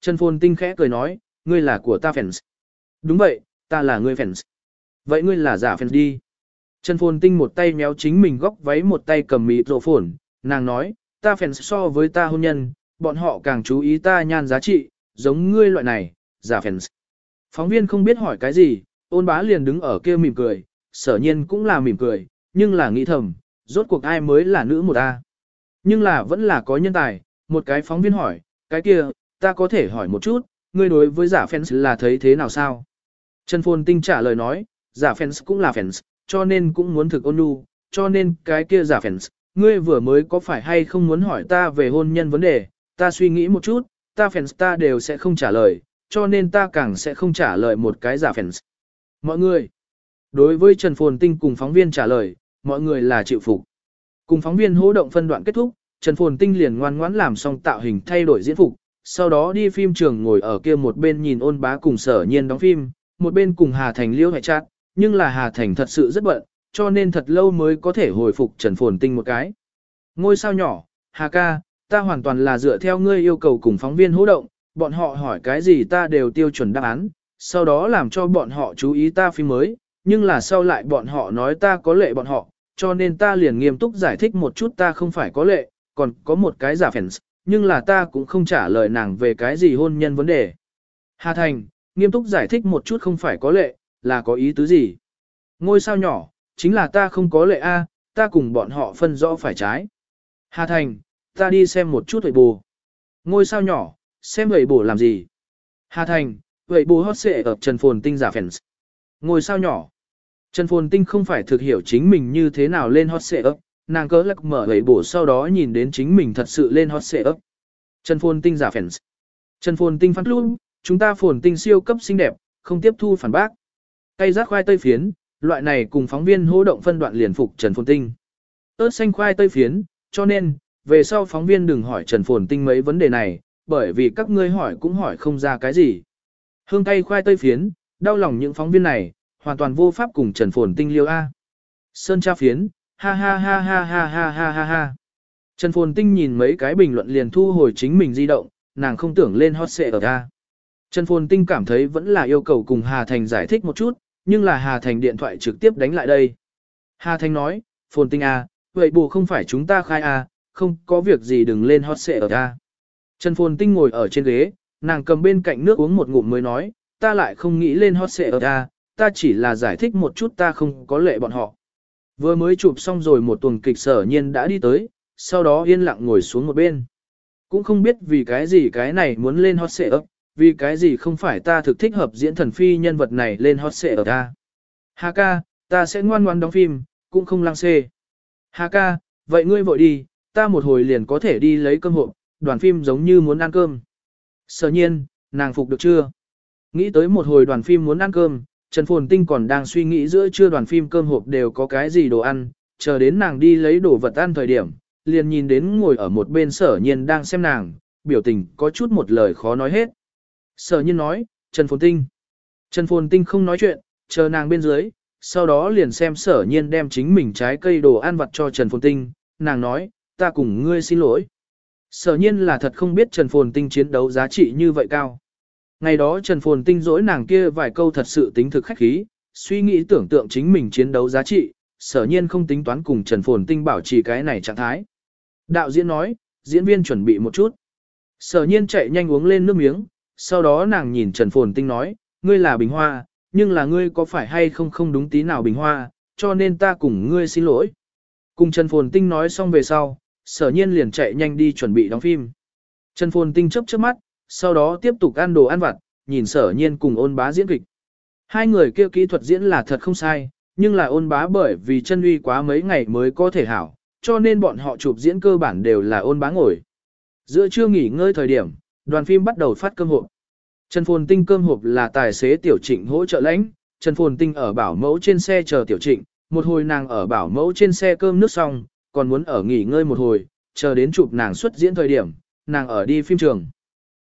Trần Phồn Tinh khẽ cười nói, ngươi là của ta fans. Đúng vậy, ta là ngươi fans. Vậy ngươi là giả fans đi. Trần Phồn Tinh một tay méo chính mình góc váy một tay cầm mịt rộ phồn, nàng nói, ta fans so với ta hôn nhân, bọn họ càng chú ý ta nhan giá trị, giống ngươi loại này, giả fans. Phóng viên không biết hỏi cái gì, ôn bá liền đứng ở kia mỉm cười, sở nhiên cũng là mỉm cười, nhưng là nghĩ thầm, rốt cuộc ai mới là nữ một ta. Nhưng là vẫn là có nhân tài, một cái phóng viên hỏi, cái kia, ta có thể hỏi một chút, ngươi đối với giả fans là thấy thế nào sao? Trần Phồn Tinh trả lời nói, giả fans cũng là fans, cho nên cũng muốn thực ôn nhu, cho nên cái kia giả fans, ngươi vừa mới có phải hay không muốn hỏi ta về hôn nhân vấn đề, ta suy nghĩ một chút, ta fans ta đều sẽ không trả lời, cho nên ta càng sẽ không trả lời một cái giả fans. Mọi người, đối với Trần Phồn Tinh cùng phóng viên trả lời, mọi người là chịu phục. Cùng phóng viên hỗ động phân đoạn kết thúc, Trần Phồn Tinh liền ngoan ngoãn làm xong tạo hình thay đổi diễn phục, sau đó đi phim trường ngồi ở kia một bên nhìn ôn bá cùng sở nhiên đóng phim, một bên cùng Hà Thành liêu hệ chát, nhưng là Hà Thành thật sự rất bận, cho nên thật lâu mới có thể hồi phục Trần Phồn Tinh một cái. Ngôi sao nhỏ, Hà ca, ta hoàn toàn là dựa theo ngươi yêu cầu cùng phóng viên hỗ động, bọn họ hỏi cái gì ta đều tiêu chuẩn đáp án, sau đó làm cho bọn họ chú ý ta phim mới, nhưng là sau lại bọn họ nói ta có lệ bọn họ, cho nên ta liền nghiêm túc giải thích một chút ta không phải có lệ, còn có một cái giả fans, nhưng là ta cũng không trả lời nàng về cái gì hôn nhân vấn đề. Hà Thành, nghiêm túc giải thích một chút không phải có lệ, là có ý tứ gì. Ngôi sao nhỏ, chính là ta không có lệ A, ta cùng bọn họ phân rõ phải trái. Hà Thành, ta đi xem một chút vậy bù. Ngôi sao nhỏ, xem vậy bù làm gì. Hà Thành, vậy bù hot xệ ở Trần Phồn Tinh giả fans. Ngôi sao nhỏ. Trần Phồn Tinh không phải thực hiểu chính mình như thế nào lên hot xệ ấp, nàng cỡ lắc mở vậy bổ sau đó nhìn đến chính mình thật sự lên hot xệ ấp. Trần Phồn Tinh giả fans. Trần Phồn Tinh phát luôn, chúng ta Phồn Tinh siêu cấp xinh đẹp, không tiếp thu phản bác. Cây rác khoai tây phiến, loại này cùng phóng viên hô động phân đoạn liền phục Trần Phồn Tinh. ớt xanh khoai tây phiến, cho nên, về sau phóng viên đừng hỏi Trần Phồn Tinh mấy vấn đề này, bởi vì các ngươi hỏi cũng hỏi không ra cái gì. Hương cây khoai tây phiến, đau lòng những phóng viên này, hoàn toàn vô pháp cùng Trần Phồn Tinh liêu A. Sơn tra phiến, ha ha ha ha ha ha ha ha ha. Trần Phồn Tinh nhìn mấy cái bình luận liền thu hồi chính mình di động, nàng không tưởng lên hot xệ ở ta. Trần Phồn Tinh cảm thấy vẫn là yêu cầu cùng Hà Thành giải thích một chút, nhưng là Hà Thành điện thoại trực tiếp đánh lại đây. Hà Thành nói, Phồn Tinh à, vậy bù không phải chúng ta khai à? không có việc gì đừng lên hot xệ ở ta. Trần Phồn Tinh ngồi ở trên ghế, nàng cầm bên cạnh nước uống một ngụm mới nói, ta lại không nghĩ lên hot xệ ở ta, ta chỉ là giải thích một chút ta không có lệ bọn họ. Vừa mới chụp xong rồi một tuần kịch sở nhiên đã đi tới, sau đó yên lặng ngồi xuống một bên. Cũng không biết vì cái gì cái này muốn lên hot xệ ấp, vì cái gì không phải ta thực thích hợp diễn thần phi nhân vật này lên hot xệ ở ta. Hà ca, ta sẽ ngoan ngoan đóng phim, cũng không lăng xê. Hà ca, vậy ngươi vội đi, ta một hồi liền có thể đi lấy cơm hộp, đoàn phim giống như muốn ăn cơm. Sở nhiên, nàng phục được chưa? Nghĩ tới một hồi đoàn phim muốn ăn cơm, Trần Phồn Tinh còn đang suy nghĩ giữa trưa đoàn phim cơm hộp đều có cái gì đồ ăn, chờ đến nàng đi lấy đồ vật ăn thời điểm, liền nhìn đến ngồi ở một bên sở nhiên đang xem nàng, biểu tình có chút một lời khó nói hết. Sở nhiên nói, Trần Phồn Tinh. Trần Phồn Tinh không nói chuyện, chờ nàng bên dưới, sau đó liền xem sở nhiên đem chính mình trái cây đồ ăn vặt cho Trần Phồn Tinh, nàng nói, ta cùng ngươi xin lỗi. Sở nhiên là thật không biết Trần Phồn Tinh chiến đấu giá trị như vậy cao. Ngày đó Trần Phồn Tinh dỗi nàng kia vài câu thật sự tính thực khách khí, suy nghĩ tưởng tượng chính mình chiến đấu giá trị, sở nhiên không tính toán cùng Trần Phồn Tinh bảo trì cái này trạng thái. Đạo diễn nói, diễn viên chuẩn bị một chút. Sở nhiên chạy nhanh uống lên nước miếng, sau đó nàng nhìn Trần Phồn Tinh nói, ngươi là bình hoa, nhưng là ngươi có phải hay không không đúng tí nào bình hoa, cho nên ta cùng ngươi xin lỗi. Cùng Trần Phồn Tinh nói xong về sau, sở nhiên liền chạy nhanh đi chuẩn bị đóng phim. Trần Phồn Tinh chấp chớp mắt, sau đó tiếp tục ăn đồ ăn vặt, nhìn sở nhiên cùng ôn bá diễn kịch. Hai người kia kỹ thuật diễn là thật không sai, nhưng là ôn bá bởi vì chân uy quá mấy ngày mới có thể hảo, cho nên bọn họ chụp diễn cơ bản đều là ôn bá ngồi. Giữa trưa nghỉ ngơi thời điểm, đoàn phim bắt đầu phát cơm hộp. Trần Phồn Tinh cơm hộp là tài xế tiểu trịnh hỗ trợ lãnh, Trần Phồn Tinh ở bảo mẫu trên xe chờ tiểu trịnh, một hồi nàng ở bảo mẫu trên xe cơm nước xong, còn muốn ở nghỉ ngơi một hồi, chờ đến chụp nàng xuất diễn thời điểm, nàng ở đi phim trường.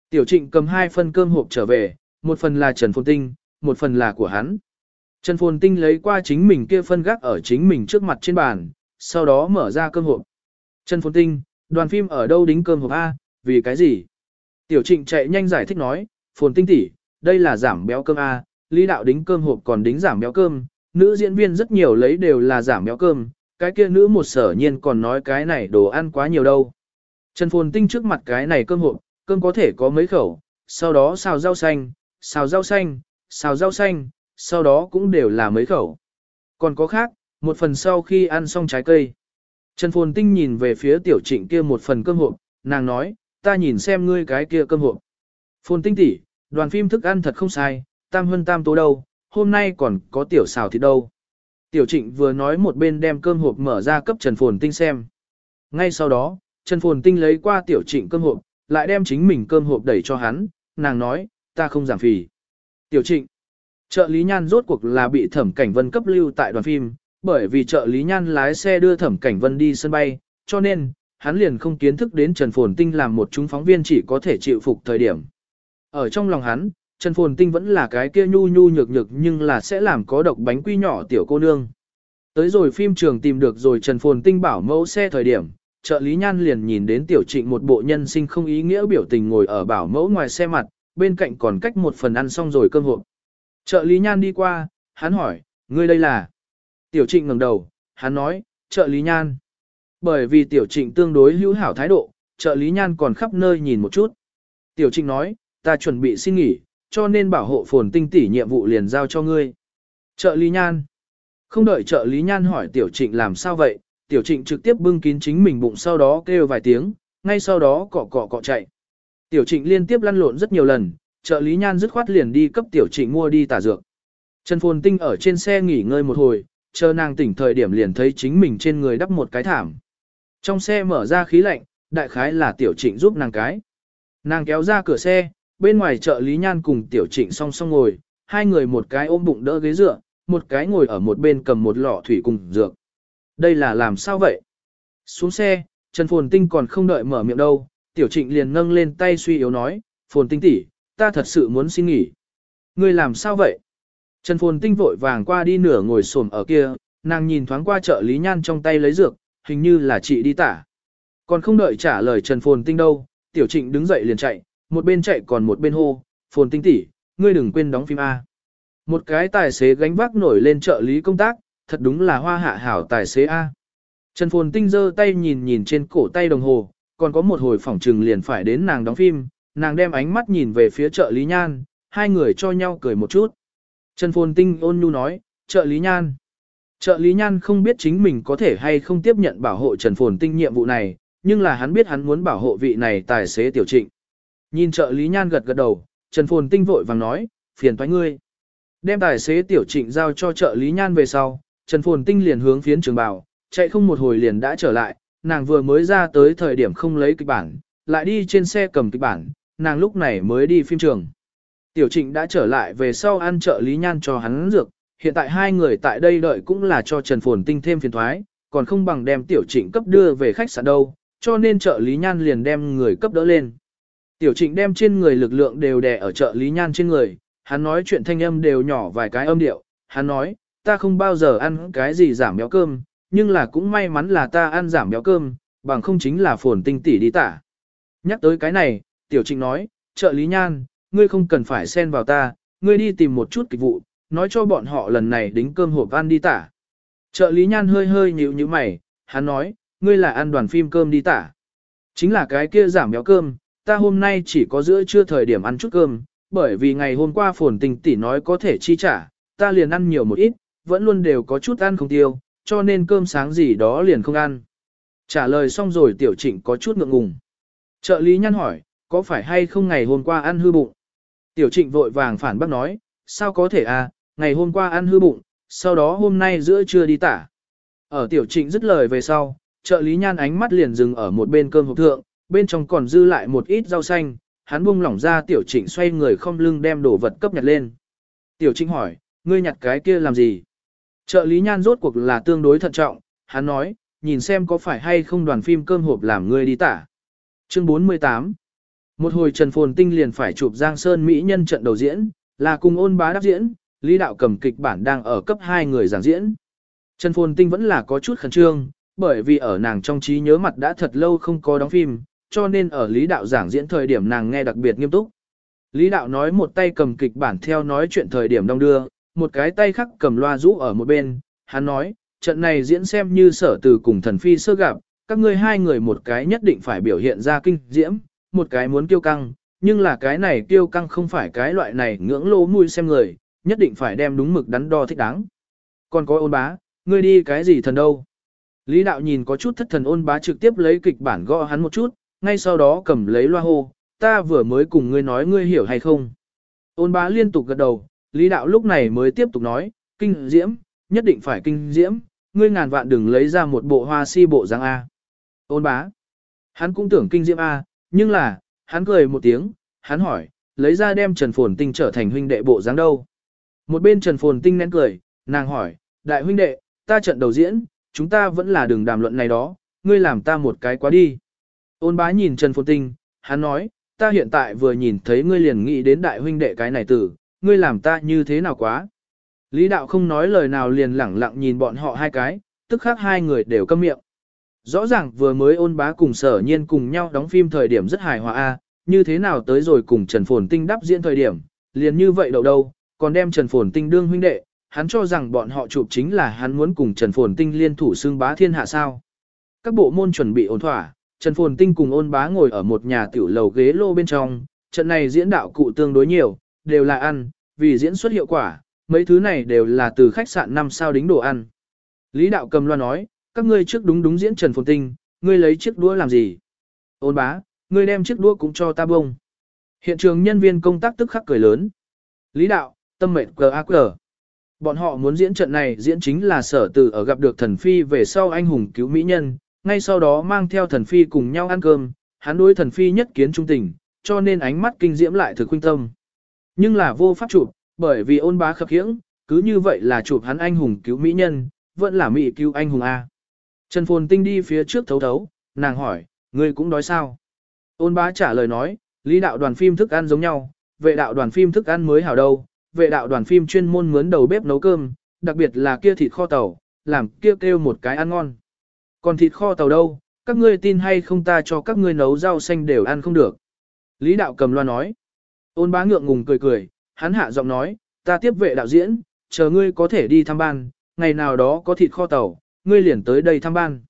Tiểu trịnh cầm hai phần cơm hộp trở về, một phần là Trần Phồn Tinh, một phần là của hắn. Trần Phồn Tinh lấy qua chính mình kia phân gác ở chính mình trước mặt trên bàn, sau đó mở ra cơm hộp. Trần Phồn Tinh, đoàn phim ở đâu đính cơm hộp A, vì cái gì? Tiểu trịnh chạy nhanh giải thích nói, phồn tinh tỷ, đây là giảm béo cơm A, lý đạo đính cơm hộp còn đính giảm béo cơm, nữ diễn viên rất nhiều lấy đều là giảm béo cơm, cái kia nữ một sở nhiên còn nói cái này đồ ăn quá nhiều đâu. Trần phồn tinh trước mặt cái này cơm hộp, cơm có thể có mấy khẩu, sau đó xào rau xanh, xào rau xanh, xào rau xanh, sau đó cũng đều là mấy khẩu. Còn có khác, một phần sau khi ăn xong trái cây. Trần Phồn Tinh nhìn về phía tiểu trịnh kia một phần cơm hộp, nàng nói, ta nhìn xem ngươi cái kia cơm hộp. Phồn Tinh tỷ, đoàn phim thức ăn thật không sai, tam hơn tam tố đâu, hôm nay còn có tiểu xào thịt đâu. Tiểu trịnh vừa nói một bên đem cơm hộp mở ra cấp Trần Phồn Tinh xem. Ngay sau đó, Trần Phồn Tinh lấy qua tiểu trịnh cơm hộp, lại đem chính mình cơm hộp đẩy cho hắn, nàng nói, ta không giảm phì. Tiểu trịnh, trợ lý nhan rốt cuộc là bị thẩm cảnh vân cấp lưu tại đoàn phim, bởi vì trợ lý nhan lái xe đưa thẩm cảnh vân đi sân bay, cho nên, hắn liền không kiến thức đến Trần Phồn Tinh làm một chúng phóng viên chỉ có thể chịu phục thời điểm. Ở trong lòng hắn, Trần Phồn Tinh vẫn là cái kia nhu nhu nhược nhược nhưng là sẽ làm có độc bánh quy nhỏ tiểu cô nương. Tới rồi phim trường tìm được rồi Trần Phồn Tinh bảo mẫu xe thời điểm, trợ lý nhan liền nhìn đến tiểu trịnh một bộ nhân sinh không ý nghĩa biểu tình ngồi ở bảo mẫu ngoài xe mặt, bên cạnh còn cách một phần ăn xong rồi cơm hộp. Trợ lý nhan đi qua, hắn hỏi, ngươi đây là... Tiểu trịnh ngẩng đầu, hắn nói, trợ lý nhan. Bởi vì tiểu trịnh tương đối hữu hảo thái độ, trợ lý nhan còn khắp nơi nhìn một chút. Tiểu trịnh nói, ta chuẩn bị xin nghỉ, cho nên bảo hộ phồn tinh tỷ nhiệm vụ liền giao cho ngươi. Trợ lý nhan. Không đợi trợ lý nhan hỏi tiểu trịnh làm sao vậy, tiểu trịnh trực tiếp bưng kín chính mình bụng sau đó kêu vài tiếng, ngay sau đó cọ cọ cọ chạy. Tiểu trịnh liên tiếp lăn lộn rất nhiều lần, trợ lý nhan dứt khoát liền đi cấp tiểu trịnh mua đi tả dược. Trần Phồn Tinh ở trên xe nghỉ ngơi một hồi, chờ nàng tỉnh thời điểm liền thấy chính mình trên người đắp một cái thảm. Trong xe mở ra khí lạnh, đại khái là tiểu trịnh giúp nàng cái. Nàng kéo ra cửa xe, bên ngoài Trợ Lý Nhan cùng tiểu trịnh song song ngồi, hai người một cái ôm bụng đỡ ghế dựa, một cái ngồi ở một bên cầm một lọ thủy cùng dược. Đây là làm sao vậy? Xuống xe, Trần Phồn Tinh còn không đợi mở miệng đâu, tiểu trịnh liền nâng lên tay suy yếu nói, Phồn Tinh tỷ, ta thật sự muốn xin nghỉ. Ngươi làm sao vậy? Trần Phồn Tinh vội vàng qua đi nửa ngồi xổm ở kia, nàng nhìn thoáng qua chợ Lý Nhan trong tay lấy dược, hình như là chị đi tả. Còn không đợi trả lời Trần Phồn Tinh đâu, Tiểu Trịnh đứng dậy liền chạy, một bên chạy còn một bên hô, Phồn Tinh tỷ, ngươi đừng quên đóng phim A. Một cái tài xế gánh vác nổi lên trợ lý công tác, thật đúng là hoa hạ hảo tài xế A. Trần Phồn Tinh giơ tay nhìn nhìn trên cổ tay đồng hồ, còn có một hồi phỏng trừng liền phải đến nàng đóng phim, nàng đem ánh mắt nhìn về phía chợ Lý Nhan, hai người cho nhau cười một chút. Trần Phồn Tinh ôn nhu nói, trợ lý nhan. Trợ lý nhan không biết chính mình có thể hay không tiếp nhận bảo hộ Trần Phồn Tinh nhiệm vụ này, nhưng là hắn biết hắn muốn bảo hộ vị này tài xế tiểu trịnh. Nhìn trợ lý nhan gật gật đầu, Trần Phồn Tinh vội vàng nói, phiền toái ngươi. Đem tài xế tiểu trịnh giao cho trợ lý nhan về sau, Trần Phồn Tinh liền hướng phiến trường bảo, chạy không một hồi liền đã trở lại, nàng vừa mới ra tới thời điểm không lấy kịch bản, lại đi trên xe cầm kịch bản, nàng lúc này mới đi phim trường. Tiểu trịnh đã trở lại về sau ăn trợ lý nhan cho hắn dược, hiện tại hai người tại đây đợi cũng là cho Trần Phồn Tinh thêm phiền thoái, còn không bằng đem tiểu trịnh cấp đưa về khách sạn đâu, cho nên trợ lý nhan liền đem người cấp đỡ lên. Tiểu trịnh đem trên người lực lượng đều đè ở trợ lý nhan trên người, hắn nói chuyện thanh âm đều nhỏ vài cái âm điệu, hắn nói, ta không bao giờ ăn cái gì giảm béo cơm, nhưng là cũng may mắn là ta ăn giảm béo cơm, bằng không chính là phồn tinh tỷ đi tả. Nhắc tới cái này, tiểu trịnh nói, trợ lý nhan, ngươi không cần phải xen vào ta, ngươi đi tìm một chút kịch vụ, nói cho bọn họ lần này đính cơm hộp ăn đi tả. Trợ lý nhan hơi hơi nhíu nhíu mày, hắn nói, ngươi là ăn đoàn phim cơm đi tả. Chính là cái kia giảm béo cơm, ta hôm nay chỉ có giữa trưa thời điểm ăn chút cơm, bởi vì ngày hôm qua phồn tình tỷ nói có thể chi trả, ta liền ăn nhiều một ít, vẫn luôn đều có chút ăn không tiêu, cho nên cơm sáng gì đó liền không ăn. Trả lời xong rồi tiểu trịnh có chút ngượng ngùng. Trợ lý nhăn hỏi, có phải hay không ngày hôm qua ăn hư bụng? Tiểu trịnh vội vàng phản bác nói, sao có thể à, ngày hôm qua ăn hư bụng, sau đó hôm nay giữa trưa đi tả. Ở tiểu trịnh dứt lời về sau, trợ lý nhan ánh mắt liền dừng ở một bên cơm hộp thượng, bên trong còn dư lại một ít rau xanh, hắn buông lỏng ra tiểu trịnh xoay người không lưng đem đồ vật cấp nhặt lên. Tiểu trịnh hỏi, ngươi nhặt cái kia làm gì? Trợ lý nhan rốt cuộc là tương đối thận trọng, hắn nói, nhìn xem có phải hay không đoàn phim cơm hộp làm ngươi đi tả. Chương 48 một hồi Trần Phồn Tinh liền phải chụp Giang Sơn Mỹ nhân trận đầu diễn, là cùng ôn bá đáp diễn, Lý Đạo cầm kịch bản đang ở cấp hai người giảng diễn. Trần Phồn Tinh vẫn là có chút khẩn trương, bởi vì ở nàng trong trí nhớ mặt đã thật lâu không có đóng phim, cho nên ở Lý Đạo giảng diễn thời điểm nàng nghe đặc biệt nghiêm túc. Lý Đạo nói một tay cầm kịch bản theo nói chuyện thời điểm đông đưa, một cái tay khác cầm loa rũ ở một bên, hắn nói, trận này diễn xem như sở từ cùng thần phi sơ gặp, các ngươi hai người một cái nhất định phải biểu hiện ra kinh diễm, một cái muốn kiêu căng, nhưng là cái này kiêu căng không phải cái loại này ngưỡng lỗ mùi xem người, nhất định phải đem đúng mực đắn đo thích đáng. Còn có ôn bá, ngươi đi cái gì thần đâu? Lý đạo nhìn có chút thất thần ôn bá trực tiếp lấy kịch bản gõ hắn một chút, ngay sau đó cầm lấy loa hô, ta vừa mới cùng ngươi nói ngươi hiểu hay không? Ôn bá liên tục gật đầu, Lý đạo lúc này mới tiếp tục nói, kinh diễm, nhất định phải kinh diễm, ngươi ngàn vạn đừng lấy ra một bộ hoa si bộ dáng A. Ôn bá. Hắn cũng tưởng kinh diễm A, nhưng là, hắn cười một tiếng, hắn hỏi, lấy ra đem Trần Phồn Tinh trở thành huynh đệ bộ dáng đâu. Một bên Trần Phồn Tinh nén cười, nàng hỏi, đại huynh đệ, ta trận đầu diễn, chúng ta vẫn là đường đàm luận này đó, ngươi làm ta một cái quá đi. Ôn bá nhìn Trần Phồn Tinh, hắn nói, ta hiện tại vừa nhìn thấy ngươi liền nghĩ đến đại huynh đệ cái này tử, ngươi làm ta như thế nào quá. Lý đạo không nói lời nào liền lẳng lặng nhìn bọn họ hai cái, tức khác hai người đều câm miệng. Rõ ràng vừa mới ôn bá cùng sở nhiên cùng nhau đóng phim thời điểm rất hài hòa a, như thế nào tới rồi cùng Trần Phồn Tinh đáp diễn thời điểm, liền như vậy đâu đâu, còn đem Trần Phồn Tinh đương huynh đệ, hắn cho rằng bọn họ chụp chính là hắn muốn cùng Trần Phồn Tinh liên thủ xương bá thiên hạ sao. Các bộ môn chuẩn bị ổn thỏa, Trần Phồn Tinh cùng ôn bá ngồi ở một nhà tiểu lầu ghế lô bên trong, trận này diễn đạo cụ tương đối nhiều, đều là ăn, vì diễn xuất hiệu quả, mấy thứ này đều là từ khách sạn 5 sao đính đồ ăn. Lý đạo cầm loa nói, các ngươi trước đúng đúng diễn Trần Phồn Tinh, ngươi lấy chiếc đũa làm gì? Ôn bá, ngươi đem chiếc đũa cũng cho ta bông. Hiện trường nhân viên công tác tức khắc cười lớn. Lý đạo, tâm mệnh cờ ác cờ. Bọn họ muốn diễn trận này diễn chính là sở tử ở gặp được thần phi về sau anh hùng cứu mỹ nhân, ngay sau đó mang theo thần phi cùng nhau ăn cơm, hắn đối thần phi nhất kiến trung tình, cho nên ánh mắt kinh diễm lại thực huynh tâm. Nhưng là vô pháp chụp, bởi vì ôn bá khập khiễng, cứ như vậy là chụp hắn anh hùng cứu mỹ nhân, vẫn là mỹ cứu anh hùng A. Trần Phồn Tinh đi phía trước thấu thấu, nàng hỏi, ngươi cũng đói sao? Ôn bá trả lời nói, lý đạo đoàn phim thức ăn giống nhau, vệ đạo đoàn phim thức ăn mới hảo đâu, vệ đạo đoàn phim chuyên môn mướn đầu bếp nấu cơm, đặc biệt là kia thịt kho tàu, làm kia kêu, kêu một cái ăn ngon. Còn thịt kho tàu đâu, các ngươi tin hay không ta cho các ngươi nấu rau xanh đều ăn không được. Lý đạo cầm loa nói. Ôn bá ngượng ngùng cười cười, hắn hạ giọng nói, ta tiếp vệ đạo diễn, chờ ngươi có thể đi thăm ban, ngày nào đó có thịt kho tàu, ngươi liền tới đây thăm ban.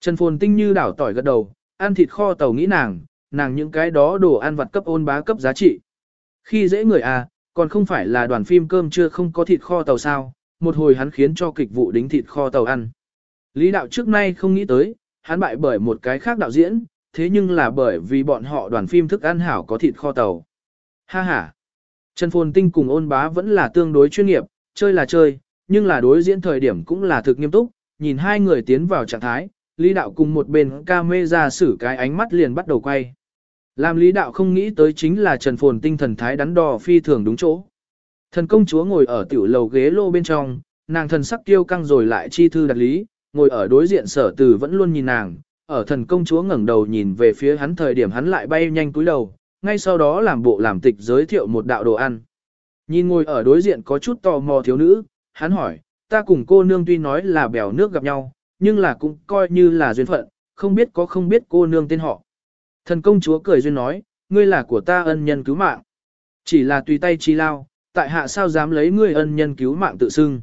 Trần Phồn Tinh như đảo tỏi gật đầu, ăn thịt kho tàu nghĩ nàng, nàng những cái đó đồ ăn vặt cấp ôn bá cấp giá trị. Khi dễ người à, còn không phải là đoàn phim cơm chưa không có thịt kho tàu sao, một hồi hắn khiến cho kịch vụ đính thịt kho tàu ăn. Lý đạo trước nay không nghĩ tới, hắn bại bởi một cái khác đạo diễn, thế nhưng là bởi vì bọn họ đoàn phim thức ăn hảo có thịt kho tàu. Ha ha! Trần Phồn Tinh cùng ôn bá vẫn là tương đối chuyên nghiệp, chơi là chơi, nhưng là đối diễn thời điểm cũng là thực nghiêm túc, nhìn hai người tiến vào trạng thái, Lý đạo cùng một bên ca mê ra xử cái ánh mắt liền bắt đầu quay. Làm Lý đạo không nghĩ tới chính là Trần Phồn Tinh thần thái đắn đo phi thường đúng chỗ. Thần công chúa ngồi ở tiểu lầu ghế lô bên trong, nàng thần sắc kiêu căng rồi lại chi thư đặt lý, ngồi ở đối diện sở tử vẫn luôn nhìn nàng, ở thần công chúa ngẩng đầu nhìn về phía hắn thời điểm hắn lại bay nhanh túi đầu, ngay sau đó làm bộ làm tịch giới thiệu một đạo đồ ăn. Nhìn ngồi ở đối diện có chút tò mò thiếu nữ, hắn hỏi, ta cùng cô nương tuy nói là bèo nước gặp nhau, nhưng là cũng coi như là duyên phận, không biết có không biết cô nương tên họ. Thần công chúa cười duyên nói, ngươi là của ta ân nhân cứu mạng. Chỉ là tùy tay chi lao, tại hạ sao dám lấy ngươi ân nhân cứu mạng tự xưng.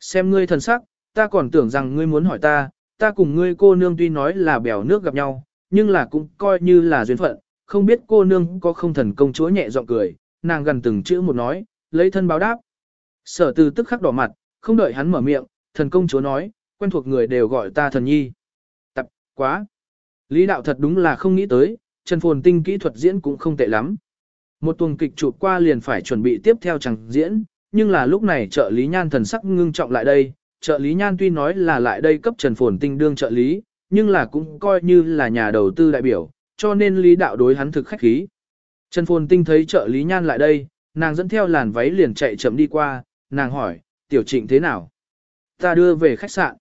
Xem ngươi thần sắc, ta còn tưởng rằng ngươi muốn hỏi ta, ta cùng ngươi cô nương tuy nói là bèo nước gặp nhau, nhưng là cũng coi như là duyên phận, không biết cô nương có không thần công chúa nhẹ giọng cười, nàng gần từng chữ một nói, lấy thân báo đáp. Sở từ tức khắc đỏ mặt, không đợi hắn mở miệng, thần công chúa nói, quen thuộc người đều gọi ta thần nhi. Tập, quá. Lý đạo thật đúng là không nghĩ tới, Trần Phồn Tinh kỹ thuật diễn cũng không tệ lắm. Một tuần kịch chụp qua liền phải chuẩn bị tiếp theo chẳng diễn, nhưng là lúc này trợ lý nhan thần sắc ngưng trọng lại đây, trợ lý nhan tuy nói là lại đây cấp Trần Phồn Tinh đương trợ lý, nhưng là cũng coi như là nhà đầu tư đại biểu, cho nên lý đạo đối hắn thực khách khí. Trần Phồn Tinh thấy trợ lý nhan lại đây, nàng dẫn theo làn váy liền chạy chậm đi qua, nàng hỏi, tiểu trịnh thế nào? Ta đưa về khách sạn.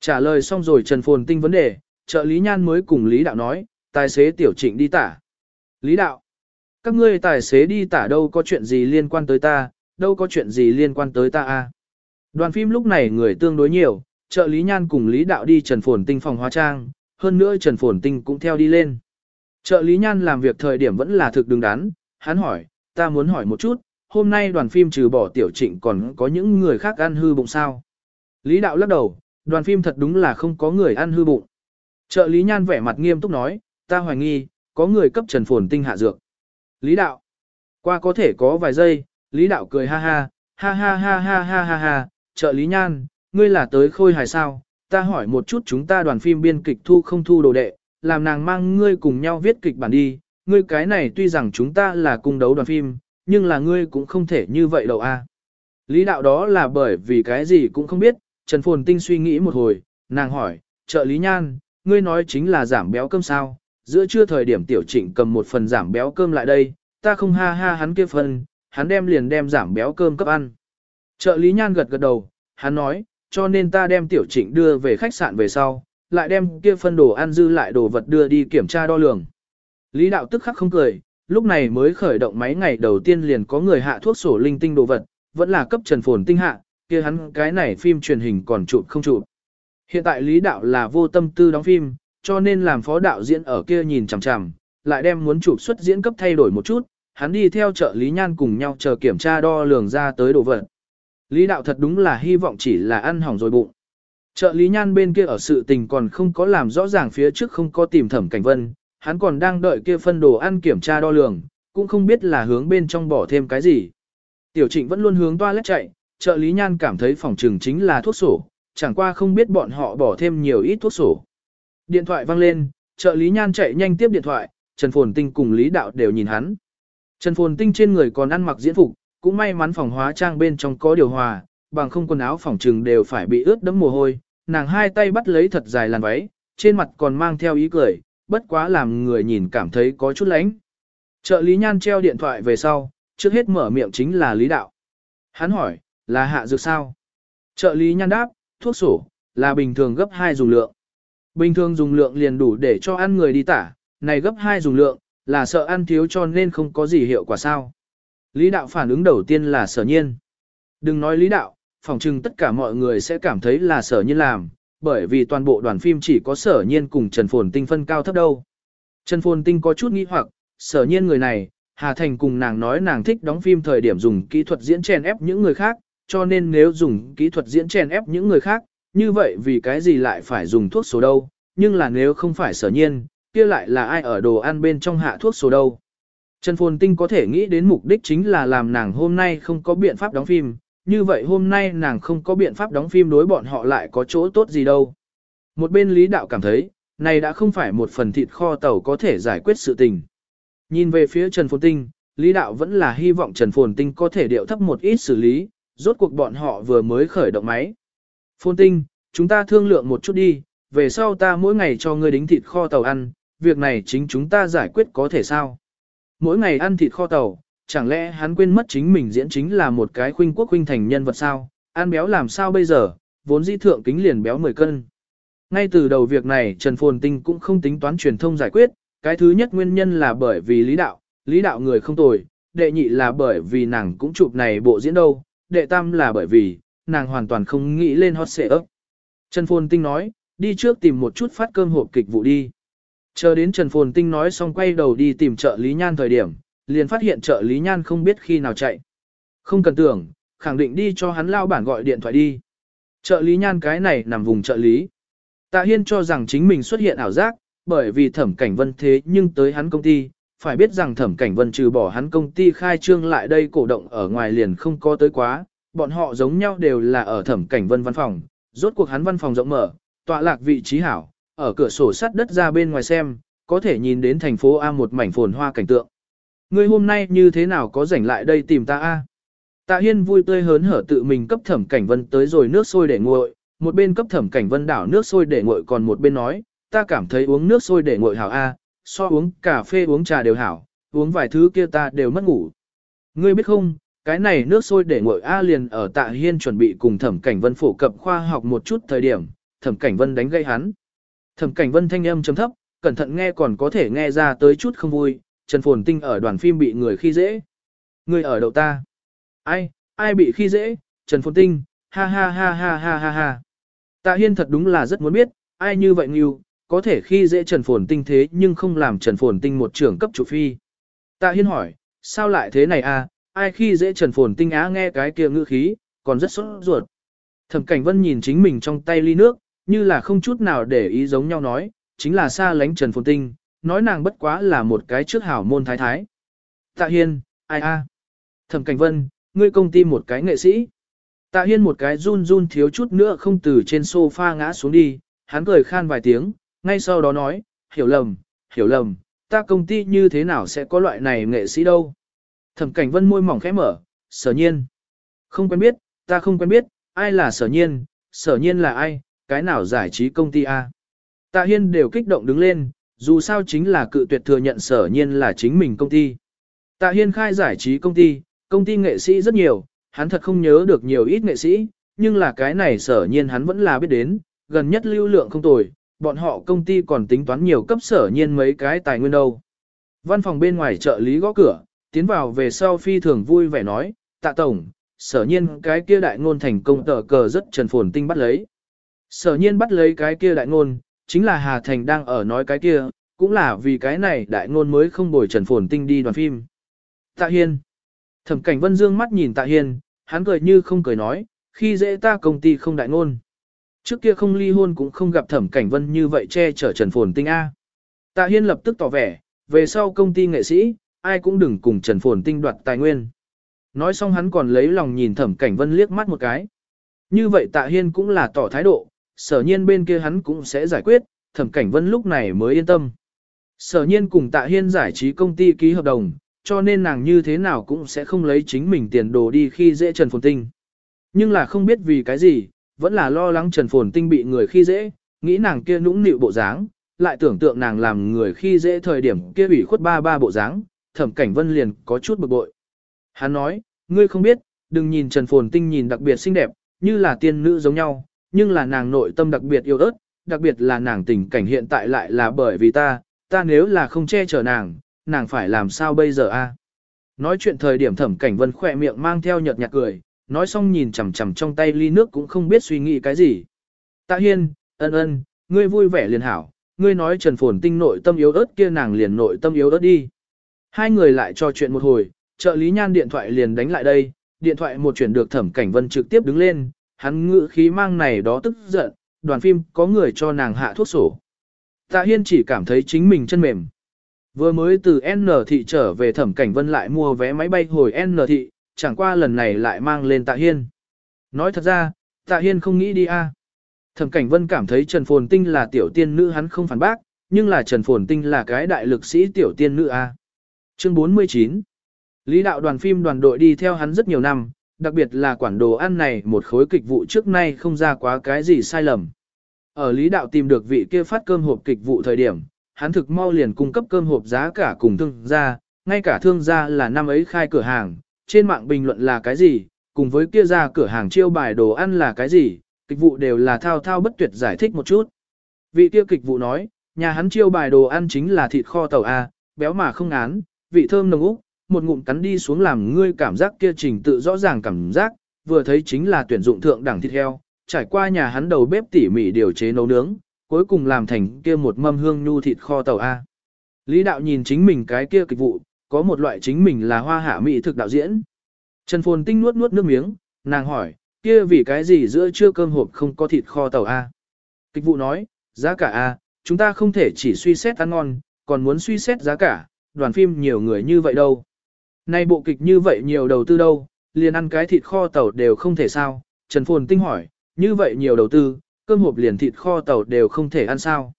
Trả lời xong rồi Trần Phồn Tinh vấn đề, trợ lý nhan mới cùng lý đạo nói, tài xế tiểu trịnh đi tả. Lý đạo, các ngươi tài xế đi tả đâu có chuyện gì liên quan tới ta, đâu có chuyện gì liên quan tới ta a. Đoàn phim lúc này người tương đối nhiều, trợ lý nhan cùng lý đạo đi Trần Phồn Tinh phòng hóa trang, hơn nữa Trần Phồn Tinh cũng theo đi lên. Trợ lý nhan làm việc thời điểm vẫn là thực đứng đắn, hắn hỏi, ta muốn hỏi một chút, hôm nay đoàn phim trừ bỏ tiểu trịnh còn có những người khác ăn hư bụng sao? Lý đạo lắc đầu, đoàn phim thật đúng là không có người ăn hư bụng. Trợ lý nhan vẻ mặt nghiêm túc nói, ta hoài nghi, có người cấp trần phồn tinh hạ dược. Lý đạo, qua có thể có vài giây, Lý đạo cười ha ha, ha ha ha ha ha ha ha, trợ lý nhan, ngươi là tới khôi hài sao, ta hỏi một chút chúng ta đoàn phim biên kịch thu không thu đồ đệ, làm nàng mang ngươi cùng nhau viết kịch bản đi, ngươi cái này tuy rằng chúng ta là cung đấu đoàn phim, nhưng là ngươi cũng không thể như vậy đâu a. Lý đạo đó là bởi vì cái gì cũng không biết, Trần Phồn Tinh suy nghĩ một hồi, nàng hỏi, trợ lý nhan, ngươi nói chính là giảm béo cơm sao, giữa trưa thời điểm tiểu trịnh cầm một phần giảm béo cơm lại đây, ta không ha ha hắn kia phần, hắn đem liền đem giảm béo cơm cấp ăn. Trợ lý nhan gật gật đầu, hắn nói, cho nên ta đem tiểu trịnh đưa về khách sạn về sau, lại đem kia phân đồ ăn dư lại đồ vật đưa đi kiểm tra đo lường. Lý đạo tức khắc không cười, lúc này mới khởi động máy ngày đầu tiên liền có người hạ thuốc sổ linh tinh đồ vật, vẫn là cấp trần phồn tinh hạ, kia hắn cái này phim truyền hình còn chụp không chụp. Hiện tại Lý đạo là vô tâm tư đóng phim, cho nên làm phó đạo diễn ở kia nhìn chằm chằm, lại đem muốn chụp xuất diễn cấp thay đổi một chút, hắn đi theo trợ Lý Nhan cùng nhau chờ kiểm tra đo lường ra tới đồ vật. Lý đạo thật đúng là hy vọng chỉ là ăn hỏng rồi bụng. Trợ lý nhan bên kia ở sự tình còn không có làm rõ ràng phía trước không có tìm thẩm cảnh vân, hắn còn đang đợi kia phân đồ ăn kiểm tra đo lường, cũng không biết là hướng bên trong bỏ thêm cái gì. Tiểu trịnh vẫn luôn hướng toilet chạy, trợ lý nhan cảm thấy phòng trừng chính là thuốc sổ, chẳng qua không biết bọn họ bỏ thêm nhiều ít thuốc sổ. Điện thoại vang lên, trợ lý nhan chạy nhanh tiếp điện thoại, Trần Phồn Tinh cùng Lý Đạo đều nhìn hắn. Trần Phồn Tinh trên người còn ăn mặc diễn phục, cũng may mắn phòng hóa trang bên trong có điều hòa, bằng không quần áo phòng trừng đều phải bị ướt đẫm mồ hôi, nàng hai tay bắt lấy thật dài làn váy, trên mặt còn mang theo ý cười, bất quá làm người nhìn cảm thấy có chút lánh. Trợ lý nhan treo điện thoại về sau, trước hết mở miệng chính là lý đạo. Hắn hỏi, là hạ dược sao? Trợ lý nhan đáp, thuốc sổ, là bình thường gấp 2 dùng lượng. Bình thường dùng lượng liền đủ để cho ăn người đi tả, này gấp 2 dùng lượng, là sợ ăn thiếu cho nên không có gì hiệu quả sao. Lý đạo phản ứng đầu tiên là sở nhiên. Đừng nói lý đạo, phòng chừng tất cả mọi người sẽ cảm thấy là sở nhiên làm, bởi vì toàn bộ đoàn phim chỉ có sở nhiên cùng Trần Phồn Tinh phân cao thấp đâu. Trần Phồn Tinh có chút nghi hoặc, sở nhiên người này, Hà Thành cùng nàng nói nàng thích đóng phim thời điểm dùng kỹ thuật diễn chèn ép những người khác, cho nên nếu dùng kỹ thuật diễn chèn ép những người khác, như vậy vì cái gì lại phải dùng thuốc số đâu, nhưng là nếu không phải sở nhiên, kia lại là ai ở đồ ăn bên trong hạ thuốc số đâu. Trần Phồn Tinh có thể nghĩ đến mục đích chính là làm nàng hôm nay không có biện pháp đóng phim, như vậy hôm nay nàng không có biện pháp đóng phim đối bọn họ lại có chỗ tốt gì đâu. Một bên Lý Đạo cảm thấy, này đã không phải một phần thịt kho tàu có thể giải quyết sự tình. Nhìn về phía Trần Phồn Tinh, Lý Đạo vẫn là hy vọng Trần Phồn Tinh có thể điệu thấp một ít xử lý, rốt cuộc bọn họ vừa mới khởi động máy. Phồn Tinh, chúng ta thương lượng một chút đi, về sau ta mỗi ngày cho ngươi đính thịt kho tàu ăn, việc này chính chúng ta giải quyết có thể sao? Mỗi ngày ăn thịt kho tàu, chẳng lẽ hắn quên mất chính mình diễn chính là một cái khuynh quốc khuynh thành nhân vật sao, ăn béo làm sao bây giờ, vốn dĩ thượng kính liền béo 10 cân. Ngay từ đầu việc này Trần Phồn Tinh cũng không tính toán truyền thông giải quyết, cái thứ nhất nguyên nhân là bởi vì lý đạo, lý đạo người không tồi, đệ nhị là bởi vì nàng cũng chụp này bộ diễn đâu, đệ tam là bởi vì, nàng hoàn toàn không nghĩ lên hot xệ ấp. Trần Phồn Tinh nói, đi trước tìm một chút phát cơm hộp kịch vụ đi. Chờ đến Trần Phồn Tinh nói xong quay đầu đi tìm trợ lý nhan thời điểm, liền phát hiện trợ lý nhan không biết khi nào chạy. Không cần tưởng, khẳng định đi cho hắn lao bản gọi điện thoại đi. Trợ lý nhan cái này nằm vùng trợ lý. Tạ Hiên cho rằng chính mình xuất hiện ảo giác, bởi vì thẩm cảnh vân thế nhưng tới hắn công ty, phải biết rằng thẩm cảnh vân trừ bỏ hắn công ty khai trương lại đây cổ động ở ngoài liền không có tới quá, bọn họ giống nhau đều là ở thẩm cảnh vân văn phòng, rốt cuộc hắn văn phòng rộng mở, tọa lạc vị trí hảo, ở cửa sổ sắt đất ra bên ngoài xem, có thể nhìn đến thành phố A một mảnh phồn hoa cảnh tượng. Ngươi hôm nay như thế nào có rảnh lại đây tìm ta a? Tạ Hiên vui tươi hớn hở tự mình cấp thẩm cảnh vân tới rồi nước sôi để nguội, một bên cấp thẩm cảnh vân đảo nước sôi để nguội còn một bên nói, ta cảm thấy uống nước sôi để nguội hảo a, so uống cà phê uống trà đều hảo, uống vài thứ kia ta đều mất ngủ. Ngươi biết không, cái này nước sôi để nguội a liền ở Tạ Hiên chuẩn bị cùng thẩm cảnh vân phổ cập khoa học một chút thời điểm, thẩm cảnh vân đánh gây hắn. Thẩm cảnh vân thanh âm chấm thấp, cẩn thận nghe còn có thể nghe ra tới chút không vui, Trần Phồn Tinh ở đoàn phim bị người khi dễ. Người ở đầu ta. Ai, ai bị khi dễ? Trần Phồn Tinh, ha ha ha ha ha ha ha. Tạ Hiên thật đúng là rất muốn biết, ai như vậy nghiêu, có thể khi dễ Trần Phồn Tinh thế nhưng không làm Trần Phồn Tinh một trưởng cấp chủ phi. Tạ Hiên hỏi, sao lại thế này à, ai khi dễ Trần Phồn Tinh á nghe cái kia ngữ khí, còn rất sốt ruột. Thẩm Cảnh Vân nhìn chính mình trong tay ly nước, như là không chút nào để ý giống nhau nói, chính là xa lánh Trần Phồn Tinh, nói nàng bất quá là một cái trước hảo môn thái thái. Tạ Hiên, ai a? Thẩm Cảnh Vân, ngươi công ty một cái nghệ sĩ. Tạ Hiên một cái run run thiếu chút nữa không từ trên sofa ngã xuống đi, hắn cười khan vài tiếng, ngay sau đó nói, hiểu lầm, hiểu lầm, ta công ty như thế nào sẽ có loại này nghệ sĩ đâu. Thẩm Cảnh Vân môi mỏng khẽ mở, sở nhiên. Không quen biết, ta không quen biết, ai là sở nhiên, sở nhiên là ai, cái nào giải trí công ty A. Tạ Hiên đều kích động đứng lên, dù sao chính là cự tuyệt thừa nhận sở nhiên là chính mình công ty. Tạ Hiên khai giải trí công ty, công ty nghệ sĩ rất nhiều, hắn thật không nhớ được nhiều ít nghệ sĩ, nhưng là cái này sở nhiên hắn vẫn là biết đến, gần nhất lưu lượng không tồi, bọn họ công ty còn tính toán nhiều cấp sở nhiên mấy cái tài nguyên đâu. Văn phòng bên ngoài trợ lý gõ cửa, tiến vào về sau phi thường vui vẻ nói, tạ tổng, sở nhiên cái kia đại ngôn thành công tờ cờ rất trần phồn tinh bắt lấy. Sở nhiên bắt lấy cái kia đại ngôn, chính là Hà Thành đang ở nói cái kia, cũng là vì cái này đại ngôn mới không bồi trần phồn tinh đi đoàn phim. Tạ Hiên. Thẩm cảnh vân dương mắt nhìn Tạ Hiên, hắn cười như không cười nói, khi dễ ta công ty không đại ngôn. Trước kia không ly hôn cũng không gặp thẩm cảnh vân như vậy che chở trần phồn tinh A. Tạ Hiên lập tức tỏ vẻ, về sau công ty nghệ sĩ, ai cũng đừng cùng trần phồn tinh đoạt tài nguyên. Nói xong hắn còn lấy lòng nhìn thẩm cảnh vân liếc mắt một cái. Như vậy Tạ Hiên cũng là tỏ thái độ, sở nhiên bên kia hắn cũng sẽ giải quyết, thẩm cảnh vân lúc này mới yên tâm. Sở nhiên cùng Tạ Hiên giải trí công ty ký hợp đồng, cho nên nàng như thế nào cũng sẽ không lấy chính mình tiền đồ đi khi dễ Trần Phồn Tinh. Nhưng là không biết vì cái gì, vẫn là lo lắng Trần Phồn Tinh bị người khi dễ, nghĩ nàng kia nũng nịu bộ dáng, lại tưởng tượng nàng làm người khi dễ thời điểm kia bị khuất ba ba bộ dáng, thẩm cảnh vân liền có chút bực bội. Hắn nói, ngươi không biết, đừng nhìn Trần Phồn Tinh nhìn đặc biệt xinh đẹp, như là tiên nữ giống nhau, nhưng là nàng nội tâm đặc biệt yêu ớt, đặc biệt là nàng tình cảnh hiện tại lại là bởi vì ta, ta nếu là không che chở nàng, nàng phải làm sao bây giờ a? À? Nói chuyện thời điểm thẩm cảnh vân khỏe miệng mang theo nhợt nhạt cười, nói xong nhìn chằm chằm trong tay ly nước cũng không biết suy nghĩ cái gì. Tạ Hiên, ân ân, ngươi vui vẻ liền hảo, ngươi nói Trần Phồn Tinh nội tâm yếu ớt kia nàng liền nội tâm yếu ớt đi. Hai người lại trò chuyện một hồi, trợ lý nhan điện thoại liền đánh lại đây, điện thoại một chuyển được thẩm cảnh vân trực tiếp đứng lên, hắn ngữ khí mang này đó tức giận, đoàn phim có người cho nàng hạ thuốc sổ. Tạ Hiên chỉ cảm thấy chính mình chân mềm. Vừa mới từ N thị trở về thẩm cảnh vân lại mua vé máy bay hồi N thị, chẳng qua lần này lại mang lên Tạ Hiên. Nói thật ra, Tạ Hiên không nghĩ đi a. Thẩm cảnh vân cảm thấy Trần Phồn Tinh là tiểu tiên nữ hắn không phản bác, nhưng là Trần Phồn Tinh là cái đại lực sĩ tiểu tiên nữ a. Chương 49 Lý đạo đoàn phim đoàn đội đi theo hắn rất nhiều năm, đặc biệt là quản đồ ăn này một khối kịch vụ trước nay không ra quá cái gì sai lầm. Ở Lý đạo tìm được vị kia phát cơm hộp kịch vụ thời điểm, hắn thực mau liền cung cấp cơm hộp giá cả cùng thương gia, ngay cả thương gia là năm ấy khai cửa hàng, trên mạng bình luận là cái gì, cùng với kia ra cửa hàng chiêu bài đồ ăn là cái gì, kịch vụ đều là thao thao bất tuyệt giải thích một chút. Vị kia kịch vụ nói, nhà hắn chiêu bài đồ ăn chính là thịt kho tàu A, béo mà không án, vị thơm nồng úc, một ngụm cắn đi xuống làm ngươi cảm giác kia trình tự rõ ràng cảm giác, vừa thấy chính là tuyển dụng thượng đẳng thịt heo, trải qua nhà hắn đầu bếp tỉ mỉ điều chế nấu nướng, cuối cùng làm thành kia một mâm hương nhu thịt kho tàu A. Lý đạo nhìn chính mình cái kia kịch vụ, có một loại chính mình là hoa hạ mỹ thực đạo diễn. Trần Phồn Tinh nuốt nuốt nước miếng, nàng hỏi, kia vì cái gì giữa trưa cơm hộp không có thịt kho tàu A. Kịch vụ nói, giá cả A, chúng ta không thể chỉ suy xét ăn ngon, còn muốn suy xét giá cả, đoàn phim nhiều người như vậy đâu. Nay bộ kịch như vậy nhiều đầu tư đâu, liền ăn cái thịt kho tàu đều không thể sao. Trần Phồn Tinh hỏi, như vậy nhiều đầu tư, cơm hộp liền thịt kho tàu đều không thể ăn sao.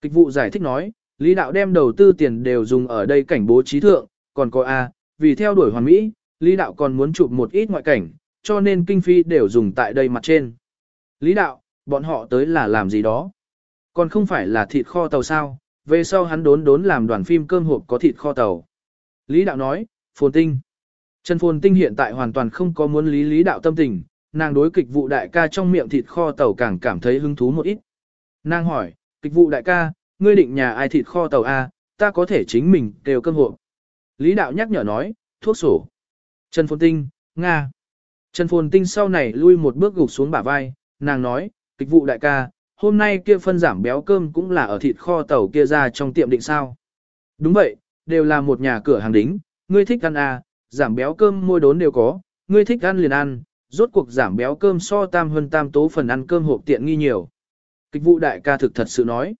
Kịch vụ giải thích nói, Lý Đạo đem đầu tư tiền đều dùng ở đây cảnh bố trí thượng, còn có A, vì theo đuổi hoàn mỹ, Lý Đạo còn muốn chụp một ít ngoại cảnh, cho nên kinh phi đều dùng tại đây mặt trên. Lý Đạo, bọn họ tới là làm gì đó? Còn không phải là thịt kho tàu sao? Về sau hắn đốn đốn làm đoàn phim cơm hộp có thịt kho tàu. Lý Đạo nói, Phồn Tinh. Trần Phồn Tinh hiện tại hoàn toàn không có muốn lý lý đạo tâm tình, nàng đối kịch vụ đại ca trong miệng thịt kho tàu càng cảm thấy hứng thú một ít. Nàng hỏi, kịch vụ đại ca, ngươi định nhà ai thịt kho tàu A, ta có thể chính mình đều cơm hộp. Lý đạo nhắc nhở nói, thuốc sổ. Trần Phồn Tinh, Nga. Trần Phồn Tinh sau này lui một bước gục xuống bả vai, nàng nói, kịch vụ đại ca, hôm nay kia phân giảm béo cơm cũng là ở thịt kho tàu kia ra trong tiệm định sao. Đúng vậy, đều là một nhà cửa hàng đính, ngươi thích ăn à, giảm béo cơm môi đốn đều có, ngươi thích ăn liền ăn, rốt cuộc giảm béo cơm so tam hơn tam tố phần ăn cơm hộp tiện nghi nhiều. Kịch vụ đại ca thực thật sự nói.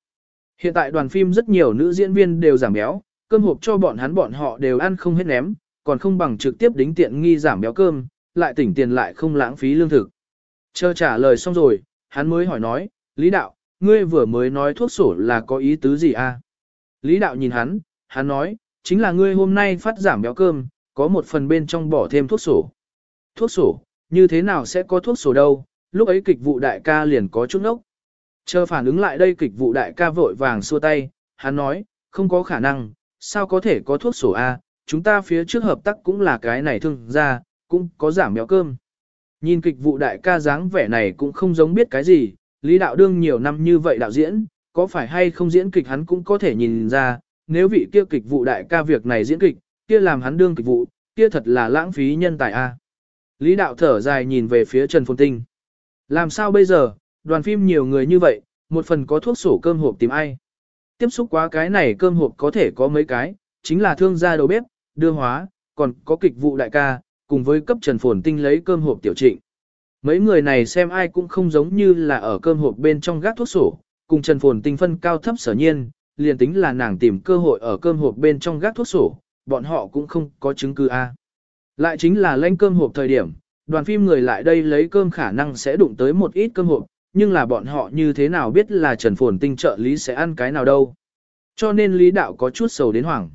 Hiện tại đoàn phim rất nhiều nữ diễn viên đều giảm béo, cơm hộp cho bọn hắn bọn họ đều ăn không hết ném, còn không bằng trực tiếp đính tiện nghi giảm béo cơm, lại tỉnh tiền lại không lãng phí lương thực. Chờ trả lời xong rồi, hắn mới hỏi nói, Lý Đạo, ngươi vừa mới nói thuốc sổ là có ý tứ gì a? À? Lý Đạo nhìn hắn, hắn nói, chính là ngươi hôm nay phát giảm béo cơm, có một phần bên trong bỏ thêm thuốc sổ. Thuốc sổ, như thế nào sẽ có thuốc sổ đâu, lúc ấy kịch vụ đại ca liền có chút nốc. Chờ phản ứng lại đây kịch vụ đại ca vội vàng xua tay, hắn nói, không có khả năng, sao có thể có thuốc sổ A, chúng ta phía trước hợp tác cũng là cái này thương ra, cũng có giảm béo cơm. Nhìn kịch vụ đại ca dáng vẻ này cũng không giống biết cái gì, Lý Đạo Đương nhiều năm như vậy đạo diễn, có phải hay không diễn kịch hắn cũng có thể nhìn ra, nếu vị kia kịch vụ đại ca việc này diễn kịch, kia làm hắn đương kịch vụ, kia thật là lãng phí nhân tài a. Lý Đạo thở dài nhìn về phía Trần Phồn Tinh. Làm sao bây giờ, đoàn phim nhiều người như vậy, một phần có thuốc sổ cơm hộp tìm ai. Tiếp xúc quá cái này cơm hộp có thể có mấy cái, chính là thương gia đầu bếp, đưa hóa, còn có kịch vụ đại ca, cùng với cấp Trần Phồn Tinh lấy cơm hộp tiểu trịnh. Mấy người này xem ai cũng không giống như là ở cơm hộp bên trong gác thuốc sổ, cùng Trần Phồn Tinh phân cao thấp sở nhiên, liền tính là nàng tìm cơ hội ở cơm hộp bên trong gác thuốc sổ, bọn họ cũng không có chứng cứ A. Lại chính là lãnh cơm hộp thời điểm, đoàn phim người lại đây lấy cơm khả năng sẽ đụng tới một ít cơm hộp, nhưng là bọn họ như thế nào biết là Trần Phồn Tinh trợ lý sẽ ăn cái nào đâu. Cho nên Lý Đạo có chút sầu đến hoảng.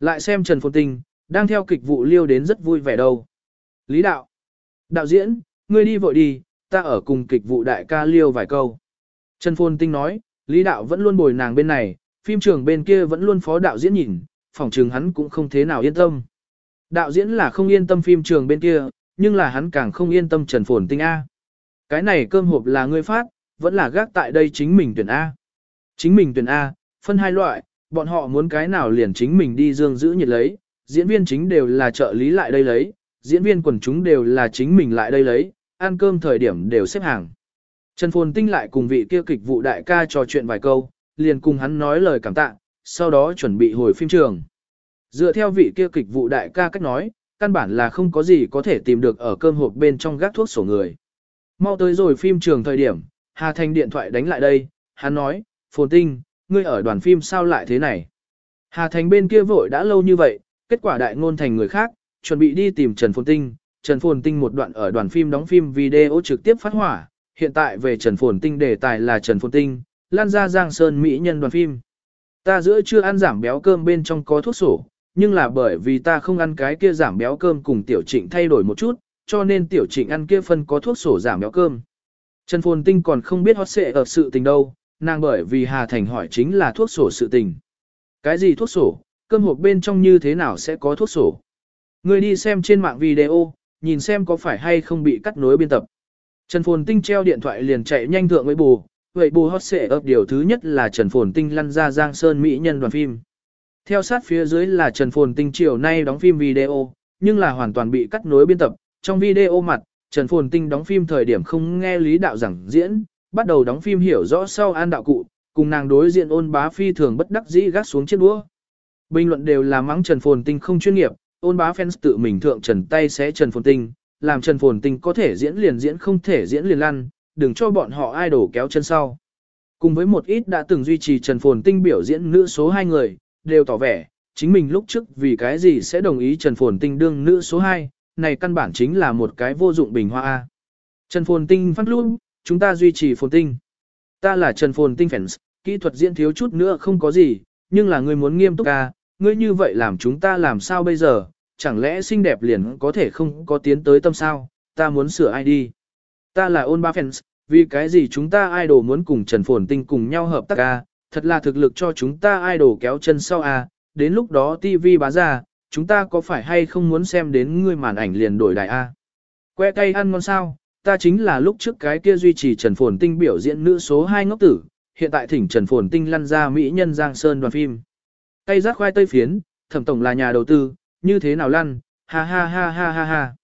Lại xem Trần Phồn Tinh, đang theo kịch vụ liêu đến rất vui vẻ đâu. Lý Đạo. Đạo diễn, ngươi đi vội đi, ta ở cùng kịch vụ đại ca liêu vài câu. Trần Phồn Tinh nói, Lý Đạo vẫn luôn bồi nàng bên này, phim trường bên kia vẫn luôn phó đạo diễn nhìn, phòng trường hắn cũng không thế nào yên tâm. Đạo diễn là không yên tâm phim trường bên kia, nhưng là hắn càng không yên tâm Trần Phồn Tinh A. Cái này cơm hộp là ngươi phát, vẫn là gác tại đây chính mình tuyển A. Chính mình tuyển A, phân hai loại, bọn họ muốn cái nào liền chính mình đi dương giữ nhiệt lấy, diễn viên chính đều là trợ lý lại đây lấy, diễn viên quần chúng đều là chính mình lại đây lấy, ăn cơm thời điểm đều xếp hàng. Trần Phồn Tinh lại cùng vị kia kịch vụ đại ca trò chuyện vài câu, liền cùng hắn nói lời cảm tạ, sau đó chuẩn bị hồi phim trường. Dựa theo vị kia kịch vụ đại ca cách nói, căn bản là không có gì có thể tìm được ở cơm hộp bên trong gác thuốc sổ người. Mau tới rồi phim trường thời điểm, Hà Thành điện thoại đánh lại đây, hắn nói, Phồn Tinh, ngươi ở đoàn phim sao lại thế này? Hà Thành bên kia vội đã lâu như vậy, kết quả đại ngôn thành người khác, chuẩn bị đi tìm Trần Phồn Tinh. Trần Phồn Tinh một đoạn ở đoàn phim đóng phim video trực tiếp phát hỏa, hiện tại về Trần Phồn Tinh đề tài là Trần Phồn Tinh, lan ra Giang Sơn Mỹ nhân đoàn phim. Ta giữa chưa ăn giảm béo cơm bên trong có thuốc sổ, nhưng là bởi vì ta không ăn cái kia giảm béo cơm cùng tiểu trịnh thay đổi một chút, cho nên tiểu trịnh ăn kia phân có thuốc sổ giảm béo cơm. Trần Phồn Tinh còn không biết hót xệ ở sự tình đâu, nàng bởi vì Hà Thành hỏi chính là thuốc sổ sự tình. Cái gì thuốc sổ, cơm hộp bên trong như thế nào sẽ có thuốc sổ? Người đi xem trên mạng video, nhìn xem có phải hay không bị cắt nối biên tập. Trần Phồn Tinh treo điện thoại liền chạy nhanh thượng với bù, vậy bù hot xệ ấp điều thứ nhất là Trần Phồn Tinh lăn ra Giang Sơn Mỹ nhân đoàn phim. Theo sát phía dưới là Trần Phồn Tinh chiều nay đóng phim video, nhưng là hoàn toàn bị cắt nối biên tập. Trong video mặt, Trần Phồn Tinh đóng phim thời điểm không nghe lý đạo giảng diễn, bắt đầu đóng phim hiểu rõ sau an đạo cụ, cùng nàng đối diện ôn bá phi thường bất đắc dĩ gác xuống chiếc đũa. Bình luận đều là mắng Trần Phồn Tinh không chuyên nghiệp, ôn bá fans tự mình thượng Trần tay sẽ Trần Phồn Tinh, làm Trần Phồn Tinh có thể diễn liền diễn không thể diễn liền lăn, đừng cho bọn họ idol kéo chân sau. Cùng với một ít đã từng duy trì Trần Phồn Tinh biểu diễn nữ số 2 người, đều tỏ vẻ, chính mình lúc trước vì cái gì sẽ đồng ý Trần Phồn Tinh đương nữ số 2, này căn bản chính là một cái vô dụng bình hoa A. Trần Phồn Tinh phát luôn, chúng ta duy trì Phồn Tinh. Ta là Trần Phồn Tinh fans, kỹ thuật diễn thiếu chút nữa không có gì, nhưng là người muốn nghiêm túc A, ngươi như vậy làm chúng ta làm sao bây giờ, chẳng lẽ xinh đẹp liền có thể không có tiến tới tâm sao, ta muốn sửa ai đi. Ta là ôn ba fans, vì cái gì chúng ta idol muốn cùng Trần Phồn Tinh cùng nhau hợp tác a, thật là thực lực cho chúng ta idol kéo chân sau a, đến lúc đó TV bá ra, chúng ta có phải hay không muốn xem đến người màn ảnh liền đổi đại a. À? Que cây ăn ngon sao, ta chính là lúc trước cái kia duy trì Trần Phồn Tinh biểu diễn nữ số 2 ngốc tử, hiện tại thỉnh Trần Phồn Tinh lăn ra Mỹ nhân Giang Sơn đoàn phim. Cây rác khoai tây phiến, thẩm tổng là nhà đầu tư, như thế nào lăn, ha ha ha ha ha ha.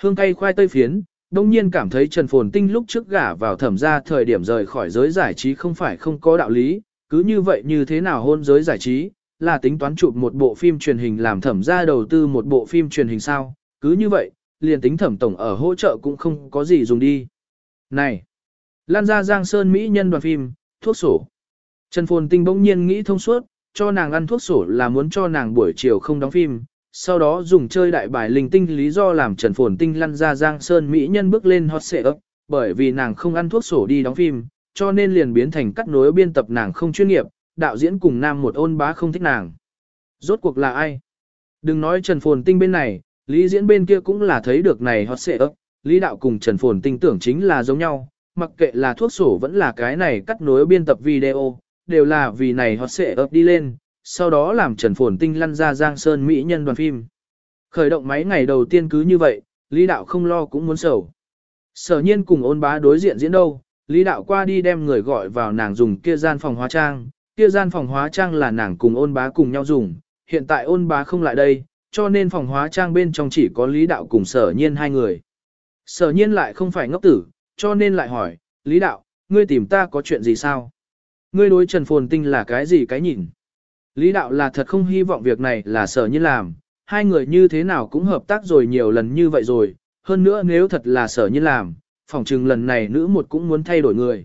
Hương cây khoai tây phiến, đông nhiên cảm thấy Trần Phồn Tinh lúc trước gả vào thẩm ra thời điểm rời khỏi giới giải trí không phải không có đạo lý, cứ như vậy như thế nào hôn giới giải trí, là tính toán chụp một bộ phim truyền hình làm thẩm ra đầu tư một bộ phim truyền hình sao, cứ như vậy, liền tính thẩm tổng ở hỗ trợ cũng không có gì dùng đi. Này! Lan ra Giang Sơn Mỹ nhân đoàn phim, thuốc sổ. Trần Phồn Tinh bỗng nhiên nghĩ thông suốt, cho nàng ăn thuốc sổ là muốn cho nàng buổi chiều không đóng phim, sau đó dùng chơi đại bài linh tinh lý do làm Trần Phồn Tinh lăn ra Giang Sơn Mỹ nhân bước lên hot xệ ấp, bởi vì nàng không ăn thuốc sổ đi đóng phim, cho nên liền biến thành cắt nối biên tập nàng không chuyên nghiệp, đạo diễn cùng nam một ôn bá không thích nàng. Rốt cuộc là ai? Đừng nói Trần Phồn Tinh bên này, Lý diễn bên kia cũng là thấy được này hot xệ ấp, Lý đạo cùng Trần Phồn Tinh tưởng chính là giống nhau, mặc kệ là thuốc sổ vẫn là cái này cắt nối biên tập video, đều là vì này hot xệ ấp đi lên, sau đó làm Trần Phồn Tinh lăn ra Giang Sơn Mỹ nhân đoàn phim. Khởi động máy ngày đầu tiên cứ như vậy, Lý đạo không lo cũng muốn sầu. Sở nhiên cùng ôn bá đối diện diễn đâu, Lý đạo qua đi đem người gọi vào nàng dùng kia gian phòng hóa trang, kia gian phòng hóa trang là nàng cùng ôn bá cùng nhau dùng, hiện tại ôn bá không lại đây, cho nên phòng hóa trang bên trong chỉ có Lý đạo cùng sở nhiên hai người. Sở nhiên lại không phải ngốc tử, cho nên lại hỏi, Lý đạo, ngươi tìm ta có chuyện gì sao? Ngươi đối Trần Phồn Tinh là cái gì cái nhìn? Lý đạo là thật không hy vọng việc này là sở nhiên làm, hai người như thế nào cũng hợp tác rồi nhiều lần như vậy rồi, hơn nữa nếu thật là sở nhiên làm, phỏng chừng lần này nữ một cũng muốn thay đổi người.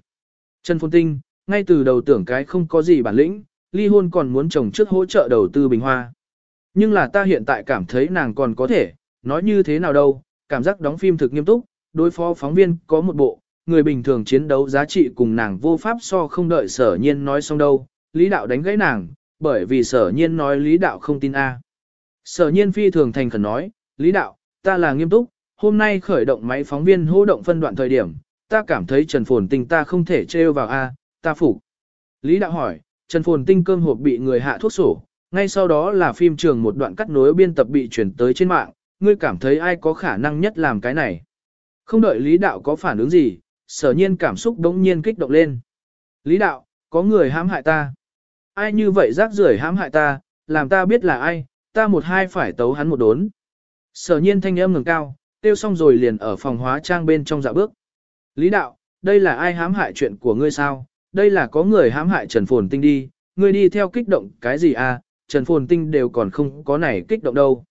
Trần Phồn Tinh, ngay từ đầu tưởng cái không có gì bản lĩnh, ly hôn còn muốn chồng trước hỗ trợ đầu tư bình hoa. Nhưng là ta hiện tại cảm thấy nàng còn có thể, nói như thế nào đâu, cảm giác đóng phim thực nghiêm túc, đối phó phóng viên có một bộ, người bình thường chiến đấu giá trị cùng nàng vô pháp so không đợi sở nhiên nói xong đâu, lý đạo đánh gãy nàng, bởi vì sở nhiên nói lý đạo không tin A. Sở nhiên phi thường thành khẩn nói, lý đạo, ta là nghiêm túc, hôm nay khởi động máy phóng viên hô động phân đoạn thời điểm, ta cảm thấy Trần Phồn Tinh ta không thể trêu vào A, ta phục. Lý đạo hỏi, Trần Phồn Tinh cơm hộp bị người hạ thuốc sổ, ngay sau đó là phim trường một đoạn cắt nối biên tập bị chuyển tới trên mạng, ngươi cảm thấy ai có khả năng nhất làm cái này. Không đợi Lý đạo có phản ứng gì, sở nhiên cảm xúc đống nhiên kích động lên. Lý đạo, có người hãm hại ta. Ai như vậy rác rưởi hãm hại ta, làm ta biết là ai, ta một hai phải tấu hắn một đốn. Sở nhiên thanh âm ngừng cao, tiêu xong rồi liền ở phòng hóa trang bên trong dạ bước. Lý đạo, đây là ai hãm hại chuyện của ngươi sao? Đây là có người hãm hại Trần Phồn Tinh đi, ngươi đi theo kích động cái gì à, Trần Phồn Tinh đều còn không có này kích động đâu.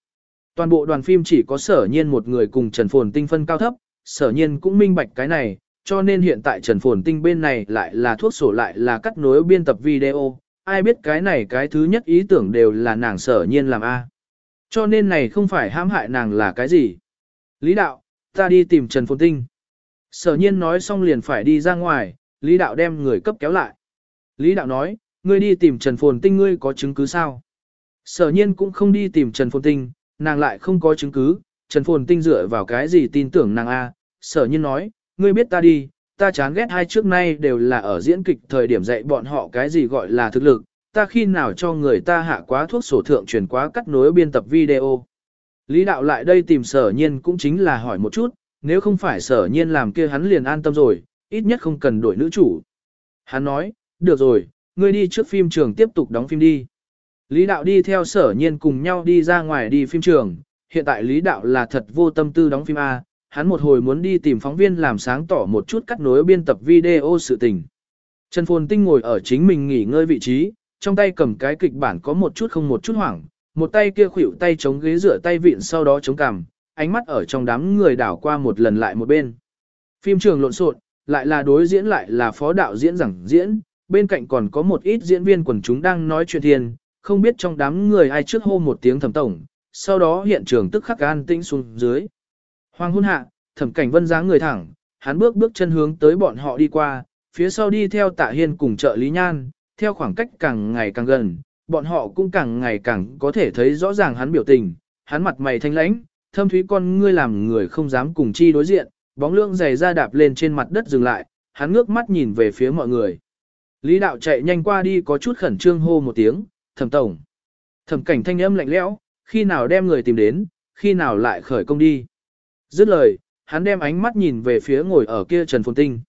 Toàn bộ đoàn phim chỉ có sở nhiên một người cùng Trần Phồn Tinh phân cao thấp, sở nhiên cũng minh bạch cái này, cho nên hiện tại Trần Phồn Tinh bên này lại là thuốc sổ lại là cắt nối biên tập video, ai biết cái này cái thứ nhất ý tưởng đều là nàng sở nhiên làm A. À. Cho nên này không phải hãm hại nàng là cái gì. Lý đạo, ta đi tìm Trần Phồn Tinh. Sở nhiên nói xong liền phải đi ra ngoài, Lý đạo đem người cấp kéo lại. Lý đạo nói, ngươi đi tìm Trần Phồn Tinh ngươi có chứng cứ sao? Sở nhiên cũng không đi tìm Trần Phồn Tinh, nàng lại không có chứng cứ, Trần Phồn Tinh dựa vào cái gì tin tưởng nàng A, sở nhiên nói, ngươi biết ta đi, ta chán ghét hai trước nay đều là ở diễn kịch thời điểm dạy bọn họ cái gì gọi là thực lực, ta khi nào cho người ta hạ quá thuốc sổ thượng truyền quá cắt nối biên tập video. Lý đạo lại đây tìm sở nhiên cũng chính là hỏi một chút, nếu không phải sở nhiên làm kia hắn liền an tâm rồi, ít nhất không cần đổi nữ chủ. Hắn nói, được rồi, ngươi đi trước phim trường tiếp tục đóng phim đi. Lý đạo đi theo sở nhiên cùng nhau đi ra ngoài đi phim trường, hiện tại Lý đạo là thật vô tâm tư đóng phim A, hắn một hồi muốn đi tìm phóng viên làm sáng tỏ một chút cắt nối biên tập video sự tình. Trần Phồn Tinh ngồi ở chính mình nghỉ ngơi vị trí, trong tay cầm cái kịch bản có một chút không một chút hoảng, một tay kia khuỷu tay chống ghế rửa tay vịn sau đó chống cằm, ánh mắt ở trong đám người đảo qua một lần lại một bên. Phim trường lộn xộn, lại là đối diễn lại là phó đạo diễn giảng diễn, bên cạnh còn có một ít diễn viên quần chúng đang nói chuyện thiền, không biết trong đám người ai trước hô một tiếng thẩm tổng, sau đó hiện trường tức khắc an tĩnh xuống dưới. Hoàng hôn hạ, thẩm cảnh vân dáng người thẳng, hắn bước bước chân hướng tới bọn họ đi qua, phía sau đi theo tạ hiên cùng trợ lý nhan, theo khoảng cách càng ngày càng gần, bọn họ cũng càng ngày càng có thể thấy rõ ràng hắn biểu tình, hắn mặt mày thanh lãnh, thâm thúy con ngươi làm người không dám cùng chi đối diện, bóng lưỡng giày ra đạp lên trên mặt đất dừng lại, hắn ngước mắt nhìn về phía mọi người. Lý đạo chạy nhanh qua đi có chút khẩn trương hô một tiếng, thẩm tổng. Thẩm cảnh thanh âm lạnh lẽo, khi nào đem người tìm đến, khi nào lại khởi công đi. Dứt lời, hắn đem ánh mắt nhìn về phía ngồi ở kia Trần Phồn Tinh.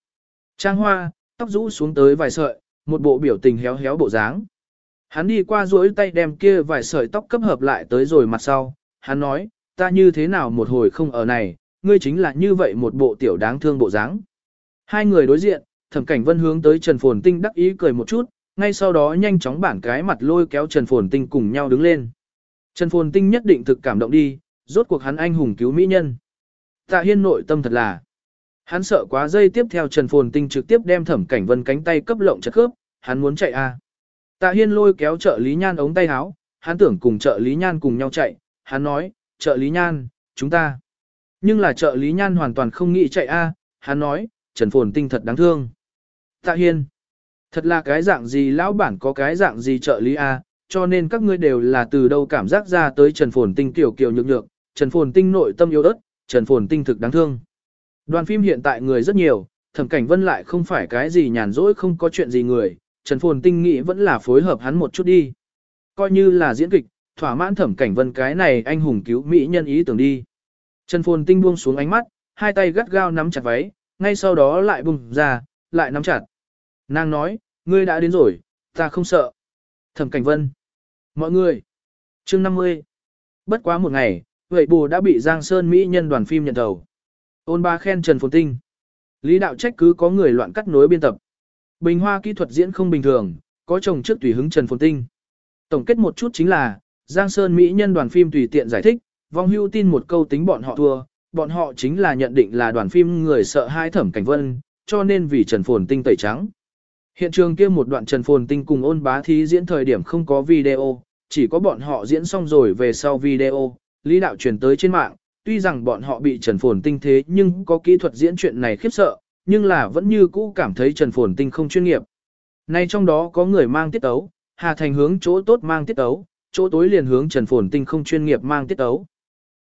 Trang hoa, tóc rũ xuống tới vài sợi, một bộ biểu tình héo héo bộ dáng. Hắn đi qua duỗi tay đem kia vài sợi tóc cấp hợp lại tới rồi mặt sau, hắn nói, ta như thế nào một hồi không ở này, ngươi chính là như vậy một bộ tiểu đáng thương bộ dáng. Hai người đối diện, thẩm cảnh vân hướng tới Trần Phồn Tinh đắc ý cười một chút, ngay sau đó nhanh chóng bản cái mặt lôi kéo Trần Phồn Tinh cùng nhau đứng lên. Trần Phồn Tinh nhất định thực cảm động đi, rốt cuộc hắn anh hùng cứu mỹ nhân. Tạ Hiên nội tâm thật là. Hắn sợ quá dây tiếp theo Trần Phồn Tinh trực tiếp đem thẩm cảnh vân cánh tay cấp lộng chật khớp, hắn muốn chạy a. À. Tạ Hiên lôi kéo trợ lý nhan ống tay áo, hắn tưởng cùng trợ lý nhan cùng nhau chạy, hắn nói, trợ lý nhan, chúng ta. Nhưng là trợ lý nhan hoàn toàn không nghĩ chạy a, hắn nói, Trần Phồn Tinh thật đáng thương. Tạ Hiên, thật là cái dạng gì lão bản có cái dạng gì trợ lý a, cho nên các ngươi đều là từ đâu cảm giác ra tới Trần Phồn Tinh kiểu kiểu nhược nhược, Trần Phồn Tinh nội tâm yếu ớt, Trần Phồn Tinh thực đáng thương. Đoàn phim hiện tại người rất nhiều, thẩm cảnh vân lại không phải cái gì nhàn rỗi không có chuyện gì người, Trần Phồn Tinh nghĩ vẫn là phối hợp hắn một chút đi. Coi như là diễn kịch, thỏa mãn thẩm cảnh vân cái này anh hùng cứu mỹ nhân ý tưởng đi. Trần Phồn Tinh buông xuống ánh mắt, hai tay gắt gao nắm chặt váy, ngay sau đó lại bùng ra, lại nắm chặt. Nàng nói, ngươi đã đến rồi, ta không sợ. Thẩm cảnh vân. Mọi người. chương 50. Bất quá một ngày, vậy bù đã bị Giang Sơn Mỹ nhân đoàn phim nhận đầu. Ôn ba khen Trần Phồn Tinh. Lý đạo trách cứ có người loạn cắt nối biên tập. Bình hoa kỹ thuật diễn không bình thường, có chồng trước tùy hứng Trần Phồn Tinh. Tổng kết một chút chính là, Giang Sơn Mỹ nhân đoàn phim tùy tiện giải thích, vong hưu tin một câu tính bọn họ thua, bọn họ chính là nhận định là đoàn phim người sợ hai thẩm cảnh vân, cho nên vì Trần Phồn Tinh tẩy trắng. Hiện trường kia một đoạn Trần Phồn Tinh cùng ôn bá thí diễn thời điểm không có video, chỉ có bọn họ diễn xong rồi về sau video, lý đạo truyền tới trên mạng, tuy rằng bọn họ bị Trần Phồn Tinh thế nhưng có kỹ thuật diễn chuyện này khiếp sợ, nhưng là vẫn như cũ cảm thấy Trần Phồn Tinh không chuyên nghiệp. Nay trong đó có người mang tiết ấu, Hà Thành hướng chỗ tốt mang tiết ấu, chỗ tối liền hướng Trần Phồn Tinh không chuyên nghiệp mang tiết ấu.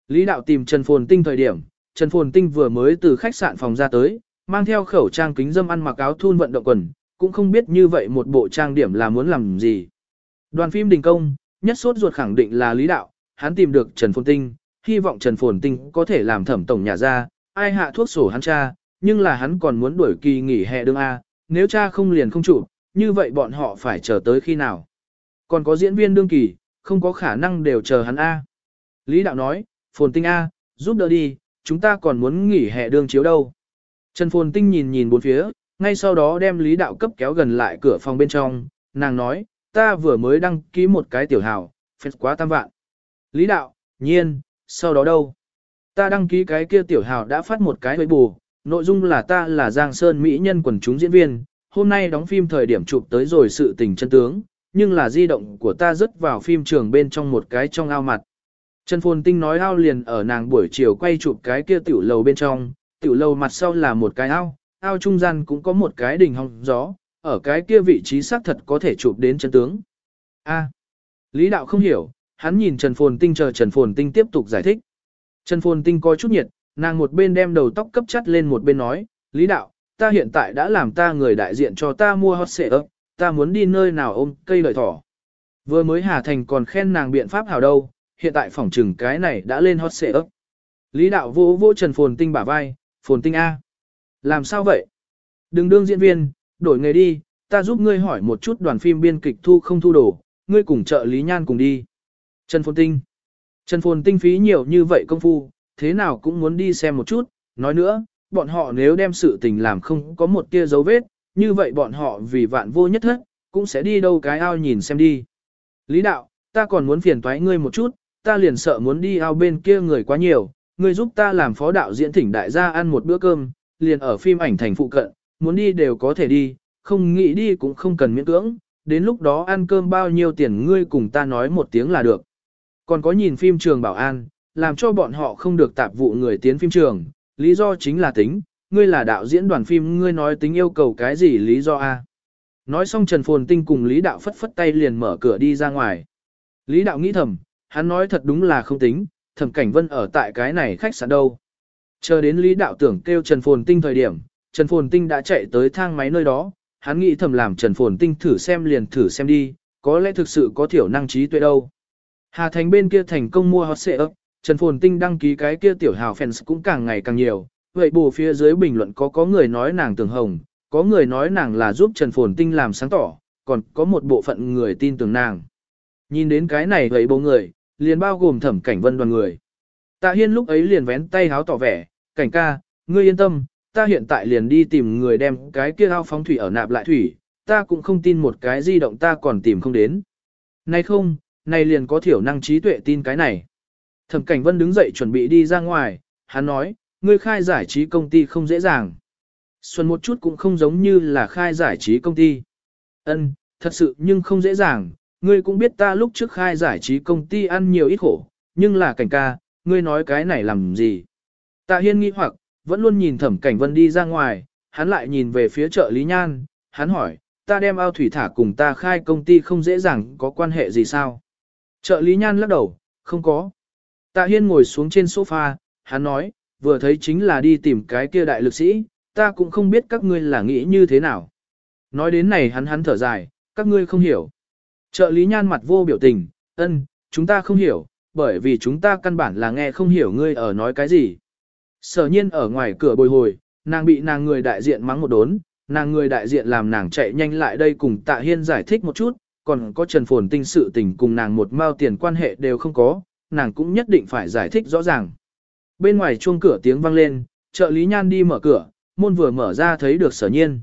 Lý đạo tìm Trần Phồn Tinh thời điểm, Trần Phồn Tinh vừa mới từ khách sạn phòng ra tới, mang theo khẩu trang kính dâm ăn mặc áo thun vận động quần, cũng không biết như vậy một bộ trang điểm là muốn làm gì. Đoàn phim đình công, nhất suốt ruột khẳng định là Lý đạo, hắn tìm được Trần Phồn Tinh, hy vọng Trần Phồn Tinh có thể làm thẩm tổng nhà ra, ai hạ thuốc sổ hắn cha, nhưng là hắn còn muốn đuổi kỳ nghỉ hè đương A, nếu cha không liền không chủ, như vậy bọn họ phải chờ tới khi nào. Còn có diễn viên đương kỳ, không có khả năng đều chờ hắn A. Lý Đạo nói, Phồn Tinh A, giúp đỡ đi, chúng ta còn muốn nghỉ hè đương chiếu đâu. Trần Phồn Tinh nhìn nhìn bốn phía, ngay sau đó đem Lý Đạo cấp kéo gần lại cửa phòng bên trong, nàng nói, ta vừa mới đăng ký một cái tiểu hào, phết quá tam vạn. Lý Đạo, nhiên, sau đó đâu? Ta đăng ký cái kia tiểu hào đã phát một cái với bù, nội dung là ta là Giang Sơn Mỹ nhân quần chúng diễn viên, hôm nay đóng phim thời điểm chụp tới rồi sự tình chân tướng, nhưng là di động của ta rớt vào phim trường bên trong một cái trong ao mặt. Trần Phồn Tinh nói ao liền ở nàng buổi chiều quay chụp cái kia tiểu lầu bên trong, tiểu lầu mặt sau là một cái ao, ao trung gian cũng có một cái đỉnh hong gió, ở cái kia vị trí xác thật có thể chụp đến chân tướng. A. Lý đạo không hiểu, hắn nhìn Trần Phồn Tinh chờ Trần Phồn Tinh tiếp tục giải thích. Trần Phồn Tinh có chút nhiệt, nàng một bên đem đầu tóc cấp chắt lên một bên nói, Lý đạo, ta hiện tại đã làm ta người đại diện cho ta mua hot xệ ấp, ta muốn đi nơi nào ôm cây lợi thỏ. Vừa mới Hà Thành còn khen nàng biện pháp hảo đâu, hiện tại phỏng trừng cái này đã lên hot xệ ấp. Lý đạo vô vô Trần Phồn Tinh bả vai, Phồn Tinh A. Làm sao vậy? Đừng đương diễn viên, đổi nghề đi, ta giúp ngươi hỏi một chút đoàn phim biên kịch thu không thu đổ, ngươi cùng trợ Lý Nhan cùng đi. Trần Phồn Tinh. Trần Phồn Tinh phí nhiều như vậy công phu, thế nào cũng muốn đi xem một chút, nói nữa, bọn họ nếu đem sự tình làm không có một tia dấu vết, như vậy bọn họ vì vạn vô nhất thất, cũng sẽ đi đâu cái ao nhìn xem đi. Lý đạo, ta còn muốn phiền toái ngươi một chút, ta liền sợ muốn đi ao bên kia người quá nhiều, ngươi giúp ta làm phó đạo diễn thỉnh đại gia ăn một bữa cơm, liền ở phim ảnh thành phụ cận, muốn đi đều có thể đi, không nghĩ đi cũng không cần miễn cưỡng, đến lúc đó ăn cơm bao nhiêu tiền ngươi cùng ta nói một tiếng là được. Còn có nhìn phim trường bảo an, làm cho bọn họ không được tạp vụ người tiến phim trường, lý do chính là tính, ngươi là đạo diễn đoàn phim ngươi nói tính yêu cầu cái gì lý do a? Nói xong Trần Phồn Tinh cùng Lý Đạo phất phất tay liền mở cửa đi ra ngoài. Lý Đạo nghĩ thầm, hắn nói thật đúng là không tính, thẩm cảnh vân ở tại cái này khách sạn đâu. Chờ đến Lý Đạo tưởng kêu Trần Phồn Tinh thời điểm, Trần Phồn Tinh đã chạy tới thang máy nơi đó, hắn nghĩ thầm làm Trần Phồn Tinh thử xem liền thử xem đi, có lẽ thực sự có thiểu năng trí tuệ đâu. Hà Thành bên kia thành công mua hot ấp, Trần Phồn Tinh đăng ký cái kia tiểu hào fans cũng càng ngày càng nhiều, vậy bù phía dưới bình luận có có người nói nàng tưởng hồng, có người nói nàng là giúp Trần Phồn Tinh làm sáng tỏ, còn có một bộ phận người tin tưởng nàng. Nhìn đến cái này vậy bố người, liền bao gồm thẩm cảnh vân đoàn người. Tạ Hiên lúc ấy liền vén tay háo tỏ vẻ, cảnh ca, ngươi yên tâm, ta hiện tại liền đi tìm người đem cái kia ao phóng thủy ở nạp lại thủy, ta cũng không tin một cái di động ta còn tìm không đến. Này không, này liền có thiểu năng trí tuệ tin cái này. Thẩm Cảnh Vân đứng dậy chuẩn bị đi ra ngoài, hắn nói, ngươi khai giải trí công ty không dễ dàng. Xuân một chút cũng không giống như là khai giải trí công ty. Ân, thật sự nhưng không dễ dàng, ngươi cũng biết ta lúc trước khai giải trí công ty ăn nhiều ít khổ, nhưng là cảnh ca, ngươi nói cái này làm gì? Tạ Hiên nghi hoặc, vẫn luôn nhìn Thẩm Cảnh Vân đi ra ngoài, hắn lại nhìn về phía chợ Lý Nhan, hắn hỏi, ta đem ao thủy thả cùng ta khai công ty không dễ dàng có quan hệ gì sao? Trợ lý nhan lắc đầu, không có. Tạ Hiên ngồi xuống trên sofa, hắn nói, vừa thấy chính là đi tìm cái kia đại lực sĩ, ta cũng không biết các ngươi là nghĩ như thế nào. Nói đến này hắn hắn thở dài, các ngươi không hiểu. Trợ lý nhan mặt vô biểu tình, ân, chúng ta không hiểu, bởi vì chúng ta căn bản là nghe không hiểu ngươi ở nói cái gì. Sở nhiên ở ngoài cửa bồi hồi, nàng bị nàng người đại diện mắng một đốn, nàng người đại diện làm nàng chạy nhanh lại đây cùng tạ hiên giải thích một chút, còn có trần phồn tinh sự tình cùng nàng một mao tiền quan hệ đều không có, nàng cũng nhất định phải giải thích rõ ràng. Bên ngoài chuông cửa tiếng vang lên, trợ lý nhan đi mở cửa, môn vừa mở ra thấy được sở nhiên.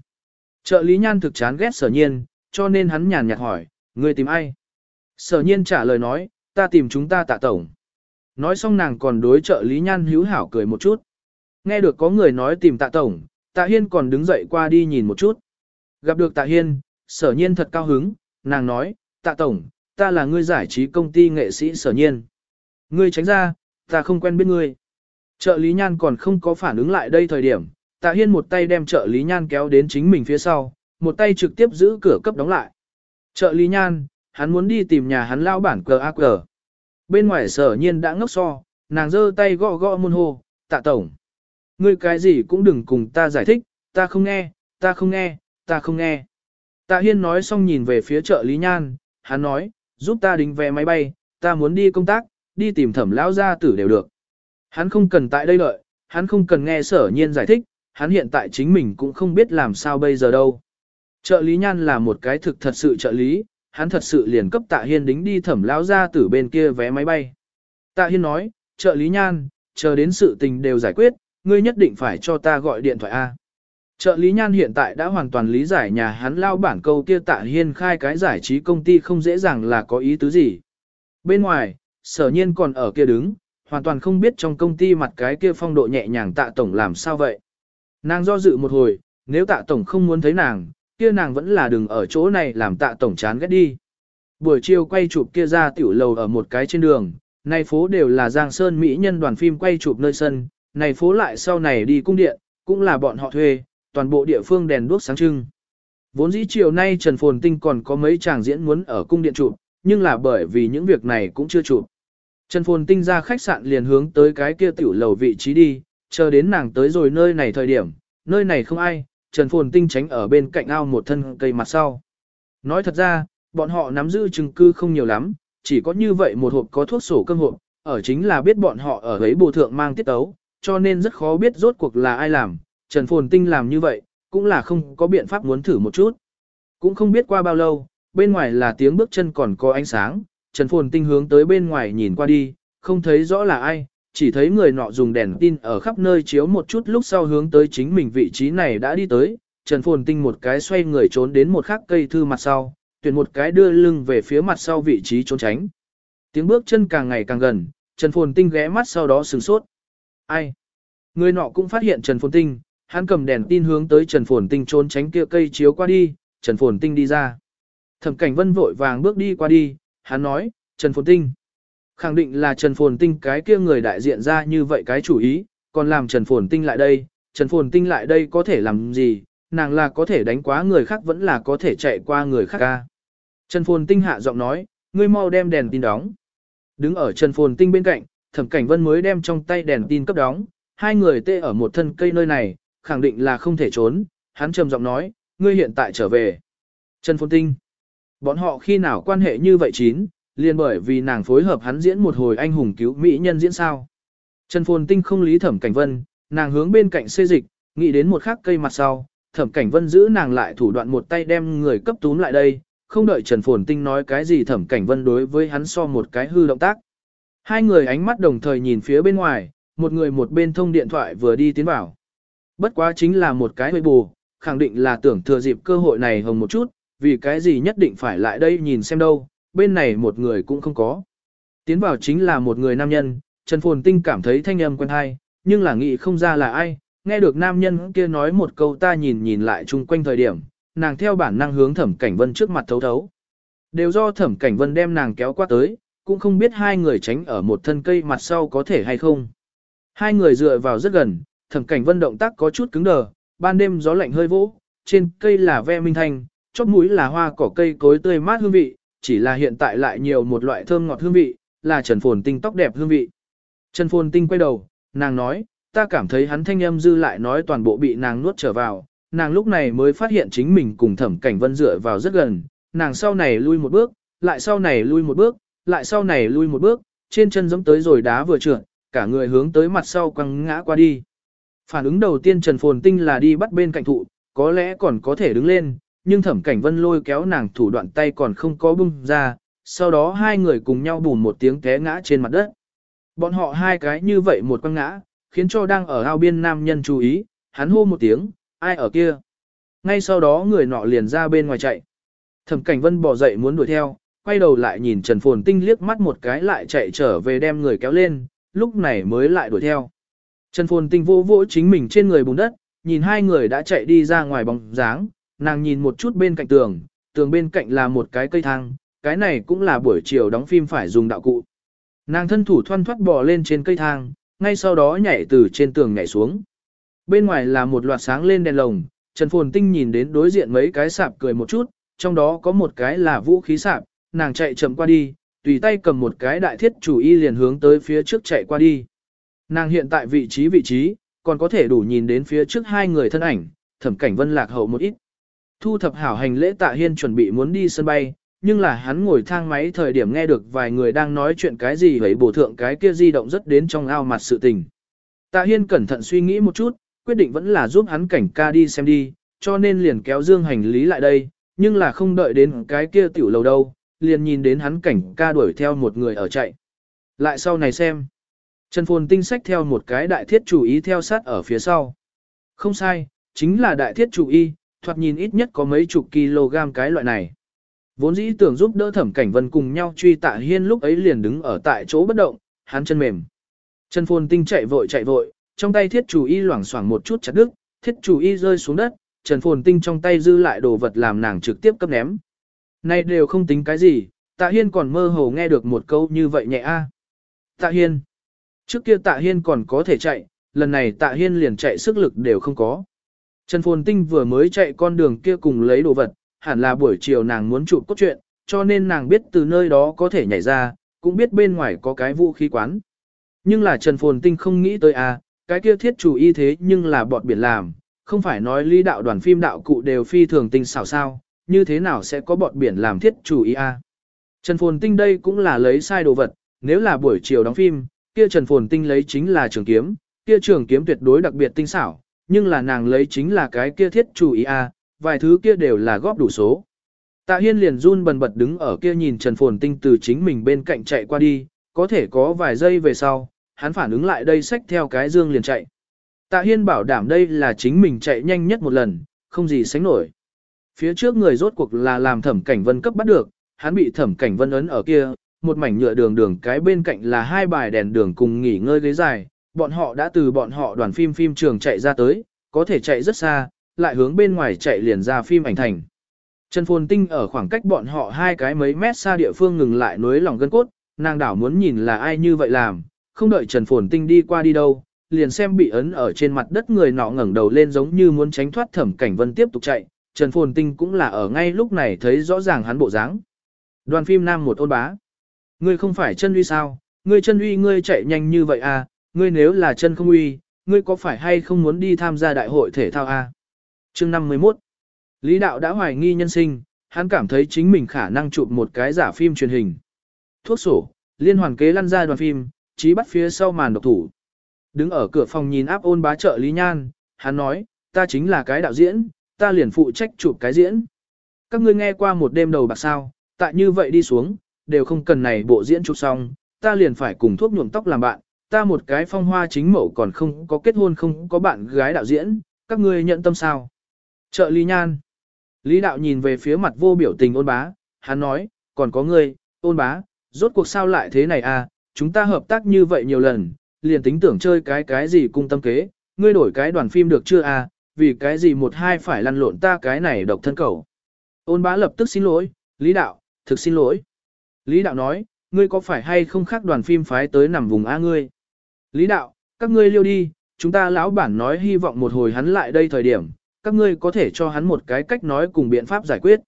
Trợ lý nhan thực chán ghét sở nhiên, cho nên hắn nhàn nhạt hỏi, người tìm ai? Sở nhiên trả lời nói, ta tìm chúng ta tạ tổng. Nói xong nàng còn đối trợ lý nhan hữu hảo cười một chút. Nghe được có người nói tìm tạ tổng, tạ hiên còn đứng dậy qua đi nhìn một chút. Gặp được tạ hiên, sở nhiên thật cao hứng, nàng nói, tạ tổng, ta là ngươi giải trí công ty nghệ sĩ sở nhiên. Ngươi tránh ra, ta không quen biết ngươi. Trợ lý nhan còn không có phản ứng lại đây thời điểm, tạ hiên một tay đem trợ lý nhan kéo đến chính mình phía sau, một tay trực tiếp giữ cửa cấp đóng lại. Trợ lý nhan, hắn muốn đi tìm nhà hắn lao bản cờ ác cờ. Bên ngoài sở nhiên đã ngốc so, nàng giơ tay gõ gõ môn hô, tạ tổng. Ngươi cái gì cũng đừng cùng ta giải thích, ta không nghe, ta không nghe, ta không nghe. Tạ Hiên nói xong nhìn về phía chợ Lý Nhan, hắn nói, giúp ta đính vé máy bay, ta muốn đi công tác, đi tìm thẩm lão gia tử đều được. Hắn không cần tại đây lợi, hắn không cần nghe sở nhiên giải thích, hắn hiện tại chính mình cũng không biết làm sao bây giờ đâu. Trợ lý nhan là một cái thực thật sự trợ lý, hắn thật sự liền cấp tạ hiên đính đi thẩm lão gia tử bên kia vé máy bay. Tạ hiên nói, trợ lý nhan, chờ đến sự tình đều giải quyết, ngươi nhất định phải cho ta gọi điện thoại A. Trợ lý nhan hiện tại đã hoàn toàn lý giải nhà hắn lao bản câu kia tạ hiên khai cái giải trí công ty không dễ dàng là có ý tứ gì. Bên ngoài, sở nhiên còn ở kia đứng, hoàn toàn không biết trong công ty mặt cái kia phong độ nhẹ nhàng tạ tổng làm sao vậy. Nàng do dự một hồi, nếu tạ tổng không muốn thấy nàng, kia nàng vẫn là đừng ở chỗ này làm tạ tổng chán ghét đi. Buổi chiều quay chụp kia ra tiểu lầu ở một cái trên đường, này phố đều là Giang Sơn Mỹ nhân đoàn phim quay chụp nơi sân, này phố lại sau này đi cung điện, cũng là bọn họ thuê, toàn bộ địa phương đèn đuốc sáng trưng. Vốn dĩ chiều nay Trần Phồn Tinh còn có mấy chàng diễn muốn ở cung điện chụp, nhưng là bởi vì những việc này cũng chưa chụp. Trần Phồn Tinh ra khách sạn liền hướng tới cái kia tiểu lầu vị trí đi, chờ đến nàng tới rồi nơi này thời điểm, nơi này không ai, Trần Phồn Tinh tránh ở bên cạnh ao một thân cây mặt sau. Nói thật ra, bọn họ nắm giữ chứng cư không nhiều lắm, chỉ có như vậy một hộp có thuốc sổ cơm hộp, ở chính là biết bọn họ ở ấy bồ thượng mang tiết tấu, cho nên rất khó biết rốt cuộc là ai làm, Trần Phồn Tinh làm như vậy, cũng là không có biện pháp muốn thử một chút. Cũng không biết qua bao lâu, bên ngoài là tiếng bước chân còn có ánh sáng, Trần Phồn Tinh hướng tới bên ngoài nhìn qua đi, không thấy rõ là ai, chỉ thấy người nọ dùng đèn tin ở khắp nơi chiếu một chút lúc sau hướng tới chính mình vị trí này đã đi tới, Trần Phồn Tinh một cái xoay người trốn đến một khắc cây thư mặt sau, tuyển một cái đưa lưng về phía mặt sau vị trí trốn tránh. Tiếng bước chân càng ngày càng gần, Trần Phồn Tinh ghé mắt sau đó sừng sốt. Ai? Người nọ cũng phát hiện Trần Phồn Tinh, hắn cầm đèn tin hướng tới Trần Phồn Tinh trốn tránh kia cây chiếu qua đi, Trần Phồn Tinh đi ra. Thẩm Cảnh Vân vội vàng bước đi qua đi, hắn nói, Trần Phồn Tinh. Khẳng định là Trần Phồn Tinh cái kia người đại diện ra như vậy cái chủ ý, còn làm Trần Phồn Tinh lại đây, Trần Phồn Tinh lại đây có thể làm gì, nàng là có thể đánh quá người khác vẫn là có thể chạy qua người khác ca. Trần Phồn Tinh hạ giọng nói, ngươi mau đem đèn tin đóng. Đứng ở Trần Phồn Tinh bên cạnh, Thẩm Cảnh Vân mới đem trong tay đèn tin cấp đóng, hai người tê ở một thân cây nơi này, khẳng định là không thể trốn, hắn trầm giọng nói, ngươi hiện tại trở về. Trần Phồn Tinh. Bọn họ khi nào quan hệ như vậy chín, liền bởi vì nàng phối hợp hắn diễn một hồi anh hùng cứu mỹ nhân diễn sao. Trần Phồn Tinh không lý thẩm cảnh vân, nàng hướng bên cạnh xê dịch, nghĩ đến một khắc cây mặt sau, thẩm cảnh vân giữ nàng lại thủ đoạn một tay đem người cấp túm lại đây, không đợi Trần Phồn Tinh nói cái gì thẩm cảnh vân đối với hắn so một cái hư động tác. Hai người ánh mắt đồng thời nhìn phía bên ngoài, một người một bên thông điện thoại vừa đi tiến vào. Bất quá chính là một cái hơi bù, khẳng định là tưởng thừa dịp cơ hội này hồng một chút, vì cái gì nhất định phải lại đây nhìn xem đâu, bên này một người cũng không có. Tiến vào chính là một người nam nhân, Trần Phồn Tinh cảm thấy thanh âm quen hay, nhưng là nghĩ không ra là ai, nghe được nam nhân kia nói một câu ta nhìn nhìn lại chung quanh thời điểm, nàng theo bản năng hướng thẩm cảnh vân trước mặt thấu thấu. Đều do thẩm cảnh vân đem nàng kéo qua tới, cũng không biết hai người tránh ở một thân cây mặt sau có thể hay không. Hai người dựa vào rất gần, thẩm cảnh vân động tác có chút cứng đờ, ban đêm gió lạnh hơi vỗ, trên cây là ve minh thanh, chóp mũi là hoa cỏ cây cối tươi mát hương vị, chỉ là hiện tại lại nhiều một loại thơm ngọt hương vị, là Trần Phồn Tinh tóc đẹp hương vị. Trần Phồn Tinh quay đầu, nàng nói, ta cảm thấy hắn thanh âm dư lại nói toàn bộ bị nàng nuốt trở vào, nàng lúc này mới phát hiện chính mình cùng thẩm cảnh vân dựa vào rất gần, nàng sau này lui một bước, lại sau này lui một bước, lại sau này lui một bước, trên chân giống tới rồi đá vừa trượt, cả người hướng tới mặt sau quăng ngã qua đi. Phản ứng đầu tiên Trần Phồn Tinh là đi bắt bên cạnh thụ, có lẽ còn có thể đứng lên, nhưng thẩm cảnh vân lôi kéo nàng thủ đoạn tay còn không có bung ra, sau đó hai người cùng nhau bùn một tiếng té ngã trên mặt đất. Bọn họ hai cái như vậy một quăng ngã, khiến cho đang ở ao biên nam nhân chú ý, hắn hô một tiếng, ai ở kia. Ngay sau đó người nọ liền ra bên ngoài chạy. Thẩm cảnh vân bỏ dậy muốn đuổi theo, quay đầu lại nhìn Trần Phồn Tinh liếc mắt một cái lại chạy trở về đem người kéo lên, lúc này mới lại đuổi theo. Trần Phồn Tinh vô vỗ chính mình trên người bùn đất, nhìn hai người đã chạy đi ra ngoài bóng dáng, nàng nhìn một chút bên cạnh tường, tường bên cạnh là một cái cây thang, cái này cũng là buổi chiều đóng phim phải dùng đạo cụ. Nàng thân thủ thoăn thoắt bò lên trên cây thang, ngay sau đó nhảy từ trên tường nhảy xuống. Bên ngoài là một loạt sáng lên đèn lồng, Trần Phồn Tinh nhìn đến đối diện mấy cái sạp cười một chút, trong đó có một cái là vũ khí sạp, nàng chạy chậm qua đi, tùy tay cầm một cái đại thiết chủ y liền hướng tới phía trước chạy qua đi. Nàng hiện tại vị trí vị trí, còn có thể đủ nhìn đến phía trước hai người thân ảnh, thẩm cảnh vân lạc hậu một ít. Thu thập hảo hành lễ tạ hiên chuẩn bị muốn đi sân bay, nhưng là hắn ngồi thang máy thời điểm nghe được vài người đang nói chuyện cái gì vậy bổ thượng cái kia di động rất đến trong ao mặt sự tình. Tạ hiên cẩn thận suy nghĩ một chút, quyết định vẫn là giúp hắn cảnh ca đi xem đi, cho nên liền kéo dương hành lý lại đây, nhưng là không đợi đến cái kia tiểu lầu đâu, liền nhìn đến hắn cảnh ca đuổi theo một người ở chạy. Lại sau này xem. Trần Phồn tinh sách theo một cái đại thiết chủ ý theo sát ở phía sau. Không sai, chính là đại thiết chủ y, thoạt nhìn ít nhất có mấy chục kg cái loại này. Vốn dĩ tưởng giúp đỡ thẩm cảnh vân cùng nhau truy tạ hiên lúc ấy liền đứng ở tại chỗ bất động, hắn chân mềm. Trần Phồn tinh chạy vội chạy vội, trong tay thiết chủ y loảng xoảng một chút chặt đứt, thiết chủ y rơi xuống đất, Trần Phồn tinh trong tay dư lại đồ vật làm nàng trực tiếp cấp ném. Này đều không tính cái gì, tạ hiên còn mơ hồ nghe được một câu như vậy nhẹ a. Tạ hiên. Trước kia tạ hiên còn có thể chạy, lần này tạ hiên liền chạy sức lực đều không có. Trần Phồn Tinh vừa mới chạy con đường kia cùng lấy đồ vật, hẳn là buổi chiều nàng muốn chụp cốt truyện, cho nên nàng biết từ nơi đó có thể nhảy ra, cũng biết bên ngoài có cái vũ khí quán. Nhưng là Trần Phồn Tinh không nghĩ tới à, cái kia thiết chủ y thế nhưng là bọt biển làm, không phải nói lý đạo đoàn phim đạo cụ đều phi thường tinh xảo sao, như thế nào sẽ có bọt biển làm thiết chủ y à. Trần Phồn Tinh đây cũng là lấy sai đồ vật, nếu là buổi chiều đóng phim, kia Trần Phồn Tinh lấy chính là trường kiếm, kia trường kiếm tuyệt đối đặc biệt tinh xảo, nhưng là nàng lấy chính là cái kia thiết chủ ý a, vài thứ kia đều là góp đủ số. Tạ Hiên liền run bần bật đứng ở kia nhìn Trần Phồn Tinh từ chính mình bên cạnh chạy qua đi, có thể có vài giây về sau, hắn phản ứng lại đây xách theo cái dương liền chạy. Tạ Hiên bảo đảm đây là chính mình chạy nhanh nhất một lần, không gì sánh nổi. Phía trước người rốt cuộc là làm thẩm cảnh vân cấp bắt được, hắn bị thẩm cảnh vân ấn ở kia, một mảnh nhựa đường đường cái bên cạnh là hai bài đèn đường cùng nghỉ ngơi ghế dài, bọn họ đã từ bọn họ đoàn phim phim trường chạy ra tới, có thể chạy rất xa, lại hướng bên ngoài chạy liền ra phim ảnh thành. Trần Phồn Tinh ở khoảng cách bọn họ hai cái mấy mét xa địa phương ngừng lại nối lòng gân cốt, nàng đảo muốn nhìn là ai như vậy làm, không đợi Trần Phồn Tinh đi qua đi đâu, liền xem bị ấn ở trên mặt đất người nọ ngẩng đầu lên giống như muốn tránh thoát thẩm cảnh vân tiếp tục chạy, Trần Phồn Tinh cũng là ở ngay lúc này thấy rõ ràng hắn bộ dáng. Đoàn phim nam một ôn bá. Ngươi không phải chân uy sao, ngươi chân uy ngươi chạy nhanh như vậy à, ngươi nếu là chân không uy, ngươi có phải hay không muốn đi tham gia đại hội thể thao à? Chương 51 Lý đạo đã hoài nghi nhân sinh, hắn cảm thấy chính mình khả năng chụp một cái giả phim truyền hình. Thuốc sổ, liên hoàn kế lăn ra đoàn phim, trí bắt phía sau màn độc thủ. Đứng ở cửa phòng nhìn áp ôn bá trợ Lý Nhan, hắn nói, ta chính là cái đạo diễn, ta liền phụ trách chụp cái diễn. Các ngươi nghe qua một đêm đầu bạc sao, tại như vậy đi xuống, đều không cần này bộ diễn chụp xong, ta liền phải cùng thuốc nhuộm tóc làm bạn, ta một cái phong hoa chính mẫu còn không có kết hôn không có bạn gái đạo diễn, các ngươi nhận tâm sao? Trợ lý nhan. Lý đạo nhìn về phía mặt vô biểu tình ôn bá, hắn nói, còn có ngươi, ôn bá, rốt cuộc sao lại thế này à, chúng ta hợp tác như vậy nhiều lần, liền tính tưởng chơi cái cái gì cung tâm kế, ngươi đổi cái đoàn phim được chưa à, vì cái gì một hai phải lăn lộn ta cái này độc thân cầu. Ôn bá lập tức xin lỗi, Lý đạo, thực xin lỗi. Lý đạo nói, ngươi có phải hay không khác đoàn phim phái tới nằm vùng A ngươi? Lý đạo, các ngươi liêu đi, chúng ta lão bản nói hy vọng một hồi hắn lại đây thời điểm, các ngươi có thể cho hắn một cái cách nói cùng biện pháp giải quyết.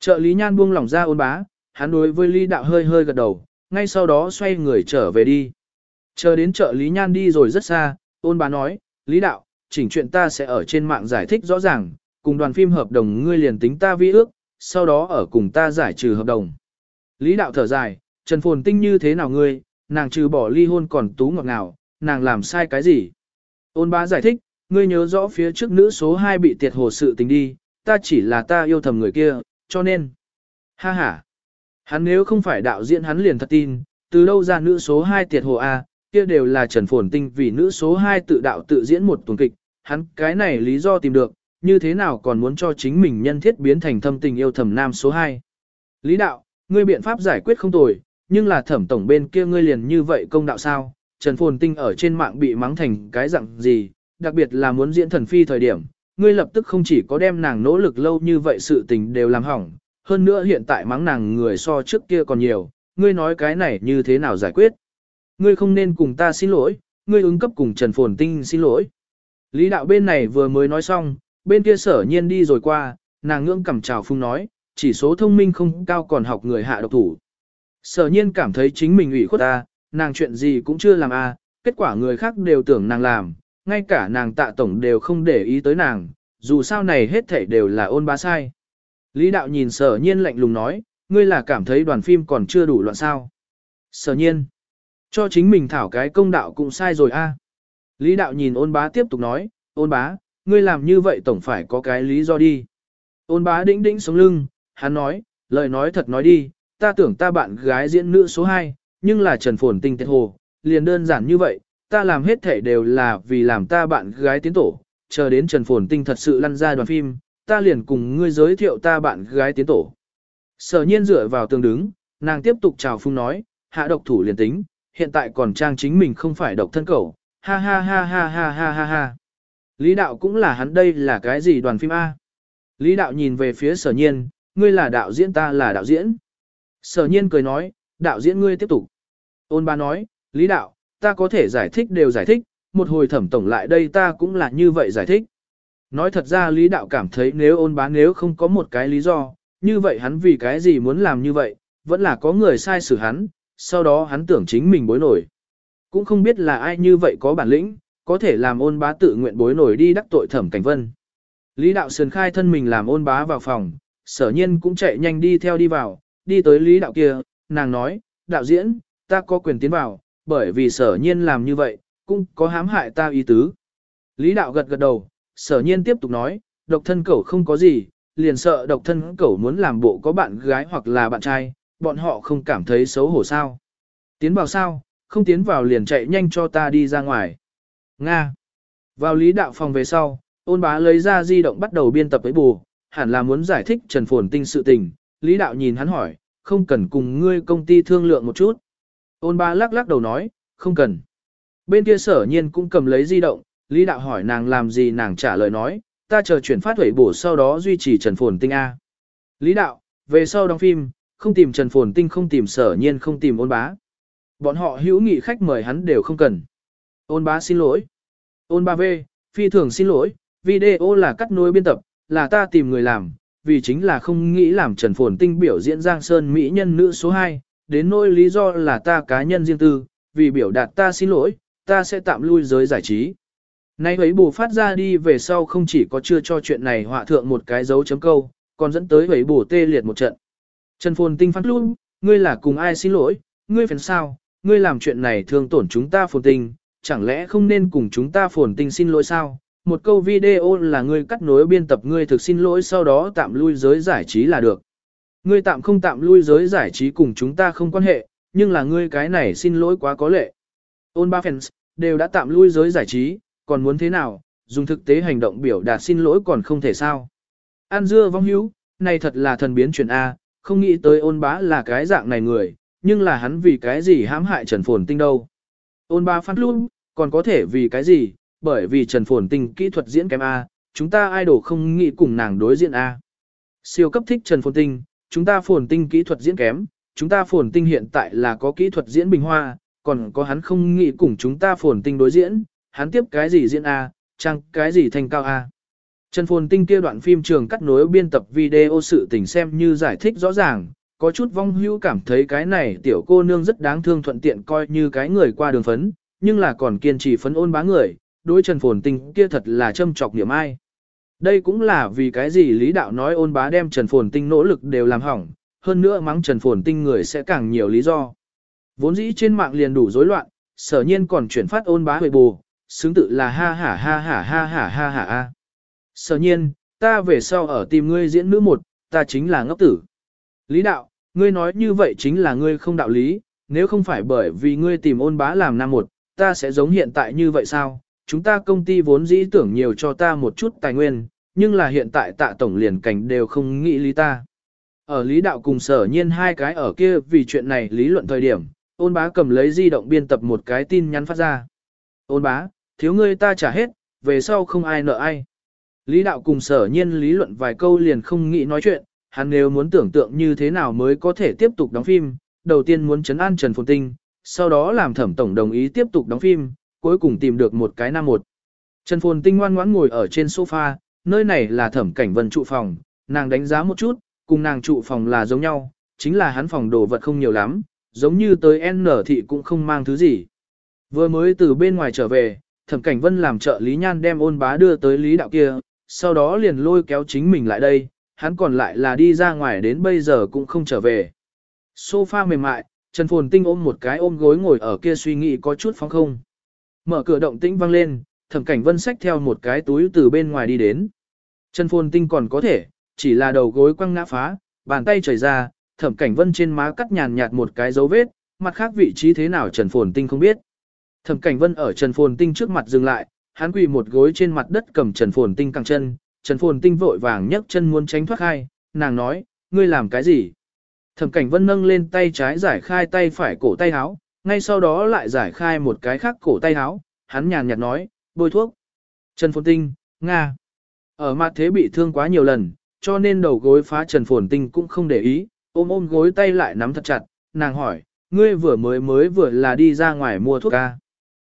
Trợ lý nhan buông lỏng ra ôn bá, hắn đối với Lý đạo hơi hơi gật đầu, ngay sau đó xoay người trở về đi. Chờ đến trợ lý nhan đi rồi rất xa, ôn bá nói, Lý đạo, chỉnh chuyện ta sẽ ở trên mạng giải thích rõ ràng, cùng đoàn phim hợp đồng ngươi liền tính ta vi ước, sau đó ở cùng ta giải trừ hợp đồng. Lý đạo thở dài, Trần Phồn Tinh như thế nào ngươi, nàng trừ bỏ ly hôn còn tú ngọt ngào, nàng làm sai cái gì? Ôn bá giải thích, ngươi nhớ rõ phía trước nữ số 2 bị tiệt hồ sự tình đi, ta chỉ là ta yêu thầm người kia, cho nên. Ha ha. Hắn nếu không phải đạo diễn hắn liền thật tin, từ đâu ra nữ số 2 tiệt hồ A, kia đều là Trần Phồn Tinh vì nữ số 2 tự đạo tự diễn một tuần kịch, hắn cái này lý do tìm được, như thế nào còn muốn cho chính mình nhân thiết biến thành thâm tình yêu thầm nam số 2. Lý đạo, ngươi biện pháp giải quyết không tồi, nhưng là thẩm tổng bên kia ngươi liền như vậy công đạo sao, Trần Phồn Tinh ở trên mạng bị mắng thành cái dạng gì, đặc biệt là muốn diễn thần phi thời điểm, ngươi lập tức không chỉ có đem nàng nỗ lực lâu như vậy sự tình đều làm hỏng, hơn nữa hiện tại mắng nàng người so trước kia còn nhiều, ngươi nói cái này như thế nào giải quyết. Ngươi không nên cùng ta xin lỗi, ngươi ứng cấp cùng Trần Phồn Tinh xin lỗi. Lý đạo bên này vừa mới nói xong, bên kia sở nhiên đi rồi qua, nàng ngưỡng cầm chào phung nói, chỉ số thông minh không cao còn học người hạ độc thủ. Sở nhiên cảm thấy chính mình ủy khuất ta, nàng chuyện gì cũng chưa làm a, à, kết quả người khác đều tưởng nàng làm, ngay cả nàng tạ tổng đều không để ý tới nàng, dù sao này hết thảy đều là ôn bá sai. Lý đạo nhìn sở nhiên lạnh lùng nói, ngươi là cảm thấy đoàn phim còn chưa đủ loạn sao. Sở nhiên, cho chính mình thảo cái công đạo cũng sai rồi a. Lý đạo nhìn ôn bá tiếp tục nói, ôn bá, ngươi làm như vậy tổng phải có cái lý do đi. Ôn bá đĩnh đĩnh sống lưng, hắn nói, lời nói thật nói đi, ta tưởng ta bạn gái diễn nữ số 2, nhưng là Trần Phồn Tinh tiết hồ, liền đơn giản như vậy, ta làm hết thể đều là vì làm ta bạn gái tiến tổ, chờ đến Trần Phồn Tinh thật sự lăn ra đoàn phim, ta liền cùng ngươi giới thiệu ta bạn gái tiến tổ. Sở nhiên dựa vào tường đứng, nàng tiếp tục chào phung nói, hạ độc thủ liền tính, hiện tại còn trang chính mình không phải độc thân cầu, ha ha ha ha ha ha ha ha. Lý đạo cũng là hắn đây là cái gì đoàn phim A. Lý đạo nhìn về phía sở nhiên, ngươi là đạo diễn ta là đạo diễn. Sở nhiên cười nói, đạo diễn ngươi tiếp tục. Ôn ba nói, Lý đạo, ta có thể giải thích đều giải thích, một hồi thẩm tổng lại đây ta cũng là như vậy giải thích. Nói thật ra Lý đạo cảm thấy nếu ôn bá nếu không có một cái lý do, như vậy hắn vì cái gì muốn làm như vậy, vẫn là có người sai xử hắn, sau đó hắn tưởng chính mình bối nổi. Cũng không biết là ai như vậy có bản lĩnh, có thể làm ôn bá tự nguyện bối nổi đi đắc tội thẩm cảnh vân. Lý đạo sườn khai thân mình làm ôn bá vào phòng, sở nhiên cũng chạy nhanh đi theo đi vào, đi tới lý đạo kia, nàng nói, đạo diễn, ta có quyền tiến vào, bởi vì sở nhiên làm như vậy, cũng có hãm hại ta ý tứ. Lý đạo gật gật đầu, sở nhiên tiếp tục nói, độc thân cẩu không có gì, liền sợ độc thân cẩu muốn làm bộ có bạn gái hoặc là bạn trai, bọn họ không cảm thấy xấu hổ sao. Tiến vào sao, không tiến vào liền chạy nhanh cho ta đi ra ngoài. Nga. Vào lý đạo phòng về sau, ôn bá lấy ra di động bắt đầu biên tập với bù, hẳn là muốn giải thích Trần Phồn Tinh sự tình. Lý đạo nhìn hắn hỏi, không cần cùng ngươi công ty thương lượng một chút. Ôn bá lắc lắc đầu nói, không cần. Bên kia sở nhiên cũng cầm lấy di động, Lý đạo hỏi nàng làm gì nàng trả lời nói, ta chờ chuyển phát huẩy bổ sau đó duy trì Trần Phồn Tinh A. Lý đạo, về sau đóng phim, không tìm Trần Phồn Tinh không tìm sở nhiên không tìm ôn bá. Bọn họ hữu nghị khách mời hắn đều không cần. Ôn bá xin lỗi. Ôn ba V, phi thường xin lỗi, video là cắt nối biên tập, là ta tìm người làm, vì chính là không nghĩ làm Trần Phồn Tinh biểu diễn Giang Sơn Mỹ nhân nữ số 2, đến nỗi lý do là ta cá nhân riêng tư, vì biểu đạt ta xin lỗi, ta sẽ tạm lui giới giải trí. Nay ấy bù phát ra đi về sau không chỉ có chưa cho chuyện này họa thượng một cái dấu chấm câu, còn dẫn tới ấy bù tê liệt một trận. Trần Phồn Tinh phát luôn, ngươi là cùng ai xin lỗi, ngươi phèn sao, ngươi làm chuyện này thương tổn chúng ta Phồn Tinh, chẳng lẽ không nên cùng chúng ta Phồn Tinh xin lỗi sao? Một câu video là ngươi cắt nối biên tập ngươi thực xin lỗi sau đó tạm lui giới giải trí là được. Ngươi tạm không tạm lui giới giải trí cùng chúng ta không quan hệ, nhưng là ngươi cái này xin lỗi quá có lệ. Ôn ba fans, đều đã tạm lui giới giải trí, còn muốn thế nào, dùng thực tế hành động biểu đạt xin lỗi còn không thể sao. An dưa vong hữu, này thật là thần biến chuyển A, không nghĩ tới ôn bá là cái dạng này người, nhưng là hắn vì cái gì hãm hại Trần Phồn Tinh đâu. Ôn bá phát luôn, còn có thể vì cái gì, bởi vì Trần Phồn Tinh kỹ thuật diễn kém A, chúng ta idol không nghĩ cùng nàng đối diện A. Siêu cấp thích Trần Phồn Tinh, chúng ta Phồn Tinh kỹ thuật diễn kém, chúng ta Phồn Tinh hiện tại là có kỹ thuật diễn bình hoa, còn có hắn không nghĩ cùng chúng ta Phồn Tinh đối diễn, hắn tiếp cái gì diễn A, chăng cái gì thành cao A. Trần Phồn Tinh kia đoạn phim trường cắt nối biên tập video sự tình xem như giải thích rõ ràng, có chút vong hữu cảm thấy cái này tiểu cô nương rất đáng thương thuận tiện coi như cái người qua đường phấn, nhưng là còn kiên trì phấn ôn bá người, đối Trần Phồn Tinh kia thật là châm trọc niệm ai. Đây cũng là vì cái gì lý đạo nói ôn bá đem Trần Phồn Tinh nỗ lực đều làm hỏng, hơn nữa mắng Trần Phồn Tinh người sẽ càng nhiều lý do. Vốn dĩ trên mạng liền đủ rối loạn, sở nhiên còn chuyển phát ôn bá huệ bù, xứng tự là ha ha ha ha ha ha ha ha ha. Sở nhiên, ta về sau ở tìm ngươi diễn nữ một, ta chính là ngốc tử. Lý đạo, ngươi nói như vậy chính là ngươi không đạo lý, nếu không phải bởi vì ngươi tìm ôn bá làm nam một, ta sẽ giống hiện tại như vậy sao? Chúng ta công ty vốn dĩ tưởng nhiều cho ta một chút tài nguyên, nhưng là hiện tại tạ tổng liền cảnh đều không nghĩ lý ta. Ở lý đạo cùng sở nhiên hai cái ở kia vì chuyện này lý luận thời điểm, ôn bá cầm lấy di động biên tập một cái tin nhắn phát ra. Ôn bá, thiếu ngươi ta trả hết, về sau không ai nợ ai. Lý đạo cùng sở nhiên lý luận vài câu liền không nghĩ nói chuyện, hắn nếu muốn tưởng tượng như thế nào mới có thể tiếp tục đóng phim, đầu tiên muốn chấn an Trần Phồn Tinh, sau đó làm thẩm tổng đồng ý tiếp tục đóng phim, cuối cùng tìm được một cái nam một. Trần Phồn Tinh ngoan ngoãn ngồi ở trên sofa, nơi này là thẩm cảnh vân trụ phòng, nàng đánh giá một chút, cùng nàng trụ phòng là giống nhau, chính là hắn phòng đồ vật không nhiều lắm, giống như tới N thị cũng không mang thứ gì. Vừa mới từ bên ngoài trở về, thẩm cảnh vân làm trợ lý nhan đem ôn bá đưa tới lý đạo kia, sau đó liền lôi kéo chính mình lại đây, hắn còn lại là đi ra ngoài đến bây giờ cũng không trở về. Sofa mềm mại, Trần Phồn Tinh ôm một cái ôm gối ngồi ở kia suy nghĩ có chút phóng không. Mở cửa động tĩnh vang lên, thẩm cảnh vân xách theo một cái túi từ bên ngoài đi đến. Trần Phồn Tinh còn có thể, chỉ là đầu gối quăng ngã phá, bàn tay chảy ra, thẩm cảnh vân trên má cắt nhàn nhạt một cái dấu vết, mặt khác vị trí thế nào Trần Phồn Tinh không biết. Thẩm cảnh vân ở Trần Phồn Tinh trước mặt dừng lại, hắn quỳ một gối trên mặt đất cầm Trần Phồn Tinh cẳng chân, Trần Phồn Tinh vội vàng nhấc chân muốn tránh thoát khai, nàng nói, ngươi làm cái gì? Thẩm Cảnh Vân nâng lên tay trái giải khai tay phải cổ tay áo, ngay sau đó lại giải khai một cái khác cổ tay áo, hắn nhàn nhạt nói, bôi thuốc. Trần Phồn Tinh, Nga. Ở mặt thế bị thương quá nhiều lần, cho nên đầu gối phá Trần Phồn Tinh cũng không để ý, ôm ôm gối tay lại nắm thật chặt, nàng hỏi, ngươi vừa mới mới vừa là đi ra ngoài mua thuốc ca.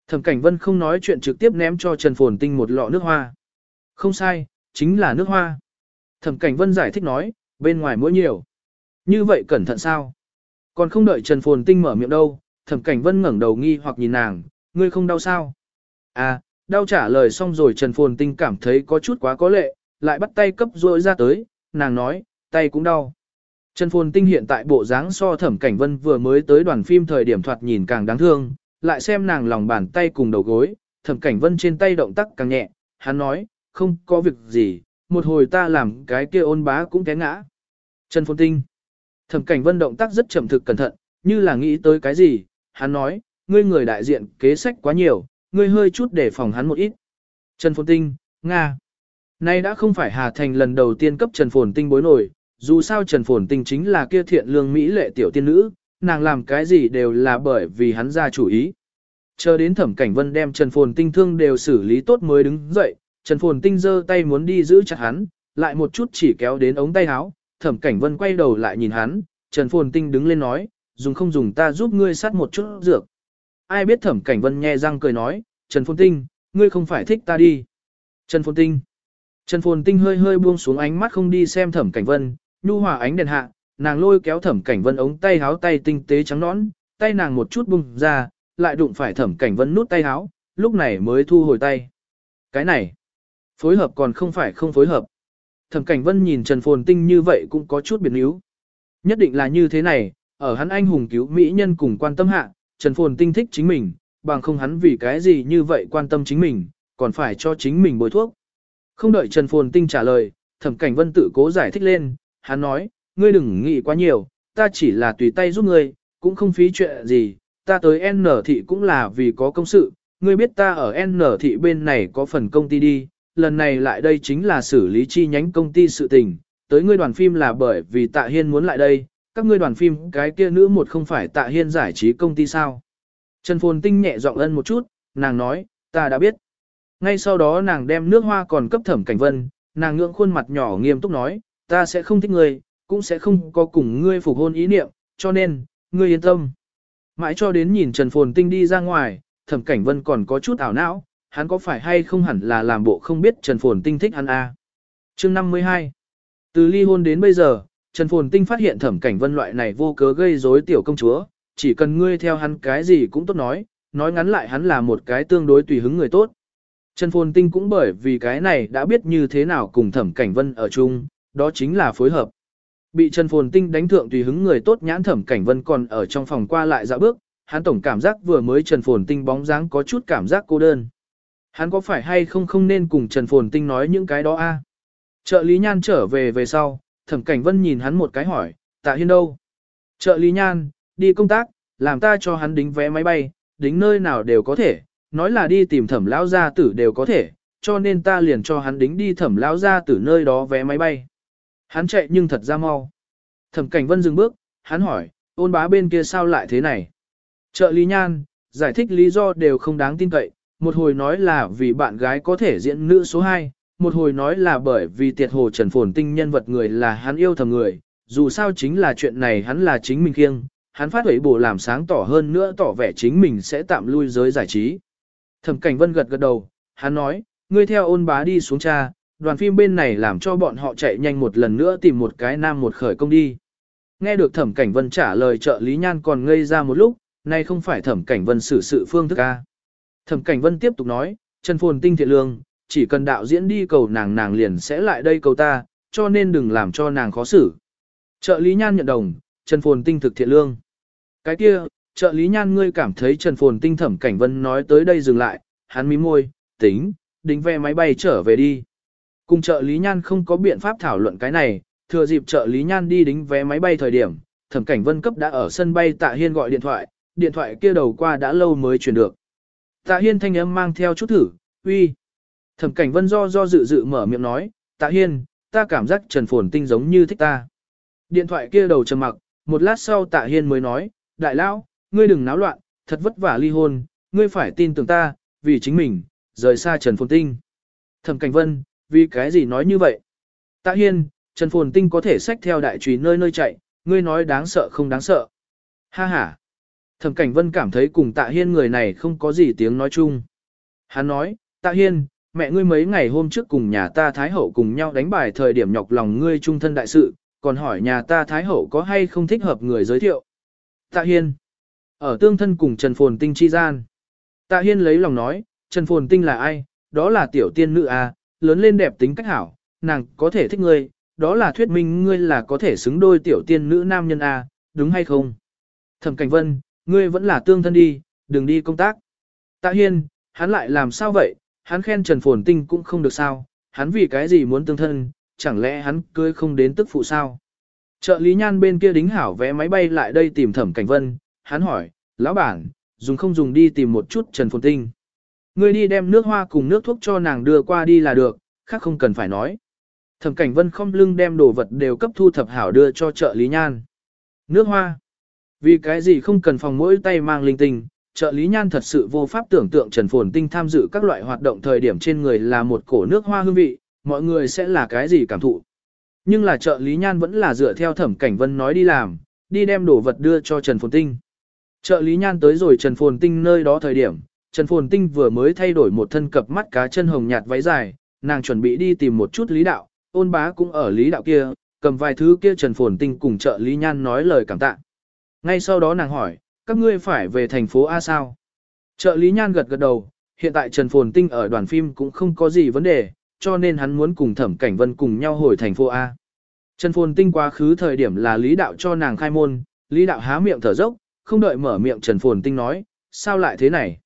Thẩm Cảnh Vân không nói chuyện trực tiếp ném cho Trần Phồn Tinh một lọ nước hoa. Không sai, chính là nước hoa. Thẩm Cảnh Vân giải thích nói, bên ngoài mỗi nhiều. Như vậy cẩn thận sao? Còn không đợi Trần Phồn Tinh mở miệng đâu, Thẩm Cảnh Vân ngẩng đầu nghi hoặc nhìn nàng, ngươi không đau sao? À, đau trả lời xong rồi Trần Phồn Tinh cảm thấy có chút quá có lệ, lại bắt tay cấp rỗi ra tới, nàng nói, tay cũng đau. Trần Phồn Tinh hiện tại bộ dáng so Thẩm Cảnh Vân vừa mới tới đoàn phim thời điểm thoạt nhìn càng đáng thương, lại xem nàng lòng bàn tay cùng đầu gối, Thẩm Cảnh Vân trên tay động tác càng nhẹ, hắn nói, không có việc gì, một hồi ta làm cái kia ôn bá cũng té ngã. Trần Phồn Tinh. Thẩm cảnh vân động tác rất chậm thực cẩn thận, như là nghĩ tới cái gì, hắn nói, ngươi người đại diện kế sách quá nhiều, ngươi hơi chút để phòng hắn một ít. Trần Phồn Tinh, Nga. Nay đã không phải Hà Thành lần đầu tiên cấp Trần Phồn Tinh bối nổi, dù sao Trần Phồn Tinh chính là kia thiện lương Mỹ lệ tiểu tiên nữ, nàng làm cái gì đều là bởi vì hắn ra chủ ý. Chờ đến thẩm cảnh vân đem Trần Phồn Tinh thương đều xử lý tốt mới đứng dậy, Trần Phồn Tinh giơ tay muốn đi giữ chặt hắn, lại một chút chỉ kéo đến ống tay áo, Thẩm Cảnh Vân quay đầu lại nhìn hắn, Trần Phồn Tinh đứng lên nói, dùng không dùng ta giúp ngươi sát một chút dược. Ai biết Thẩm Cảnh Vân nhe răng cười nói, Trần Phồn Tinh, ngươi không phải thích ta đi. Trần Phồn Tinh. Trần Phồn Tinh hơi hơi buông xuống ánh mắt không đi xem Thẩm Cảnh Vân, nhu hòa ánh đèn hạ, nàng lôi kéo Thẩm Cảnh Vân ống tay háo tay tinh tế trắng nõn, tay nàng một chút bung ra, lại đụng phải Thẩm Cảnh Vân nút tay háo lúc này mới thu hồi tay. Cái này, Phối hợp còn không phải không phối hợp. Thẩm Cảnh Vân nhìn Trần Phồn Tinh như vậy cũng có chút biệt níu. Nhất định là như thế này, ở hắn anh hùng cứu mỹ nhân cùng quan tâm hạ, Trần Phồn Tinh thích chính mình, bằng không hắn vì cái gì như vậy quan tâm chính mình, còn phải cho chính mình bồi thuốc. Không đợi Trần Phồn Tinh trả lời, Thẩm Cảnh Vân tự cố giải thích lên, hắn nói, ngươi đừng nghĩ quá nhiều, ta chỉ là tùy tay giúp ngươi, cũng không phí chuyện gì, ta tới N thị cũng là vì có công sự, ngươi biết ta ở N thị bên này có phần công ty đi, lần này lại đây chính là xử lý chi nhánh công ty sự tình, tới ngươi đoàn phim là bởi vì tạ hiên muốn lại đây, các ngươi đoàn phim cái kia nữ một không phải tạ hiên giải trí công ty sao. Trần Phồn Tinh nhẹ giọng ân một chút, nàng nói, ta đã biết. Ngay sau đó nàng đem nước hoa còn cấp thẩm cảnh vân, nàng ngưỡng khuôn mặt nhỏ nghiêm túc nói, ta sẽ không thích ngươi, cũng sẽ không có cùng ngươi phục hôn ý niệm, cho nên, ngươi yên tâm. Mãi cho đến nhìn Trần Phồn Tinh đi ra ngoài, thẩm cảnh vân còn có chút ảo não, hắn có phải hay không hẳn là làm bộ không biết Trần Phồn Tinh thích hắn a à? Chương 52 Từ ly hôn đến bây giờ, Trần Phồn Tinh phát hiện thẩm cảnh vân loại này vô cớ gây rối tiểu công chúa, chỉ cần ngươi theo hắn cái gì cũng tốt nói, nói ngắn lại hắn là một cái tương đối tùy hứng người tốt. Trần Phồn Tinh cũng bởi vì cái này đã biết như thế nào cùng thẩm cảnh vân ở chung, đó chính là phối hợp. Bị Trần Phồn Tinh đánh thượng tùy hứng người tốt nhãn thẩm cảnh vân còn ở trong phòng qua lại dạo bước, hắn tổng cảm giác vừa mới Trần Phồn Tinh bóng dáng có chút cảm giác cô đơn. Hắn có phải hay không không nên cùng Trần Phồn Tinh nói những cái đó a? Trợ lý nhan trở về về sau, thẩm cảnh vân nhìn hắn một cái hỏi, tạ hiên đâu? Trợ lý nhan, đi công tác, làm ta cho hắn đính vé máy bay, đính nơi nào đều có thể, nói là đi tìm thẩm lão gia tử đều có thể, cho nên ta liền cho hắn đính đi thẩm lão gia tử nơi đó vé máy bay. Hắn chạy nhưng thật ra mau. Thẩm cảnh vân dừng bước, hắn hỏi, ôn bá bên kia sao lại thế này? Trợ lý nhan, giải thích lý do đều không đáng tin cậy, một hồi nói là vì bạn gái có thể diễn nữ số 2, một hồi nói là bởi vì tiệt hồ trần phồn tinh nhân vật người là hắn yêu thầm người, dù sao chính là chuyện này hắn là chính mình kiêng, hắn phát huẩy bổ làm sáng tỏ hơn nữa tỏ vẻ chính mình sẽ tạm lui giới giải trí. Thẩm cảnh vân gật gật đầu, hắn nói, ngươi theo ôn bá đi xuống cha, đoàn phim bên này làm cho bọn họ chạy nhanh một lần nữa tìm một cái nam một khởi công đi. Nghe được thẩm cảnh vân trả lời trợ lý nhan còn ngây ra một lúc, nay không phải thẩm cảnh vân xử sự phương thức A. Thẩm cảnh vân tiếp tục nói, Trần Phồn tinh thiện lương, chỉ cần đạo diễn đi cầu nàng nàng liền sẽ lại đây cầu ta, cho nên đừng làm cho nàng khó xử. Trợ lý nhan nhận đồng, Trần Phồn tinh thực thiện lương. Cái kia, trợ lý nhan ngươi cảm thấy Trần Phồn tinh thẩm cảnh vân nói tới đây dừng lại, hắn mím môi, tính, đính vé máy bay trở về đi. Cùng trợ lý nhan không có biện pháp thảo luận cái này, thừa dịp trợ lý nhan đi đính vé máy bay thời điểm, thẩm cảnh vân cấp đã ở sân bay tạ hiên gọi điện thoại, điện thoại kia đầu qua đã lâu mới truyền được. Tạ hiên thanh âm mang theo chút thử, uy. Thẩm cảnh vân do do dự dự mở miệng nói, tạ hiên, ta cảm giác trần phồn tinh giống như thích ta. Điện thoại kia đầu trầm mặc, một lát sau tạ hiên mới nói, đại lão, ngươi đừng náo loạn, thật vất vả ly hôn, ngươi phải tin tưởng ta, vì chính mình, rời xa trần phồn tinh. Thẩm cảnh vân, vì cái gì nói như vậy? Tạ hiên, trần phồn tinh có thể xách theo đại trùy nơi nơi chạy, ngươi nói đáng sợ không đáng sợ. Ha ha. Thẩm Cảnh Vân cảm thấy cùng Tạ Hiên người này không có gì tiếng nói chung. Hắn nói, Tạ Hiên, mẹ ngươi mấy ngày hôm trước cùng nhà ta Thái Hậu cùng nhau đánh bài thời điểm nhọc lòng ngươi trung thân đại sự, còn hỏi nhà ta Thái Hậu có hay không thích hợp người giới thiệu. Tạ Hiên, ở tương thân cùng Trần Phồn Tinh chi gian. Tạ Hiên lấy lòng nói, Trần Phồn Tinh là ai, đó là tiểu tiên nữ à, lớn lên đẹp tính cách hảo, nàng có thể thích ngươi, đó là thuyết minh ngươi là có thể xứng đôi tiểu tiên nữ nam nhân à, đúng hay không? Thẩm Cảnh Vân, Ngươi vẫn là tương thân đi, đừng đi công tác. Tạ Hiên, hắn lại làm sao vậy, hắn khen Trần Phồn Tinh cũng không được sao, hắn vì cái gì muốn tương thân, chẳng lẽ hắn cưới không đến tức phụ sao? Trợ lý nhan bên kia đính hảo vé máy bay lại đây tìm thẩm cảnh vân, hắn hỏi, lão bản, dùng không dùng đi tìm một chút Trần Phồn Tinh. Ngươi đi đem nước hoa cùng nước thuốc cho nàng đưa qua đi là được, khác không cần phải nói. Thẩm cảnh vân không lưng đem đồ vật đều cấp thu thập hảo đưa cho trợ lý nhan. Nước hoa. Vì cái gì không cần phòng mỗi tay mang linh tinh, trợ lý nhan thật sự vô pháp tưởng tượng Trần Phồn Tinh tham dự các loại hoạt động thời điểm trên người là một cổ nước hoa hương vị, mọi người sẽ là cái gì cảm thụ. Nhưng là trợ lý nhan vẫn là dựa theo thẩm cảnh vân nói đi làm, đi đem đồ vật đưa cho Trần Phồn Tinh. Trợ lý nhan tới rồi Trần Phồn Tinh nơi đó thời điểm, Trần Phồn Tinh vừa mới thay đổi một thân cập mắt cá chân hồng nhạt váy dài, nàng chuẩn bị đi tìm một chút lý đạo, ôn bá cũng ở lý đạo kia, cầm vài thứ kia Trần Phồn Tinh cùng trợ lý nhan nói lời cảm tạ. Ngay sau đó nàng hỏi, các ngươi phải về thành phố A sao? Trợ lý nhan gật gật đầu, hiện tại Trần Phồn Tinh ở đoàn phim cũng không có gì vấn đề, cho nên hắn muốn cùng Thẩm Cảnh Vân cùng nhau hồi thành phố A. Trần Phồn Tinh quá khứ thời điểm là lý đạo cho nàng khai môn, lý đạo há miệng thở dốc, không đợi mở miệng Trần Phồn Tinh nói, sao lại thế này?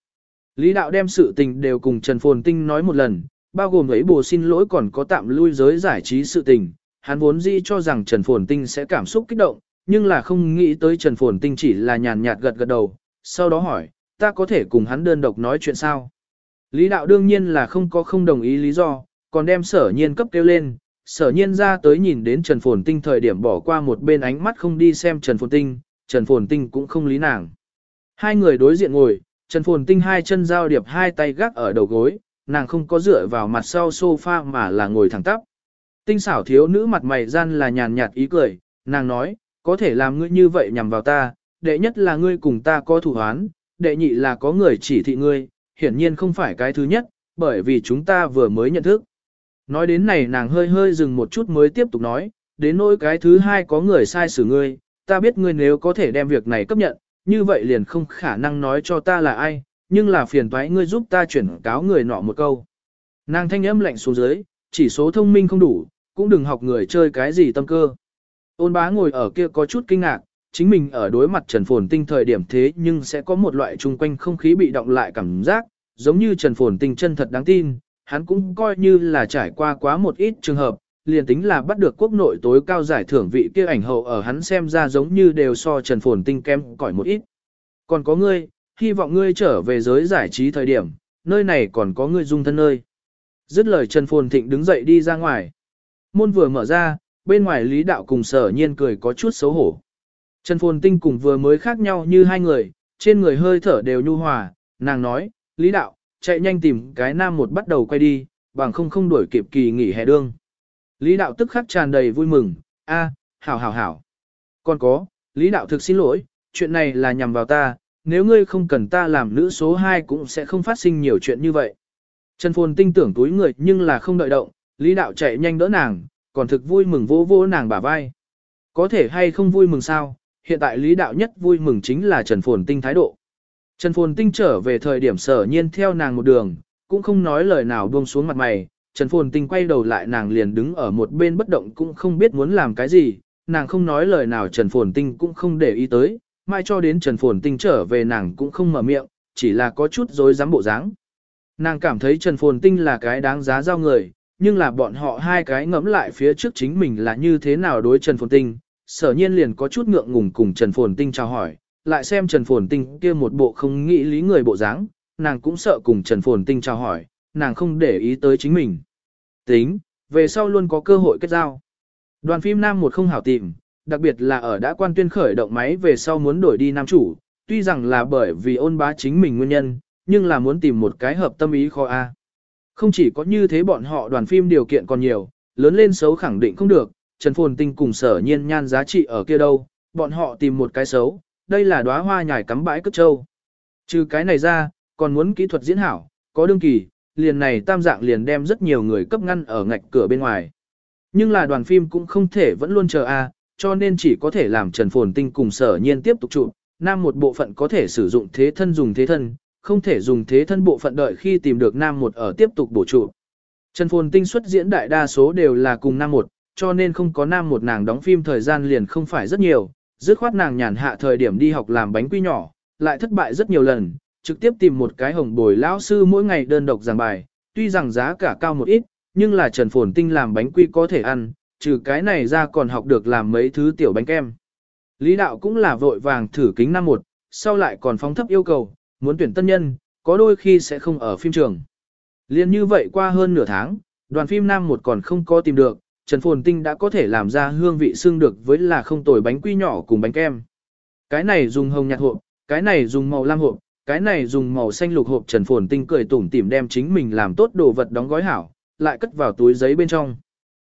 Lý đạo đem sự tình đều cùng Trần Phồn Tinh nói một lần, bao gồm ấy bồ xin lỗi còn có tạm lui giới giải trí sự tình. Hắn vốn dĩ cho rằng Trần Phồn Tinh sẽ cảm xúc kích động, nhưng là không nghĩ tới Trần Phồn Tinh chỉ là nhàn nhạt gật gật đầu, sau đó hỏi, ta có thể cùng hắn đơn độc nói chuyện sao? Lý đạo đương nhiên là không có không đồng ý lý do, còn đem sở nhiên cấp kêu lên, sở nhiên ra tới nhìn đến Trần Phồn Tinh thời điểm bỏ qua một bên ánh mắt không đi xem Trần Phồn Tinh, Trần Phồn Tinh cũng không lý nàng. Hai người đối diện ngồi, Trần Phồn Tinh hai chân giao điệp hai tay gác ở đầu gối, nàng không có dựa vào mặt sau sofa mà là ngồi thẳng tắp. Tinh xảo thiếu nữ mặt mày gian là nhàn nhạt ý cười, nàng nói, có thể làm ngươi như vậy nhằm vào ta, đệ nhất là ngươi cùng ta có thủ hoán, đệ nhị là có người chỉ thị ngươi, hiển nhiên không phải cái thứ nhất, bởi vì chúng ta vừa mới nhận thức. Nói đến này nàng hơi hơi dừng một chút mới tiếp tục nói, đến nỗi cái thứ hai có người sai xử ngươi, ta biết ngươi nếu có thể đem việc này cấp nhận, như vậy liền không khả năng nói cho ta là ai, nhưng là phiền toái ngươi giúp ta chuyển cáo người nọ một câu. Nàng thanh âm lạnh xuống dưới, chỉ số thông minh không đủ, cũng đừng học người chơi cái gì tâm cơ. Ôn bá ngồi ở kia có chút kinh ngạc, chính mình ở đối mặt Trần Phồn Tinh thời điểm thế nhưng sẽ có một loại chung quanh không khí bị động lại cảm giác, giống như Trần Phồn Tinh chân thật đáng tin, hắn cũng coi như là trải qua quá một ít trường hợp, liền tính là bắt được quốc nội tối cao giải thưởng vị kia ảnh hậu ở hắn xem ra giống như đều so Trần Phồn Tinh kém cỏi một ít. Còn có ngươi, hy vọng ngươi trở về giới giải trí thời điểm, nơi này còn có ngươi dung thân nơi. Dứt lời Trần Phồn Thịnh đứng dậy đi ra ngoài. Môn vừa mở ra, bên ngoài Lý Đạo cùng sở nhiên cười có chút xấu hổ. Trần Phồn Tinh cùng vừa mới khác nhau như hai người, trên người hơi thở đều nhu hòa, nàng nói, Lý Đạo, chạy nhanh tìm cái nam một bắt đầu quay đi, bằng không không đuổi kịp kỳ nghỉ hè đương. Lý Đạo tức khắc tràn đầy vui mừng, a, hảo hảo hảo. Còn có, Lý Đạo thực xin lỗi, chuyện này là nhằm vào ta, nếu ngươi không cần ta làm nữ số 2 cũng sẽ không phát sinh nhiều chuyện như vậy. Trần Phồn Tinh tưởng túi người nhưng là không đợi động, Lý Đạo chạy nhanh đỡ nàng, còn thực vui mừng vỗ vỗ nàng bả vai. Có thể hay không vui mừng sao, hiện tại Lý Đạo nhất vui mừng chính là Trần Phồn Tinh thái độ. Trần Phồn Tinh trở về thời điểm sở nhiên theo nàng một đường, cũng không nói lời nào buông xuống mặt mày, Trần Phồn Tinh quay đầu lại nàng liền đứng ở một bên bất động cũng không biết muốn làm cái gì, nàng không nói lời nào Trần Phồn Tinh cũng không để ý tới, mai cho đến Trần Phồn Tinh trở về nàng cũng không mở miệng, chỉ là có chút dối dám bộ dáng. Nàng cảm thấy Trần Phồn Tinh là cái đáng giá giao người, nhưng là bọn họ hai cái ngẫm lại phía trước chính mình là như thế nào đối Trần Phồn Tinh, sở nhiên liền có chút ngượng ngùng cùng Trần Phồn Tinh chào hỏi, lại xem Trần Phồn Tinh kia một bộ không nghĩ lý người bộ dáng, nàng cũng sợ cùng Trần Phồn Tinh chào hỏi, nàng không để ý tới chính mình. Tính, về sau luôn có cơ hội kết giao. Đoàn phim Nam một không hảo tìm, đặc biệt là ở đã quan tuyên khởi động máy về sau muốn đổi đi nam chủ, tuy rằng là bởi vì ôn bá chính mình nguyên nhân, nhưng là muốn tìm một cái hợp tâm ý khó a. Không chỉ có như thế bọn họ đoàn phim điều kiện còn nhiều, lớn lên xấu khẳng định không được, Trần Phồn Tinh cùng sở nhiên nhan giá trị ở kia đâu, bọn họ tìm một cái xấu, đây là đóa hoa nhài cắm bãi cất trâu. Trừ cái này ra, còn muốn kỹ thuật diễn hảo, có đương kỳ, liền này tam dạng liền đem rất nhiều người cấp ngăn ở ngạch cửa bên ngoài. Nhưng là đoàn phim cũng không thể vẫn luôn chờ a, cho nên chỉ có thể làm Trần Phồn Tinh cùng sở nhiên tiếp tục chụp, nam một bộ phận có thể sử dụng thế thân dùng thế thân, không thể dùng thế thân bộ phận đợi khi tìm được nam một ở tiếp tục bổ trụ. Trần Phồn Tinh xuất diễn đại đa số đều là cùng nam một, cho nên không có nam một nàng đóng phim thời gian liền không phải rất nhiều, dứt khoát nàng nhàn hạ thời điểm đi học làm bánh quy nhỏ, lại thất bại rất nhiều lần, trực tiếp tìm một cái hồng bồi lão sư mỗi ngày đơn độc giảng bài, tuy rằng giá cả cao một ít, nhưng là Trần Phồn Tinh làm bánh quy có thể ăn, trừ cái này ra còn học được làm mấy thứ tiểu bánh kem. Lý đạo cũng là vội vàng thử kính năm một, sau lại còn phóng thấp yêu cầu, muốn tuyển tân nhân, có đôi khi sẽ không ở phim trường. Liên như vậy qua hơn nửa tháng, đoàn phim nam một còn không có tìm được, Trần Phồn Tinh đã có thể làm ra hương vị xương được với là không tồi bánh quy nhỏ cùng bánh kem. Cái này dùng hồng nhạt hộp, cái này dùng màu lam hộp, cái này dùng màu xanh lục hộp Trần Phồn Tinh cười tủm tỉm đem chính mình làm tốt đồ vật đóng gói hảo, lại cất vào túi giấy bên trong.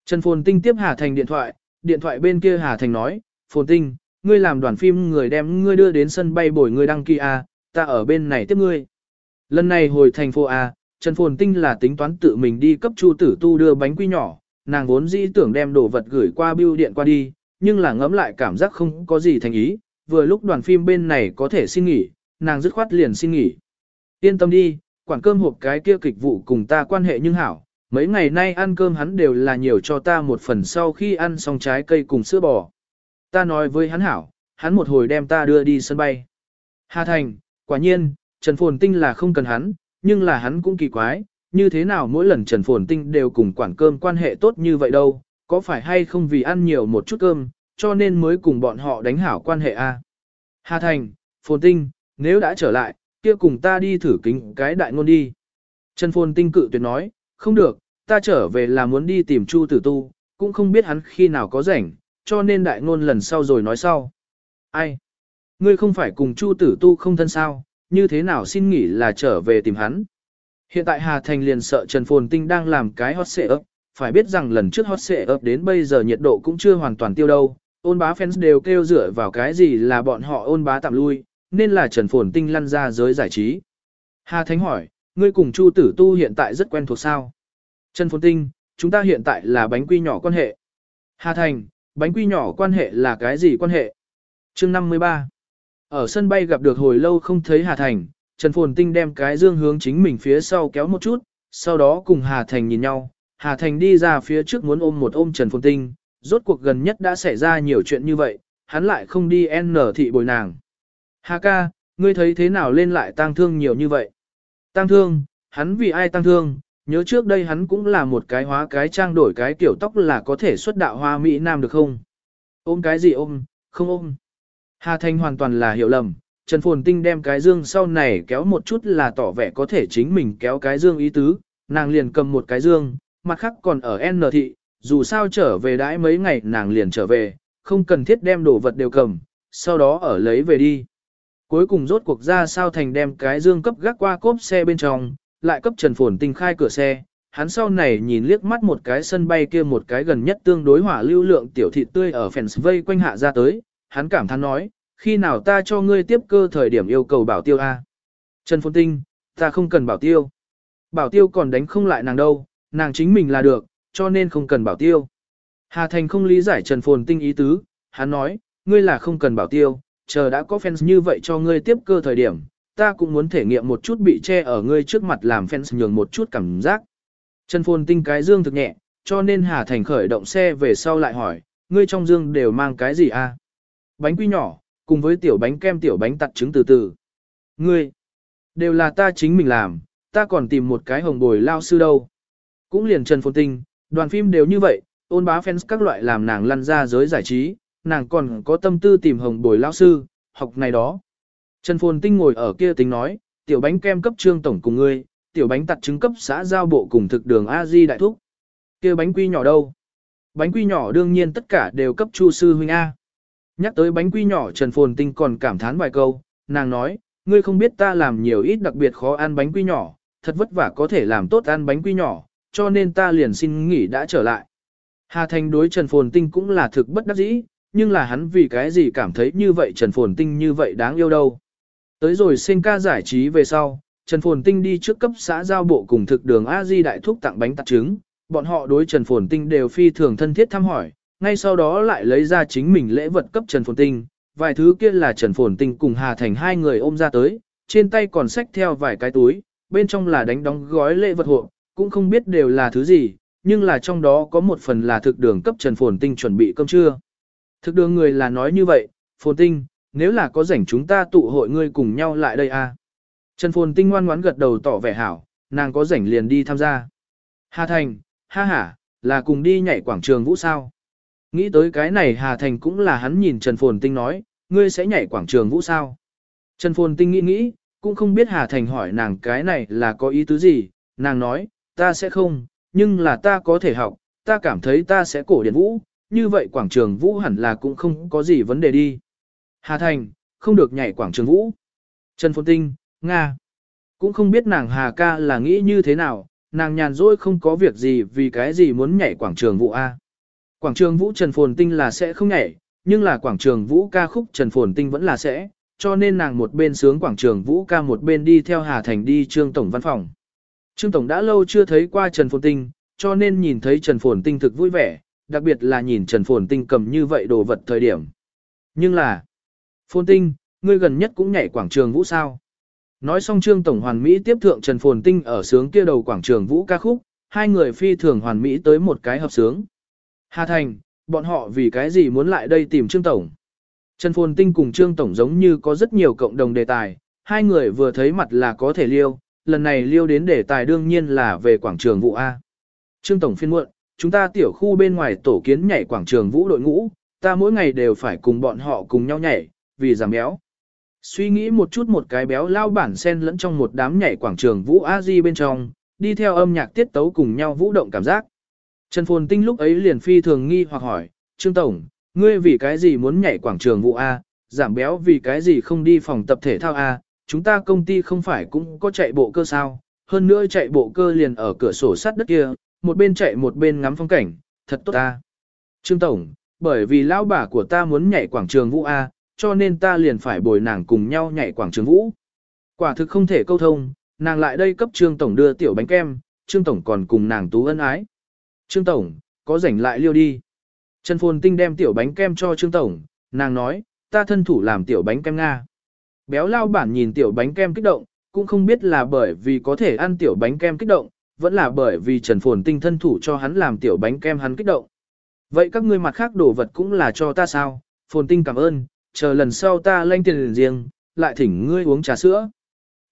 Trần Phồn Tinh tiếp Hà Thành điện thoại, điện thoại bên kia Hà Thành nói, Phồn Tinh, ngươi làm đoàn phim người đem ngươi đưa đến sân bay bồi ngươi đăng ký A, ta ở bên này tiếp ngươi. Lần này hồi thành phố A, Trần Phồn Tinh là tính toán tự mình đi cấp chu tử tu đưa bánh quy nhỏ, nàng vốn dĩ tưởng đem đồ vật gửi qua bưu điện qua đi, nhưng là ngẫm lại cảm giác không có gì thành ý, vừa lúc đoàn phim bên này có thể xin nghỉ, nàng dứt khoát liền xin nghỉ. Yên tâm đi, quản cơm hộp cái kia kịch vụ cùng ta quan hệ nhưng hảo, mấy ngày nay ăn cơm hắn đều là nhiều cho ta một phần sau khi ăn xong trái cây cùng sữa bò. Ta nói với hắn hảo, hắn một hồi đem ta đưa đi sân bay. Hà Thành, quả nhiên, Trần Phồn Tinh là không cần hắn, nhưng là hắn cũng kỳ quái, như thế nào mỗi lần Trần Phồn Tinh đều cùng quản cơm quan hệ tốt như vậy đâu, có phải hay không vì ăn nhiều một chút cơm, cho nên mới cùng bọn họ đánh hảo quan hệ a? Hà Thành, Phồn Tinh, nếu đã trở lại, kia cùng ta đi thử kính cái đại ngôn đi. Trần Phồn Tinh cự tuyệt nói, không được, ta trở về là muốn đi tìm Chu Tử Tu, cũng không biết hắn khi nào có rảnh, cho nên đại ngôn lần sau rồi nói sau. Ai? Ngươi không phải cùng Chu Tử Tu không thân sao, như thế nào xin nghỉ là trở về tìm hắn. Hiện tại Hà Thành liền sợ Trần Phồn Tinh đang làm cái hot xệ ấp, phải biết rằng lần trước hot xệ ấp đến bây giờ nhiệt độ cũng chưa hoàn toàn tiêu đâu, ôn bá fans đều kêu rửa vào cái gì là bọn họ ôn bá tạm lui, nên là Trần Phồn Tinh lăn ra giới giải trí. Hà Thánh hỏi, ngươi cùng Chu Tử Tu hiện tại rất quen thuộc sao? Trần Phồn Tinh, chúng ta hiện tại là bánh quy nhỏ quan hệ. Hà Thành, bánh quy nhỏ quan hệ là cái gì quan hệ? chương 53 ở sân bay gặp được hồi lâu không thấy Hà Thành, Trần Phồn Tinh đem cái dương hướng chính mình phía sau kéo một chút, sau đó cùng Hà Thành nhìn nhau. Hà Thành đi ra phía trước muốn ôm một ôm Trần Phồn Tinh, rốt cuộc gần nhất đã xảy ra nhiều chuyện như vậy, hắn lại không đi N thị bồi nàng. Hà ca, ngươi thấy thế nào lên lại tang thương nhiều như vậy? Tang thương, hắn vì ai tang thương? Nhớ trước đây hắn cũng là một cái hóa cái trang đổi cái kiểu tóc là có thể xuất đạo hoa Mỹ Nam được không? Ôm cái gì ôm, không ôm. Hà Thanh hoàn toàn là hiểu lầm, Trần Phồn Tinh đem cái dương sau này kéo một chút là tỏ vẻ có thể chính mình kéo cái dương ý tứ, nàng liền cầm một cái dương, mặt khác còn ở N thị, dù sao trở về đãi mấy ngày nàng liền trở về, không cần thiết đem đồ vật đều cầm, sau đó ở lấy về đi. Cuối cùng rốt cuộc ra sao thành đem cái dương cấp gác qua cốp xe bên trong, lại cấp Trần Phồn Tinh khai cửa xe, hắn sau này nhìn liếc mắt một cái sân bay kia một cái gần nhất tương đối hỏa lưu lượng tiểu thị tươi ở phèn vây quanh hạ ra tới, hắn cảm thán nói, khi nào ta cho ngươi tiếp cơ thời điểm yêu cầu bảo tiêu A. Trần Phồn Tinh, ta không cần bảo tiêu. Bảo tiêu còn đánh không lại nàng đâu, nàng chính mình là được, cho nên không cần bảo tiêu. Hà Thành không lý giải Trần Phồn Tinh ý tứ, hắn nói, ngươi là không cần bảo tiêu, chờ đã có fans như vậy cho ngươi tiếp cơ thời điểm, ta cũng muốn thể nghiệm một chút bị che ở ngươi trước mặt làm fans nhường một chút cảm giác. Trần Phồn Tinh cái dương thực nhẹ, cho nên Hà Thành khởi động xe về sau lại hỏi, ngươi trong dương đều mang cái gì a? Bánh quy nhỏ, cùng với tiểu bánh kem tiểu bánh tặt trứng từ từ. Ngươi, đều là ta chính mình làm, ta còn tìm một cái hồng bồi lao sư đâu. Cũng liền Trần Phồn Tinh, đoàn phim đều như vậy, ôn bá fans các loại làm nàng lăn ra giới giải trí, nàng còn có tâm tư tìm hồng bồi lao sư, học này đó. Trần Phồn Tinh ngồi ở kia tính nói, tiểu bánh kem cấp trương tổng cùng ngươi, tiểu bánh tặt trứng cấp xã giao bộ cùng thực đường a di đại thúc. kia bánh quy nhỏ đâu? Bánh quy nhỏ đương nhiên tất cả đều cấp chu sư huynh A. Nhắc tới bánh quy nhỏ Trần Phồn Tinh còn cảm thán vài câu, nàng nói, ngươi không biết ta làm nhiều ít đặc biệt khó ăn bánh quy nhỏ, thật vất vả có thể làm tốt ăn bánh quy nhỏ, cho nên ta liền xin nghỉ đã trở lại. Hà Thành đối Trần Phồn Tinh cũng là thực bất đắc dĩ, nhưng là hắn vì cái gì cảm thấy như vậy Trần Phồn Tinh như vậy đáng yêu đâu. Tới rồi sinh ca giải trí về sau, Trần Phồn Tinh đi trước cấp xã giao bộ cùng thực đường A Di Đại Thúc tặng bánh tạt trứng, bọn họ đối Trần Phồn Tinh đều phi thường thân thiết thăm hỏi, ngay sau đó lại lấy ra chính mình lễ vật cấp Trần Phồn Tinh, vài thứ kia là Trần Phồn Tinh cùng Hà Thành hai người ôm ra tới, trên tay còn xách theo vài cái túi, bên trong là đánh đóng gói lễ vật hộ, cũng không biết đều là thứ gì, nhưng là trong đó có một phần là thực đường cấp Trần Phồn Tinh chuẩn bị cơm trưa. Thực đường người là nói như vậy, Phồn Tinh, nếu là có rảnh chúng ta tụ hội ngươi cùng nhau lại đây a. À? Trần Phồn Tinh ngoan ngoãn gật đầu tỏ vẻ hảo, nàng có rảnh liền đi tham gia. Hà Thành, ha ha, là cùng đi nhảy quảng trường vũ sao. Nghĩ tới cái này Hà Thành cũng là hắn nhìn Trần Phồn Tinh nói, ngươi sẽ nhảy quảng trường vũ sao. Trần Phồn Tinh nghĩ nghĩ, cũng không biết Hà Thành hỏi nàng cái này là có ý tứ gì, nàng nói, ta sẽ không, nhưng là ta có thể học, ta cảm thấy ta sẽ cổ điển vũ, như vậy quảng trường vũ hẳn là cũng không có gì vấn đề đi. Hà Thành, không được nhảy quảng trường vũ. Trần Phồn Tinh, Nga. Cũng không biết nàng Hà ca là nghĩ như thế nào, nàng nhàn rỗi không có việc gì vì cái gì muốn nhảy quảng trường vũ A. Quảng trường vũ Trần Phồn Tinh là sẽ không nhảy, nhưng là quảng trường vũ ca khúc Trần Phồn Tinh vẫn là sẽ, cho nên nàng một bên sướng quảng trường vũ ca một bên đi theo Hà Thành đi Trương Tổng văn phòng. Trương Tổng đã lâu chưa thấy qua Trần Phồn Tinh, cho nên nhìn thấy Trần Phồn Tinh thực vui vẻ, đặc biệt là nhìn Trần Phồn Tinh cầm như vậy đồ vật thời điểm. Nhưng là, Phồn Tinh, ngươi gần nhất cũng nhảy quảng trường vũ sao. Nói xong Trương Tổng Hoàn Mỹ tiếp thượng Trần Phồn Tinh ở sướng kia đầu quảng trường vũ ca khúc, hai người phi thường hoàn mỹ tới một cái hợp sướng. Hà Thành, bọn họ vì cái gì muốn lại đây tìm Trương Tổng? Trần Phồn Tinh cùng Trương Tổng giống như có rất nhiều cộng đồng đề tài, hai người vừa thấy mặt là có thể liêu, lần này liêu đến đề tài đương nhiên là về quảng trường vũ A. Trương Tổng phiên muộn, chúng ta tiểu khu bên ngoài tổ kiến nhảy quảng trường vũ đội ngũ, ta mỗi ngày đều phải cùng bọn họ cùng nhau nhảy, vì giảm béo. Suy nghĩ một chút một cái béo lao bản sen lẫn trong một đám nhảy quảng trường vũ a di bên trong, đi theo âm nhạc tiết tấu cùng nhau vũ động cảm giác. Trần Phồn Tinh lúc ấy liền phi thường nghi hoặc hỏi, Trương Tổng, ngươi vì cái gì muốn nhảy quảng trường vũ A, giảm béo vì cái gì không đi phòng tập thể thao A, chúng ta công ty không phải cũng có chạy bộ cơ sao, hơn nữa chạy bộ cơ liền ở cửa sổ sắt đất kia, một bên chạy một bên ngắm phong cảnh, thật tốt ta. Trương Tổng, bởi vì lão bà của ta muốn nhảy quảng trường vũ A, cho nên ta liền phải bồi nàng cùng nhau nhảy quảng trường vũ. Quả thực không thể câu thông, nàng lại đây cấp Trương Tổng đưa tiểu bánh kem, Trương Tổng còn cùng nàng tú ân ái. Trương Tổng, có rảnh lại liêu đi. Trần Phồn Tinh đem tiểu bánh kem cho Trương Tổng, nàng nói, ta thân thủ làm tiểu bánh kem Nga. Béo lao bản nhìn tiểu bánh kem kích động, cũng không biết là bởi vì có thể ăn tiểu bánh kem kích động, vẫn là bởi vì Trần Phồn Tinh thân thủ cho hắn làm tiểu bánh kem hắn kích động. Vậy các ngươi mặt khác đồ vật cũng là cho ta sao? Phồn Tinh cảm ơn, chờ lần sau ta lanh tiền riêng, lại thỉnh ngươi uống trà sữa.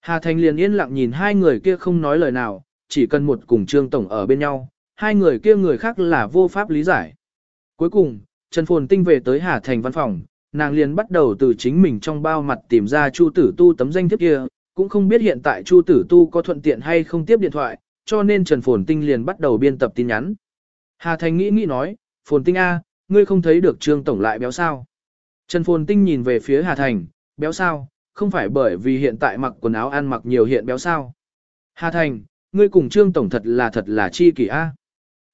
Hà Thành liền yên lặng nhìn hai người kia không nói lời nào, chỉ cần một cùng Trương Tổng ở bên nhau, hai người kia người khác là vô pháp lý giải. Cuối cùng, Trần Phồn Tinh về tới Hà Thành văn phòng, nàng liền bắt đầu từ chính mình trong bao mặt tìm ra Chu Tử Tu tấm danh thiếp kia, cũng không biết hiện tại Chu Tử Tu có thuận tiện hay không tiếp điện thoại, cho nên Trần Phồn Tinh liền bắt đầu biên tập tin nhắn. Hà Thành nghĩ nghĩ nói, Phồn Tinh A, ngươi không thấy được Trương Tổng lại béo sao. Trần Phồn Tinh nhìn về phía Hà Thành, béo sao, không phải bởi vì hiện tại mặc quần áo ăn mặc nhiều hiện béo sao. Hà Thành, ngươi cùng Trương Tổng thật là thật là chi kỷ A.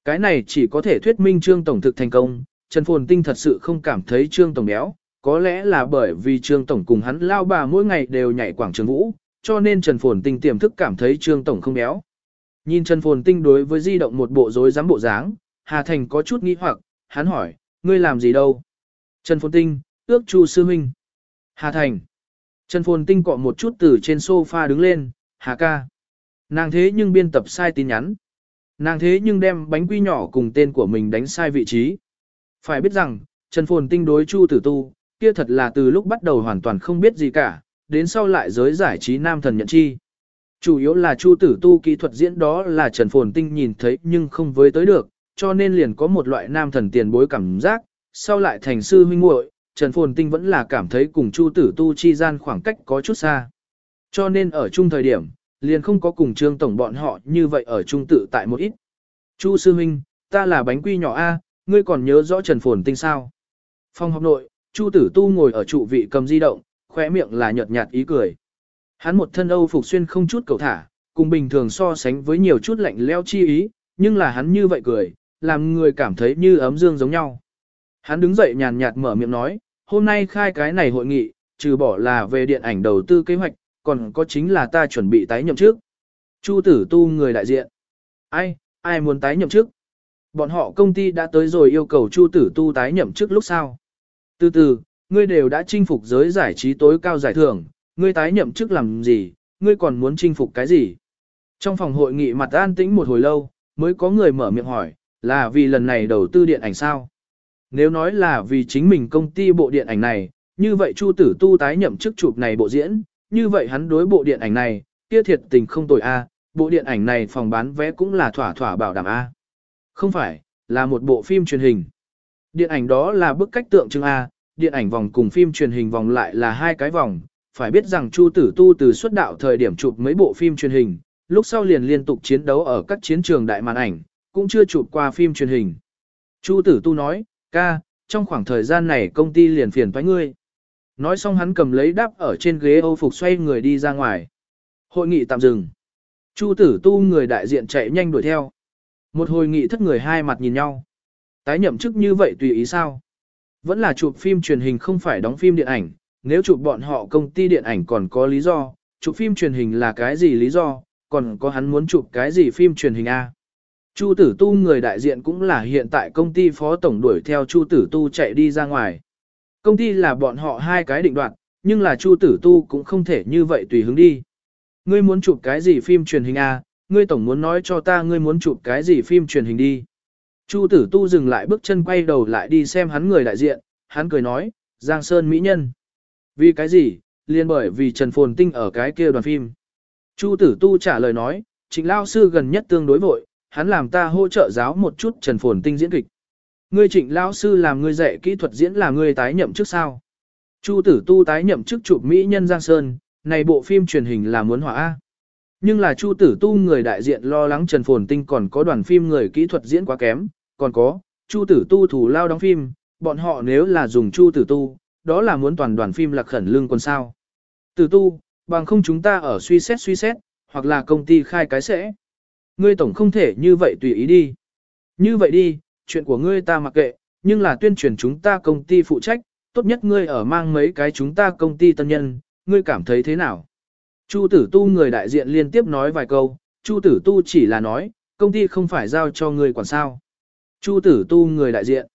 Cái này chỉ có thể thuyết minh Trương Tổng thực thành công, Trần Phồn Tinh thật sự không cảm thấy Trương Tổng béo, có lẽ là bởi vì Trương Tổng cùng hắn lao bà mỗi ngày đều nhảy quảng trường vũ, cho nên Trần Phồn Tinh tiềm thức cảm thấy Trương Tổng không béo. Nhìn Trần Phồn Tinh đối với di động một bộ rối rắm bộ dáng, Hà Thành có chút nghi hoặc, hắn hỏi, ngươi làm gì đâu? Trần Phồn Tinh, ước Chu Sư Minh. Hà Thành. Trần Phồn Tinh cọ một chút từ trên sofa đứng lên, Hà ca. Nàng thế nhưng biên tập sai tin nhắn. Nàng thế nhưng đem bánh quy nhỏ cùng tên của mình đánh sai vị trí. Phải biết rằng, Trần Phồn Tinh đối Chu Tử Tu, kia thật là từ lúc bắt đầu hoàn toàn không biết gì cả, đến sau lại giới giải trí nam thần nhận chi. Chủ yếu là Chu Tử Tu kỹ thuật diễn đó là Trần Phồn Tinh nhìn thấy nhưng không với tới được, cho nên liền có một loại nam thần tiền bối cảm giác, sau lại thành sư huynh muội, Trần Phồn Tinh vẫn là cảm thấy cùng Chu Tử Tu chi gian khoảng cách có chút xa. Cho nên ở chung thời điểm, liền không có cùng Trương Tổng bọn họ như vậy ở trung tự tại một ít. Chu Sư huynh ta là bánh quy nhỏ A, ngươi còn nhớ rõ Trần Phồn Tinh sao? Phòng học nội, Chu Tử Tu ngồi ở trụ vị cầm di động, khóe miệng là nhợt nhạt ý cười. Hắn một thân Âu phục xuyên không chút cầu thả, cùng bình thường so sánh với nhiều chút lạnh leo chi ý, nhưng là hắn như vậy cười, làm người cảm thấy như ấm dương giống nhau. Hắn đứng dậy nhàn nhạt mở miệng nói, hôm nay khai cái này hội nghị, trừ bỏ là về điện ảnh đầu tư kế hoạch, còn có chính là ta chuẩn bị tái nhậm chức. Chu tử tu người đại diện. Ai, ai muốn tái nhậm chức? Bọn họ công ty đã tới rồi yêu cầu Chu Tử Tu tái nhậm chức lúc sau. Từ từ, ngươi đều đã chinh phục giới giải trí tối cao giải thưởng, ngươi tái nhậm chức làm gì, ngươi còn muốn chinh phục cái gì? Trong phòng hội nghị mặt an tĩnh một hồi lâu, mới có người mở miệng hỏi, là vì lần này đầu tư điện ảnh sao? Nếu nói là vì chính mình công ty bộ điện ảnh này, như vậy Chu Tử Tu tái nhậm chức chụp này bộ diễn, như vậy hắn đối bộ điện ảnh này, kia thiệt tình không tồi a, bộ điện ảnh này phòng bán vé cũng là thỏa thỏa bảo đảm A. Không phải, là một bộ phim truyền hình. Điện ảnh đó là bức cách tượng trưng A, điện ảnh vòng cùng phim truyền hình vòng lại là hai cái vòng. Phải biết rằng Chu Tử Tu từ xuất đạo thời điểm chụp mấy bộ phim truyền hình, lúc sau liền liên tục chiến đấu ở các chiến trường đại màn ảnh, cũng chưa chụp qua phim truyền hình. Chu Tử Tu nói, ca, trong khoảng thời gian này công ty liền phiền toái ngươi. Nói xong hắn cầm lấy đắp ở trên ghế Âu phục xoay người đi ra ngoài. Hội nghị tạm dừng. Chu tử tu người đại diện chạy nhanh đuổi theo. Một hồi nghị thất người hai mặt nhìn nhau. Tái nhậm chức như vậy tùy ý sao? Vẫn là chụp phim truyền hình không phải đóng phim điện ảnh, nếu chụp bọn họ công ty điện ảnh còn có lý do, chụp phim truyền hình là cái gì lý do, còn có hắn muốn chụp cái gì phim truyền hình A. Chu tử tu người đại diện cũng là hiện tại công ty phó tổng đuổi theo Chu tử tu chạy đi ra ngoài. Công ty là bọn họ hai cái định đoạt, nhưng là Chu tử tu cũng không thể như vậy tùy hứng đi. Ngươi muốn chụp cái gì phim truyền hình à, ngươi tổng muốn nói cho ta ngươi muốn chụp cái gì phim truyền hình đi. Chu tử tu dừng lại bước chân quay đầu lại đi xem hắn người đại diện, hắn cười nói, Giang Sơn Mỹ Nhân. Vì cái gì, liên bởi vì Trần Phồn Tinh ở cái kia đoàn phim. Chu tử tu trả lời nói, trịnh lao sư gần nhất tương đối vội, hắn làm ta hỗ trợ giáo một chút Trần Phồn Tinh diễn kịch. Ngươi trịnh Lão sư làm ngươi dạy kỹ thuật diễn là ngươi tái nhậm chức sao. Chu tử tu tái nhậm chức chụp Mỹ nhân Giang Sơn, này bộ phim truyền hình là muốn hỏa A. Nhưng là Chu tử tu người đại diện lo lắng Trần Phồn Tinh còn có đoàn phim người kỹ thuật diễn quá kém, còn có, Chu tử tu thủ lao đóng phim, bọn họ nếu là dùng Chu tử tu, đó là muốn toàn đoàn phim lạc khẩn lương quân sao. Tử tu, bằng không chúng ta ở suy xét suy xét, hoặc là công ty khai cái sẽ. Ngươi tổng không thể như vậy tùy ý đi. Như vậy đi, chuyện của ngươi ta mặc kệ, nhưng là tuyên truyền chúng ta công ty phụ trách, tốt nhất ngươi ở mang mấy cái chúng ta công ty tân nhân, ngươi cảm thấy thế nào? Chu tử tu người đại diện liên tiếp nói vài câu, Chu tử tu chỉ là nói, công ty không phải giao cho ngươi quản sao. Chu tử tu người đại diện.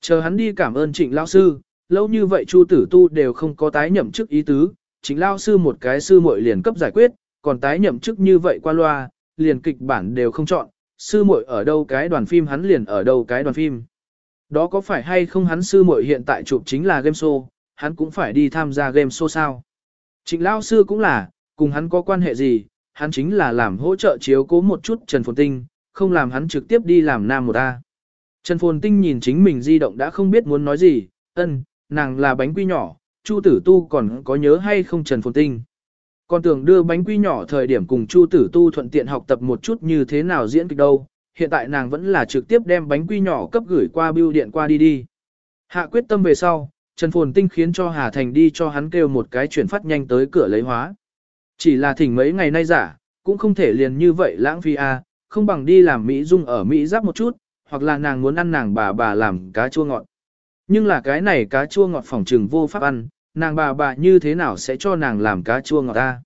Chờ hắn đi cảm ơn trịnh lao sư, lâu như vậy Chu tử tu đều không có tái nhậm chức ý tứ, trịnh lao sư một cái sư muội liền cấp giải quyết, còn tái nhậm chức như vậy qua loa, liền kịch bản đều không chọn, sư muội ở đâu cái đoàn phim hắn liền ở đâu cái đoàn phim. Đó có phải hay không hắn sư muội hiện tại chụp chính là game show, hắn cũng phải đi tham gia game show sao? Trịnh Lão sư cũng là, cùng hắn có quan hệ gì, hắn chính là làm hỗ trợ chiếu cố một chút Trần Phồn Tinh, không làm hắn trực tiếp đi làm nam một A. Trần Phồn Tinh nhìn chính mình di động đã không biết muốn nói gì, ân, nàng là bánh quy nhỏ, Chu Tử Tu còn có nhớ hay không Trần Phồn Tinh. Còn tưởng đưa bánh quy nhỏ thời điểm cùng Chu Tử Tu thuận tiện học tập một chút như thế nào diễn kịch đâu, hiện tại nàng vẫn là trực tiếp đem bánh quy nhỏ cấp gửi qua bưu điện qua đi đi. Hạ quyết tâm về sau, Trần Phồn Tinh khiến cho Hà Thành đi cho hắn kêu một cái chuyển phát nhanh tới cửa lấy hóa. Chỉ là thỉnh mấy ngày nay giả, cũng không thể liền như vậy lãng phí a, à, không bằng đi làm Mỹ Dung ở Mỹ giáp một chút, hoặc là nàng muốn ăn nàng bà bà làm cá chua ngọt. Nhưng là cái này cá chua ngọt phòng trừng vô pháp ăn, nàng bà bà như thế nào sẽ cho nàng làm cá chua ngọt ta.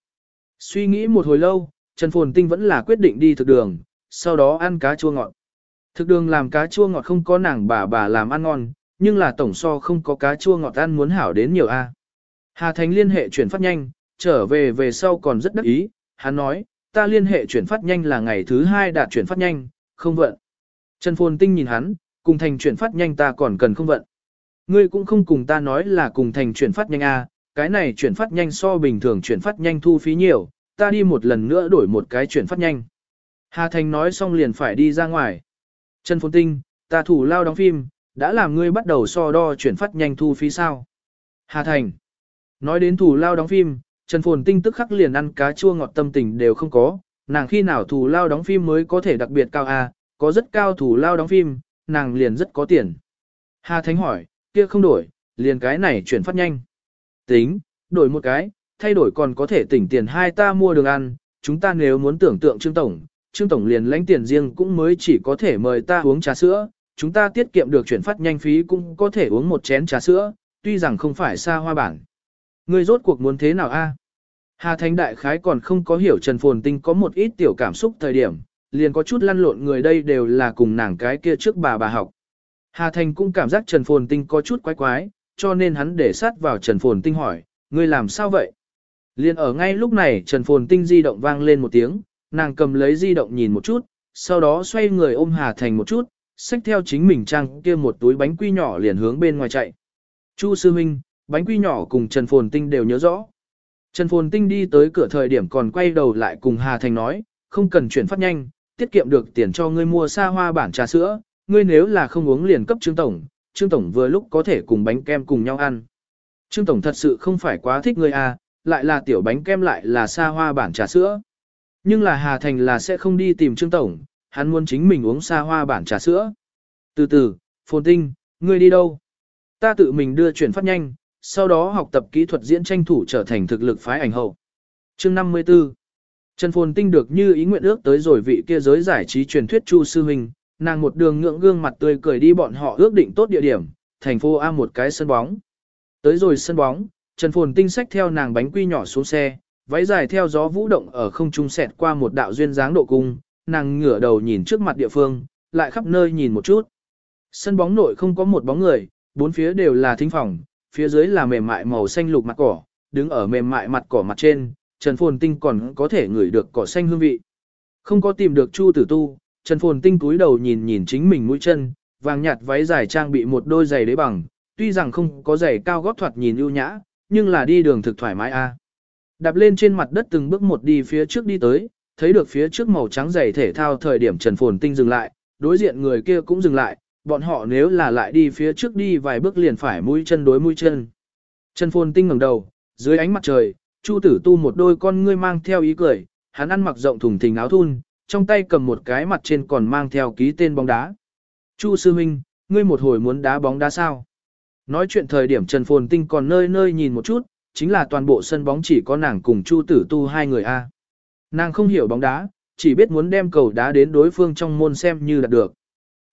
Suy nghĩ một hồi lâu, Trần Phồn Tinh vẫn là quyết định đi thực đường, sau đó ăn cá chua ngọt. Thực đường làm cá chua ngọt không có nàng bà bà làm ăn ngon, nhưng là tổng so không có cá chua ngọt ăn muốn hảo đến nhiều a. Hà Thành liên hệ chuyển phát nhanh, trở về về sau còn rất đắc ý, hắn nói, ta liên hệ chuyển phát nhanh là ngày thứ hai đạt chuyển phát nhanh, không vận. Trần Phồn Tinh nhìn hắn, cùng thành chuyển phát nhanh ta còn cần không vận. Ngươi cũng không cùng ta nói là cùng thành chuyển phát nhanh a, cái này chuyển phát nhanh so bình thường chuyển phát nhanh thu phí nhiều, ta đi một lần nữa đổi một cái chuyển phát nhanh. Hà Thành nói xong liền phải đi ra ngoài. Trần Phồn Tinh, ta thủ lao đóng phim, đã làm ngươi bắt đầu so đo chuyển phát nhanh thu phí sao. Hà Thành, nói đến thủ lao đóng phim, Trần Phồn Tinh tức khắc liền ăn cá chua ngọt tâm tình đều không có, nàng khi nào thủ lao đóng phim mới có thể đặc biệt cao a, có rất cao thủ lao đóng phim, nàng liền rất có tiền. Hà Thánh hỏi, kia không đổi, liền cái này chuyển phát nhanh. Tính, đổi một cái, thay đổi còn có thể tỉnh tiền hai ta mua đường ăn, chúng ta nếu muốn tưởng tượng Trương Tổng, Trương Tổng liền lãnh tiền riêng cũng mới chỉ có thể mời ta uống trà sữa, chúng ta tiết kiệm được chuyển phát nhanh phí cũng có thể uống một chén trà sữa, tuy rằng không phải xa hoa bản. Người rốt cuộc muốn thế nào a? Hà Thánh Đại Khái còn không có hiểu Trần Phồn Tinh có một ít tiểu cảm xúc thời điểm, liền có chút lăn lộn người đây đều là cùng nàng cái kia trước bà bà học. Hà Thành cũng cảm giác Trần Phồn Tinh có chút quái quái, cho nên hắn để sát vào Trần Phồn Tinh hỏi, ngươi làm sao vậy? Liên ở ngay lúc này Trần Phồn Tinh di động vang lên một tiếng, nàng cầm lấy di động nhìn một chút, sau đó xoay người ôm Hà Thành một chút, xách theo chính mình trang kia một túi bánh quy nhỏ liền hướng bên ngoài chạy. Chu Sư Minh, bánh quy nhỏ cùng Trần Phồn Tinh đều nhớ rõ. Trần Phồn Tinh đi tới cửa thời điểm còn quay đầu lại cùng Hà Thành nói, không cần chuyển phát nhanh, tiết kiệm được tiền cho ngươi mua xa hoa bản trà sữa, ngươi nếu là không uống liền cấp Trương Tổng, Trương Tổng vừa lúc có thể cùng bánh kem cùng nhau ăn. Trương Tổng thật sự không phải quá thích ngươi à, lại là tiểu bánh kem lại là xa hoa bản trà sữa. Nhưng là Hà Thành là sẽ không đi tìm Trương Tổng, hắn muốn chính mình uống xa hoa bản trà sữa. Từ từ, Phồn Tinh, ngươi đi đâu? Ta tự mình đưa chuyển phát nhanh, sau đó học tập kỹ thuật diễn tranh thủ trở thành thực lực phái ảnh hậu. Chương 54 Trần Phồn Tinh được như ý nguyện ước tới rồi vị kia giới giải trí truyền thuyết Chu Sư Minh, nàng một đường ngượng gương mặt tươi cười đi bọn họ ước định tốt địa điểm, thành phố A một cái sân bóng. Tới rồi sân bóng, Trần Phồn Tinh sách theo nàng bánh quy nhỏ xuống xe, váy dài theo gió vũ động ở không trung xẹt qua một đạo duyên dáng độ cung, nàng ngửa đầu nhìn trước mặt địa phương, lại khắp nơi nhìn một chút. Sân bóng nội không có một bóng người, bốn phía đều là thính phòng, phía dưới là mềm mại màu xanh lục mặt cỏ, đứng ở mềm mại mặt cỏ mặt trên, Trần Phồn Tinh còn có thể ngửi được cỏ xanh hương vị. Không có tìm được Chu Tử Tu, Trần Phồn Tinh cúi đầu nhìn nhìn chính mình mũi chân, vàng nhạt váy dài trang bị một đôi giày đế bằng, tuy rằng không có giày cao gót thoạt nhìn ưu nhã, nhưng là đi đường thực thoải mái a. Đạp lên trên mặt đất từng bước một đi phía trước đi tới, thấy được phía trước màu trắng giày thể thao thời điểm Trần Phồn Tinh dừng lại, đối diện người kia cũng dừng lại, bọn họ nếu là lại đi phía trước đi vài bước liền phải mũi chân đối mũi chân. Trần Phồn Tinh ngẩng đầu, dưới ánh mặt trời, Chu Tử Tu một đôi con ngươi mang theo ý cười, hắn ăn mặc rộng thùng thình áo thun, trong tay cầm một cái mặt trên còn mang theo ký tên bóng đá. Chu Sư Minh, ngươi một hồi muốn đá bóng đá sao? Nói chuyện thời điểm Trần Phồn Tinh còn nơi nơi nhìn một chút, chính là toàn bộ sân bóng chỉ có nàng cùng Chu Tử Tu hai người a. Nàng không hiểu bóng đá, chỉ biết muốn đem cầu đá đến đối phương trong môn xem như đạt được.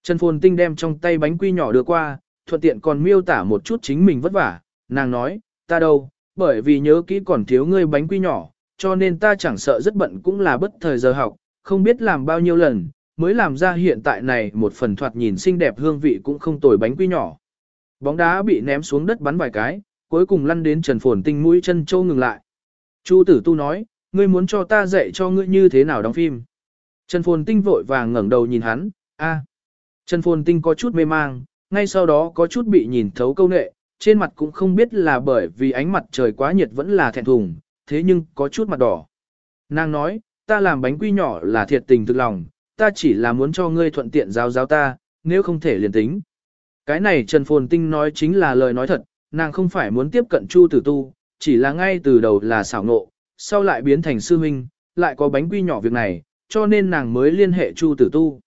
Trần Phồn Tinh đem trong tay bánh quy nhỏ đưa qua, thuận tiện còn miêu tả một chút chính mình vất vả, nàng nói, ta đâu, bởi vì nhớ kỹ còn thiếu ngươi bánh quy nhỏ, cho nên ta chẳng sợ rất bận cũng là bất thời giờ học, không biết làm bao nhiêu lần, mới làm ra hiện tại này một phần thoạt nhìn xinh đẹp hương vị cũng không tồi bánh quy nhỏ. Bóng đá bị ném xuống đất bắn vài cái, cuối cùng lăn đến Trần Phồn Tinh mũi chân châu ngừng lại. Chu tử tu nói, ngươi muốn cho ta dạy cho ngươi như thế nào đóng phim. Trần Phồn Tinh vội vàng ngẩng đầu nhìn hắn, a. Trần Phồn Tinh có chút mê mang, ngay sau đó có chút bị nhìn thấu câu nệ, trên mặt cũng không biết là bởi vì ánh mặt trời quá nhiệt vẫn là thẹn thùng, thế nhưng có chút mặt đỏ. Nàng nói, ta làm bánh quy nhỏ là thiệt tình thực lòng, ta chỉ là muốn cho ngươi thuận tiện giáo giáo ta, nếu không thể liền tính. Cái này Trần Phồn Tinh nói chính là lời nói thật, nàng không phải muốn tiếp cận Chu Tử Tu, chỉ là ngay từ đầu là xảo ngộ, sau lại biến thành sư minh, lại có bánh quy nhỏ việc này, cho nên nàng mới liên hệ Chu Tử Tu.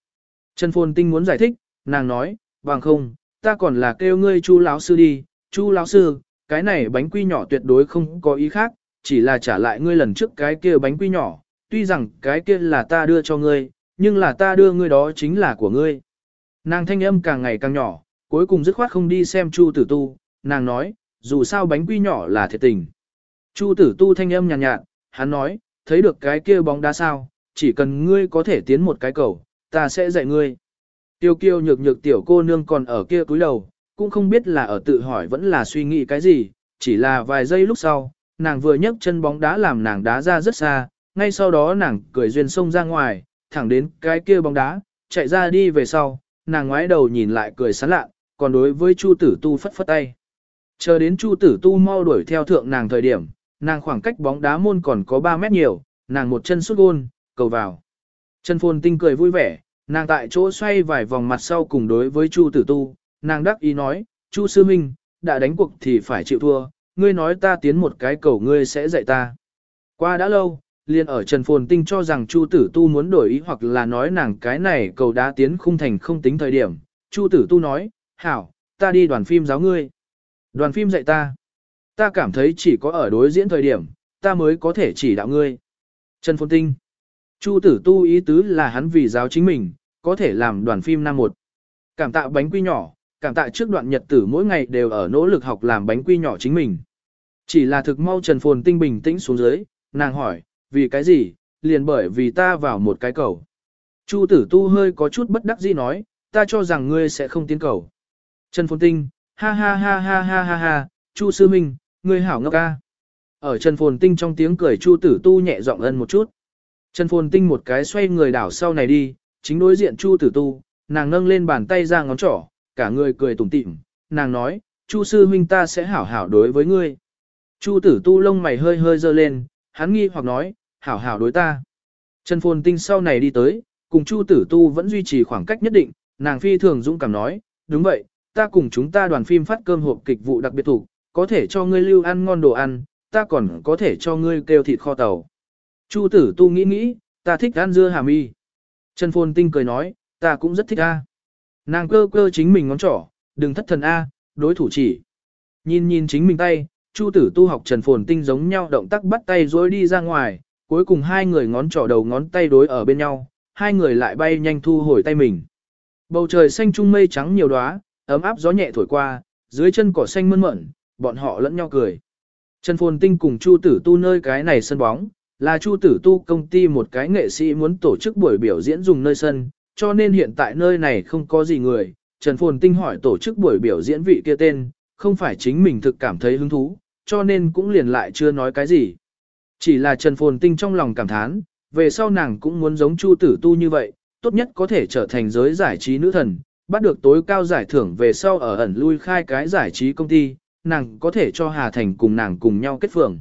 Trần Phồn Tinh muốn giải thích, nàng nói, bằng không, ta còn là kêu ngươi Chu lão sư đi, Chu lão sư, cái này bánh quy nhỏ tuyệt đối không có ý khác, chỉ là trả lại ngươi lần trước cái kia bánh quy nhỏ, tuy rằng cái kia là ta đưa cho ngươi, nhưng là ta đưa ngươi đó chính là của ngươi. Nàng thanh âm càng ngày càng nhỏ, cuối cùng dứt khoát không đi xem Chu Tử Tu, nàng nói, dù sao bánh quy nhỏ là thiệt tình. Chu Tử Tu thanh âm nhàn nhạt, nhạt, hắn nói, thấy được cái kia bóng đá sao, chỉ cần ngươi có thể tiến một cái cầu, ta sẽ dạy ngươi. Tiêu kiêu nhược nhược tiểu cô nương còn ở kia cúi đầu, cũng không biết là ở tự hỏi vẫn là suy nghĩ cái gì, chỉ là vài giây lúc sau, nàng vừa nhấc chân bóng đá làm nàng đá ra rất xa, ngay sau đó nàng cười duyên sông ra ngoài, thẳng đến cái kia bóng đá, chạy ra đi về sau, nàng ngoái đầu nhìn lại cười sán lạ, còn đối với Chu Tử Tu phất phất tay. Chờ đến Chu Tử Tu mau đuổi theo thượng nàng thời điểm, nàng khoảng cách bóng đá môn còn có 3 mét nhiều, nàng một chân sút gôn, cầu vào. Trần Phồn Tinh cười vui vẻ, nàng tại chỗ xoay vài vòng mặt sau cùng đối với Chu Tử Tu, nàng đắc ý nói, Chu Sư Minh, đã đánh cuộc thì phải chịu thua, ngươi nói ta tiến một cái cầu ngươi sẽ dạy ta. Qua đã lâu, liền ở Trần Phồn Tinh cho rằng Chu Tử Tu muốn đổi ý hoặc là nói nàng cái này cầu đá tiến khung thành không tính thời điểm. Chu Tử Tu nói, hảo, ta đi đoàn phim giáo ngươi. Đoàn phim dạy ta. Ta cảm thấy chỉ có ở đối diễn thời điểm, ta mới có thể chỉ đạo ngươi. Trần Phồn Tinh. Chu Tử Tu ý tứ là hắn vì giáo chính mình, có thể làm đoàn phim năm một. Cảm tạ bánh quy nhỏ, cảm tạ trước đoạn nhật tử mỗi ngày đều ở nỗ lực học làm bánh quy nhỏ chính mình. Chỉ là thực mau Trần Phồn Tinh bình tĩnh xuống dưới, nàng hỏi, vì cái gì, liền bởi vì ta vào một cái cầu. Chu tử tu hơi có chút bất đắc dĩ nói, ta cho rằng ngươi sẽ không tiến cầu. Trần Phồn Tinh, ha ha ha ha ha ha ha, Chu Sư Minh, ngươi hảo ngốc ca. Ở Trần Phồn Tinh trong tiếng cười Chu tử tu nhẹ giọng ân một chút. Trần Phồn Tinh một cái xoay người đảo sau này đi, chính đối diện Chu tử tu, nàng nâng lên bàn tay ra ngón trỏ, cả người cười tủm tỉm, nàng nói, Chu Sư Minh ta sẽ hảo hảo đối với ngươi. Chu tử tu lông mày hơi hơi dơ lên, hắn nghi hoặc nói, hảo hảo đối ta. Trần Phồn Tinh sau này đi tới, cùng Chu Tử Tu vẫn duy trì khoảng cách nhất định, nàng phi thường dũng cảm nói, đúng vậy, ta cùng chúng ta đoàn phim phát cơm hộp kịch vụ đặc biệt thủ, có thể cho ngươi lưu ăn ngon đồ ăn, ta còn có thể cho ngươi kêu thịt kho tàu. Chu Tử Tu nghĩ nghĩ, ta thích ăn dưa hàm y. Trần Phồn Tinh cười nói, ta cũng rất thích a. Nàng cơ cơ chính mình ngón trỏ, đừng thất thần a, đối thủ chỉ. Nhìn nhìn chính mình tay, Chu tử tu học Trần Phồn Tinh giống nhau động tác bắt tay rồi đi ra ngoài, cuối cùng hai người ngón trỏ đầu ngón tay đối ở bên nhau, hai người lại bay nhanh thu hồi tay mình. Bầu trời xanh trung mây trắng nhiều đóa, ấm áp gió nhẹ thổi qua, dưới chân cỏ xanh mơn mởn, bọn họ lẫn nhau cười. Trần Phồn Tinh cùng Chu Tử Tu nơi cái này sân bóng, là Chu Tử Tu công ty một cái nghệ sĩ muốn tổ chức buổi biểu diễn dùng nơi sân, cho nên hiện tại nơi này không có gì người. Trần Phồn Tinh hỏi tổ chức buổi biểu diễn vị kia tên, không phải chính mình thực cảm thấy hứng thú, cho nên cũng liền lại chưa nói cái gì. Chỉ là Trần Phồn Tinh trong lòng cảm thán, về sau nàng cũng muốn giống Chu Tử Tu như vậy, tốt nhất có thể trở thành giới giải trí nữ thần, bắt được tối cao giải thưởng về sau ở ẩn lui khai cái giải trí công ty, nàng có thể cho Hà Thành cùng nàng cùng nhau kết phường.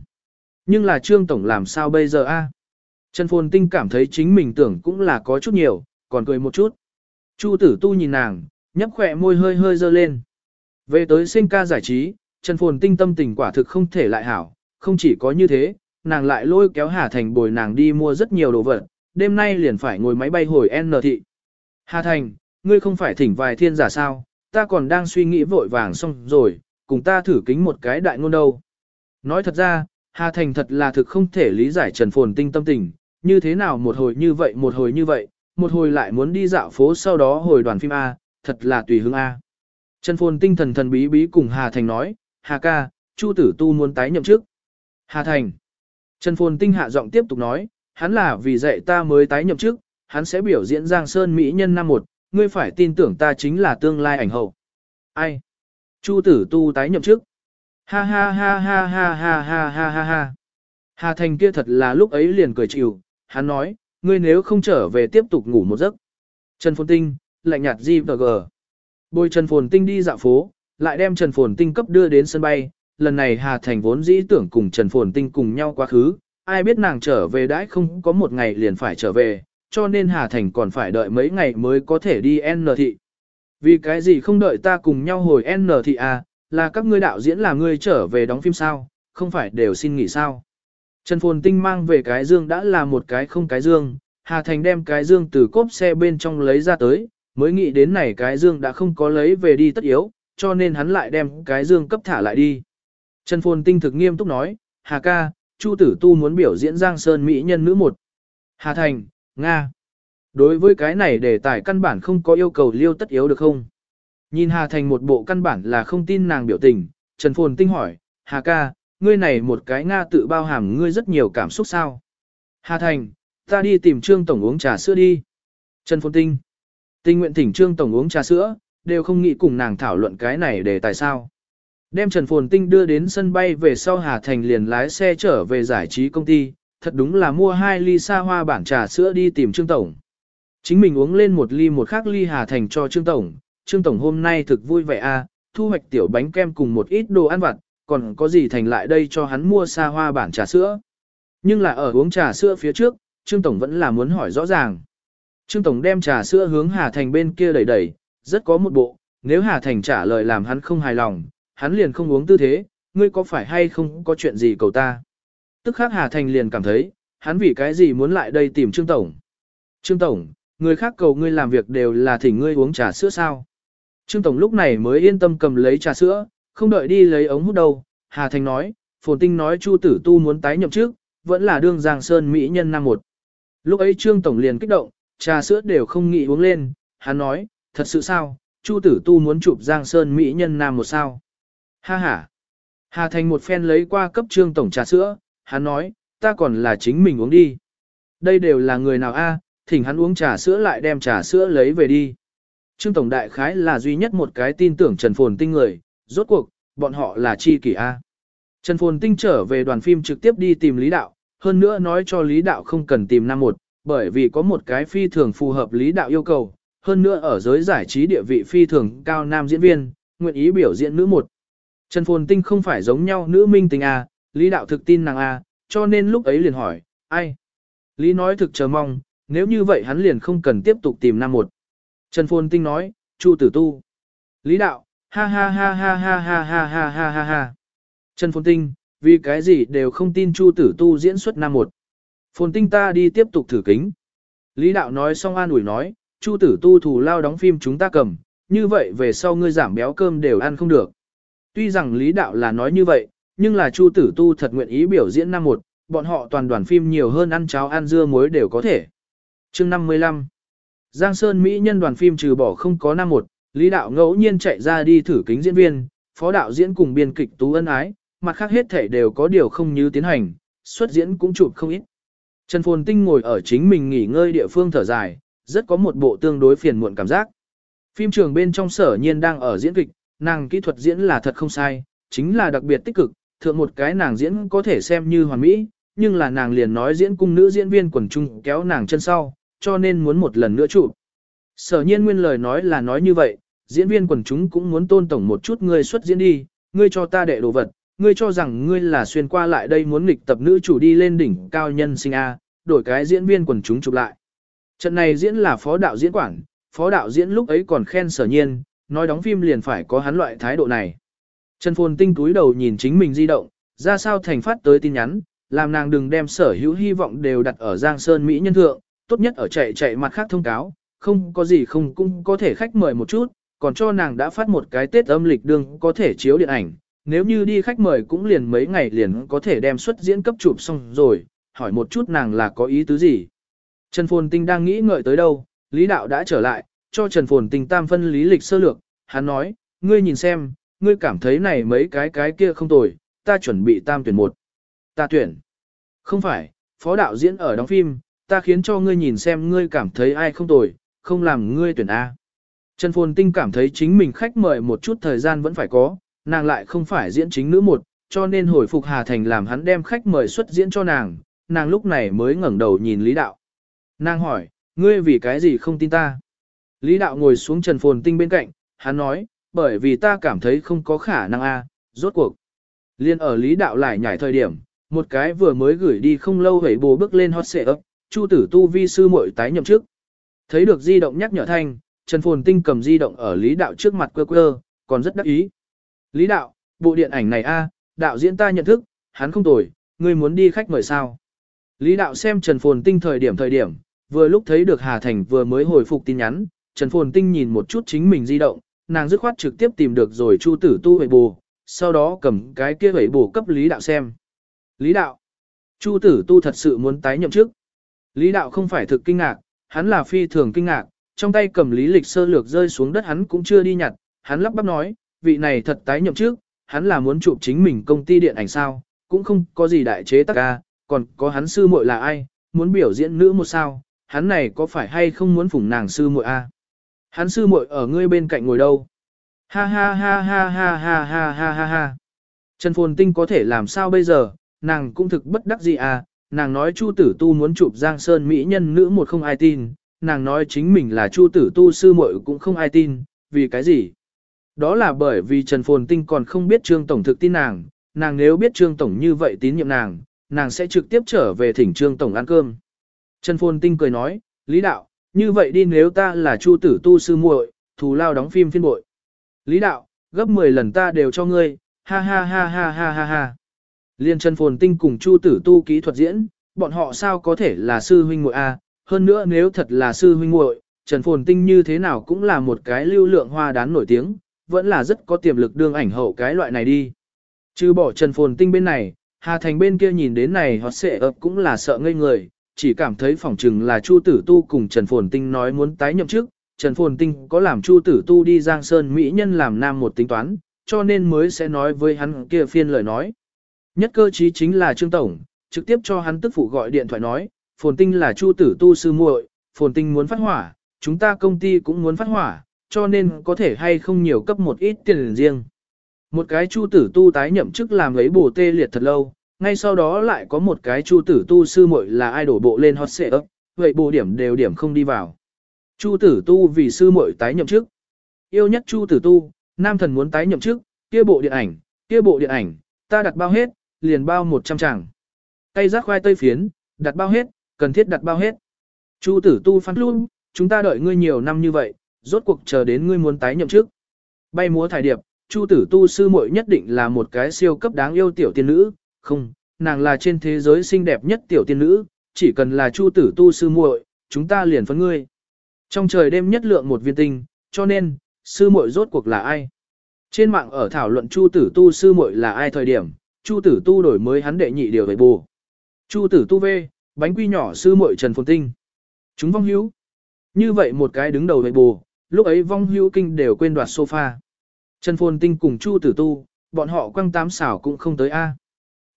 Nhưng là Trương Tổng làm sao bây giờ a? Trần Phồn Tinh cảm thấy chính mình tưởng cũng là có chút nhiều, còn cười một chút. Chu Tử Tu nhìn nàng, nhấp khỏe môi hơi hơi dơ lên. Về tới sinh ca giải trí, Trần Phồn Tinh tâm tình quả thực không thể lại hảo, không chỉ có như thế, nàng lại lôi kéo Hà Thành bồi nàng đi mua rất nhiều đồ vật, đêm nay liền phải ngồi máy bay hồi N thị. Hà Thành, ngươi không phải thỉnh vài thiên giả sao, ta còn đang suy nghĩ vội vàng xong rồi, cùng ta thử kính một cái đại ngôn đâu. Nói thật ra, Hà Thành thật là thực không thể lý giải Trần Phồn Tinh tâm tình, như thế nào một hồi như vậy một hồi như vậy, một hồi lại muốn đi dạo phố sau đó hồi đoàn phim A, thật là tùy hứng A. Trần Phồn Tinh thần thần bí bí cùng Hà Thành nói, Hà ca, Chu tử tu muốn tái nhậm chức. Hà Thành. Trần Phồn Tinh hạ giọng tiếp tục nói, hắn là vì dạy ta mới tái nhậm chức, hắn sẽ biểu diễn Giang Sơn Mỹ nhân năm một, ngươi phải tin tưởng ta chính là tương lai ảnh hậu. Ai? Chu tử tu tái nhậm chức. Ha ha ha ha ha ha ha ha ha ha. Hà Thành kia thật là lúc ấy liền cười chịu, hắn nói, ngươi nếu không trở về tiếp tục ngủ một giấc. Trần Phồn Tinh, lạnh nhạt gì và gờ. Bồi Trần Phồn Tinh đi dạo phố, lại đem Trần Phồn Tinh cấp đưa đến sân bay, lần này Hà Thành vốn dĩ tưởng cùng Trần Phồn Tinh cùng nhau quá khứ, ai biết nàng trở về đãi không có một ngày liền phải trở về, cho nên Hà Thành còn phải đợi mấy ngày mới có thể đi N thị. Vì cái gì không đợi ta cùng nhau hồi N thị à, là các ngươi đạo diễn là ngươi trở về đóng phim sao, không phải đều xin nghỉ sao. Trần Phồn Tinh mang về cái dương đã là một cái không cái dương, Hà Thành đem cái dương từ cốp xe bên trong lấy ra tới, mới nghĩ đến này cái dương đã không có lấy về đi tất yếu, cho nên hắn lại đem cái dương cấp thả lại đi. Trần Phồn Tinh thực nghiêm túc nói, Hà ca, Chu Tử Tu muốn biểu diễn Giang Sơn Mỹ nhân nữ một. Hà Thành, Nga. Đối với cái này đề tài căn bản không có yêu cầu liêu tất yếu được không? Nhìn Hà Thành một bộ căn bản là không tin nàng biểu tình, Trần Phồn Tinh hỏi, Hà ca, ngươi này một cái Nga tự bao hàm ngươi rất nhiều cảm xúc sao? Hà Thành, ta đi tìm Trương Tổng uống trà sữa đi. Trần Phồn Tinh, tinh nguyện thỉnh Trương Tổng uống trà sữa, đều không nghĩ cùng nàng thảo luận cái này để tại sao. Đem Trần Phồn Tinh đưa đến sân bay về sau Hà Thành liền lái xe trở về giải trí công ty, thật đúng là mua hai ly xa hoa bản trà sữa đi tìm Trương Tổng. Chính mình uống lên một ly một khác ly Hà Thành cho Trương Tổng, Trương Tổng hôm nay thực vui vẻ a, à, thu hoạch tiểu bánh kem cùng một ít đồ ăn vặt, còn có gì Thành lại đây cho hắn mua xa hoa bản trà sữa. Nhưng là ở uống trà sữa phía trước, Trương Tổng vẫn là muốn hỏi rõ ràng. Trương Tổng đem trà sữa hướng Hà Thành bên kia đẩy đẩy, rất có một bộ, nếu Hà Thành trả lời làm hắn không hài lòng, hắn liền không uống tư thế, ngươi có phải hay không có chuyện gì cầu ta. Tức khác Hà Thành liền cảm thấy, hắn vì cái gì muốn lại đây tìm Trương Tổng. Trương Tổng, người khác cầu ngươi làm việc đều là thỉnh ngươi uống trà sữa sao. Trương Tổng lúc này mới yên tâm cầm lấy trà sữa, không đợi đi lấy ống hút đâu. Hà Thành nói, Phồn Tinh nói Chu Tử Tu muốn tái nhậm trước, vẫn là đương Giang Sơn Mỹ nhân năm một. Lúc ấy Trương Tổng liền kích động, trà sữa đều không nghĩ uống lên, hắn nói, thật sự sao, Chu Tử Tu muốn chụp Giang Sơn Mỹ nhân nam một sao. Ha ha. Hà Thành một phen lấy qua cấp Trương Tổng trà sữa, hắn nói, ta còn là chính mình uống đi. Đây đều là người nào a? thỉnh hắn uống trà sữa lại đem trà sữa lấy về đi. Trương Tổng Đại Khái là duy nhất một cái tin tưởng Trần Phồn Tinh người, rốt cuộc, bọn họ là chi kỷ A. Trần Phồn Tinh trở về đoàn phim trực tiếp đi tìm Lý Đạo, hơn nữa nói cho Lý Đạo không cần tìm năm một, bởi vì có một cái phi thường phù hợp Lý Đạo yêu cầu, hơn nữa ở giới giải trí địa vị phi thường cao nam diễn viên, nguyện ý biểu diễn nữ một. Trần Phồn Tinh không phải giống nhau nữ minh tình A, à, Lý Đạo thực tin nàng A, cho nên lúc ấy liền hỏi, ai? Lý nói thực chờ mong, nếu như vậy hắn liền không cần tiếp tục tìm năm một. Trần Phồn Tinh nói, Chu tử tu. Lý đạo, ha ha ha ha ha ha ha ha ha ha ha. Trần Phồn Tinh, vì cái gì đều không tin Chu tử tu diễn xuất năm một. Phồn Tinh ta đi tiếp tục thử kính. Lý đạo nói xong an ủi nói, Chu tử tu thủ lao đóng phim chúng ta cầm, như vậy về sau ngươi giảm béo cơm đều ăn không được. Tuy rằng Lý đạo là nói như vậy, nhưng là Chu tử tu thật nguyện ý biểu diễn năm một, bọn họ toàn đoàn phim nhiều hơn ăn cháo ăn dưa muối đều có thể. chương 55 Giang Sơn Mỹ nhân đoàn phim trừ bỏ không có năm một, Lý Đạo ngẫu nhiên chạy ra đi thử kính diễn viên, phó đạo diễn cùng biên kịch tú ân ái, mặt khác hết thể đều có điều không như tiến hành, xuất diễn cũng chụp không ít. Trần Phồn Tinh ngồi ở chính mình nghỉ ngơi địa phương thở dài, rất có một bộ tương đối phiền muộn cảm giác. Phim trường bên trong sở nhiên đang ở diễn kịch, nàng kỹ thuật diễn là thật không sai, chính là đặc biệt tích cực, thượng một cái nàng diễn có thể xem như hoàn mỹ, nhưng là nàng liền nói diễn cung nữ diễn viên quần trung kéo nàng chân sau, cho nên muốn một lần nữa chụp. Sở nhiên nguyên lời nói là nói như vậy, diễn viên quần chúng cũng muốn tôn tổng một chút ngươi xuất diễn đi, ngươi cho ta đệ đồ vật, ngươi cho rằng ngươi là xuyên qua lại đây muốn nghịch tập nữ chủ đi lên đỉnh cao nhân sinh A, đổi cái diễn viên quần chúng chụp lại. Trận này diễn là phó đạo diễn quản, phó đạo diễn lúc ấy còn khen sở nhiên, nói đóng phim liền phải có hắn loại thái độ này. Trần Phồn Tinh túi đầu nhìn chính mình di động, ra sao thành phát tới tin nhắn, làm nàng đừng đem sở hữu hy vọng đều đặt ở Giang Sơn Mỹ nhân thượng, tốt nhất ở chạy chạy mặt khác thông cáo, không có gì không cũng có thể khách mời một chút, còn cho nàng đã phát một cái Tết âm lịch đương có thể chiếu điện ảnh, nếu như đi khách mời cũng liền mấy ngày liền có thể đem xuất diễn cấp chụp xong rồi, hỏi một chút nàng là có ý tứ gì. Trần Phồn Tinh đang nghĩ ngợi tới đâu, Lý Đạo đã trở lại, cho Trần Phồn tình tam phân lý lịch sơ lược, hắn nói, ngươi nhìn xem, ngươi cảm thấy này mấy cái cái kia không tồi, ta chuẩn bị tam tuyển một. Ta tuyển. Không phải, phó đạo diễn ở đóng phim, ta khiến cho ngươi nhìn xem ngươi cảm thấy ai không tồi, không làm ngươi tuyển A. Trần Phồn Tinh cảm thấy chính mình khách mời một chút thời gian vẫn phải có, nàng lại không phải diễn chính nữ một, cho nên hồi phục Hà Thành làm hắn đem khách mời xuất diễn cho nàng, nàng lúc này mới ngẩng đầu nhìn Lý Đạo. Nàng hỏi, ngươi vì cái gì không tin ta? Lý Đạo ngồi xuống Trần Phồn Tinh bên cạnh, hắn nói, bởi vì ta cảm thấy không có khả năng a, rốt cuộc. Liên ở Lý Đạo lại nhảy thời điểm, một cái vừa mới gửi đi không lâu hẩy bồ bước lên hot xệ ấp, Chu tử tu vi sư muội tái nhậm chức. Thấy được di động nhắc nhở thanh, Trần Phồn Tinh cầm di động ở Lý Đạo trước mặt quơ quơ, còn rất đắc ý. Lý Đạo, bộ điện ảnh này a, đạo diễn ta nhận thức, hắn không tồi, ngươi muốn đi khách mời sao? Lý Đạo xem Trần Phồn Tinh thời điểm thời điểm, vừa lúc thấy được Hà Thành vừa mới hồi phục tin nhắn, Trần Phồn Tinh nhìn một chút chính mình di động, nàng dứt khoát trực tiếp tìm được rồi Chu Tử Tu về bù, sau đó cầm cái kia vậy bù cấp Lý Đạo xem. Lý Đạo, Chu Tử Tu thật sự muốn tái nhậm chức. Lý Đạo không phải thực kinh ngạc, hắn là phi thường kinh ngạc, trong tay cầm lý lịch sơ lược rơi xuống đất hắn cũng chưa đi nhặt, hắn lắp bắp nói, vị này thật tái nhậm chức, hắn là muốn chụp chính mình công ty điện ảnh sao, cũng không có gì đại chế tác ca, à, còn có hắn sư muội là ai, muốn biểu diễn nữ một sao, hắn này có phải hay không muốn phủng nàng sư muội a? Hắn sư muội ở ngươi bên cạnh ngồi đâu? Ha ha ha ha ha ha ha ha ha ha. Trần Phồn Tinh có thể làm sao bây giờ, nàng cũng thực bất đắc gì à, nàng nói Chu Tử Tu muốn chụp Giang Sơn Mỹ nhân nữ một không ai tin, nàng nói chính mình là Chu Tử Tu sư muội cũng không ai tin, vì cái gì? Đó là bởi vì Trần Phồn Tinh còn không biết Trương Tổng thực tin nàng, nàng nếu biết Trương Tổng như vậy tín nhiệm nàng, nàng sẽ trực tiếp trở về thỉnh Trương Tổng ăn cơm. Trần Phồn Tinh cười nói, Lý Đạo, như vậy đi nếu ta là Chu Tử Tu sư muội, thù lao đóng phim phiên bội. Lý Đạo, gấp 10 lần ta đều cho ngươi, ha ha ha ha ha ha ha. Liên Trần Phồn Tinh cùng Chu Tử Tu kỹ thuật diễn, bọn họ sao có thể là sư huynh muội a? Hơn nữa nếu thật là sư huynh muội, Trần Phồn Tinh như thế nào cũng là một cái lưu lượng hoa đán nổi tiếng, vẫn là rất có tiềm lực đương ảnh hậu cái loại này đi. Chứ bỏ Trần Phồn Tinh bên này, Hà Thành bên kia nhìn đến này họ sẽ ập cũng là sợ ngây người, chỉ cảm thấy phỏng chừng là Chu Tử Tu cùng Trần Phồn Tinh nói muốn tái nhậm chức, Trần Phồn Tinh có làm Chu Tử Tu đi Giang Sơn Mỹ nhân làm nam một tính toán, cho nên mới sẽ nói với hắn kia phiên lời nói. Nhất cơ chí chính là Trương Tổng, trực tiếp cho hắn tức phụ gọi điện thoại nói, Phồn Tinh là Chu Tử Tu sư muội, Phồn Tinh muốn phát hỏa, chúng ta công ty cũng muốn phát hỏa, cho nên có thể hay không nhiều cấp một ít tiền riêng. Một cái Chu Tử Tu tái nhậm chức làm lấy bổ tê liệt thật lâu, ngay sau đó lại có một cái Chu Tử Tu sư muội là ai đổ bộ lên hot ấp vậy bộ điểm đều điểm không đi vào. Chu Tử Tu vì sư muội tái nhậm chức. Yêu nhất Chu Tử Tu, nam thần muốn tái nhậm chức, kia bộ điện ảnh, kia bộ điện ảnh, ta đặt bao hết, liền bao 100 tràng Cây rác khoai tây phiến, đặt bao hết, cần thiết đặt bao hết. Chu tử tu phán luôn, chúng ta đợi ngươi nhiều năm như vậy, rốt cuộc chờ đến ngươi muốn tái nhậm chức. Bay múa thải điệp, Chu tử tu sư muội nhất định là một cái siêu cấp đáng yêu tiểu tiên nữ, không, nàng là trên thế giới xinh đẹp nhất tiểu tiên nữ, chỉ cần là Chu tử tu sư muội, chúng ta liền phấn ngươi. Trong trời đêm nhất lượng một viên tinh, cho nên, sư muội rốt cuộc là ai? Trên mạng ở thảo luận Chu tử tu sư muội là ai thời điểm, Chu tử tu đổi mới hắn đệ nhị điều về bù. Chu tử tu về, bánh quy nhỏ sư muội Trần Phồn Tinh. Chúng vong hữu. Như vậy một cái đứng đầu về bù, lúc ấy vong hữu kinh đều quên đoạt sofa. Trần Phồn Tinh cùng Chu tử tu, bọn họ quăng tám xảo cũng không tới A.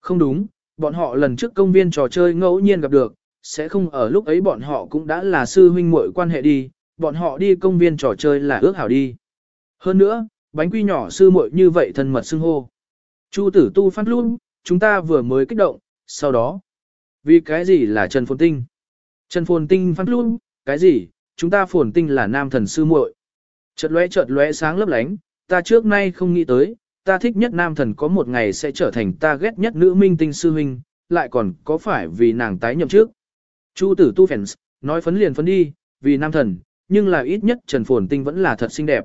Không đúng, bọn họ lần trước công viên trò chơi ngẫu nhiên gặp được, sẽ không ở lúc ấy bọn họ cũng đã là sư huynh muội quan hệ đi, bọn họ đi công viên trò chơi là ước hảo đi. Hơn nữa, bánh quy nhỏ sư muội như vậy thân mật xưng hô. Chu tử tu phát luôn, chúng ta vừa mới kích động, sau đó. Vì cái gì là Trần Phồn Tinh? Trần Phồn Tinh phát luôn, cái gì? Chúng ta Phồn Tinh là nam thần sư muội. Chợt lóe chợt lóe sáng lấp lánh, ta trước nay không nghĩ tới, ta thích nhất nam thần có một ngày sẽ trở thành ta ghét nhất nữ minh tinh sư huynh, lại còn có phải vì nàng tái nhậm trước. Chu tử tu fans, nói phấn liền phấn đi, vì nam thần, nhưng là ít nhất Trần Phồn Tinh vẫn là thật xinh đẹp.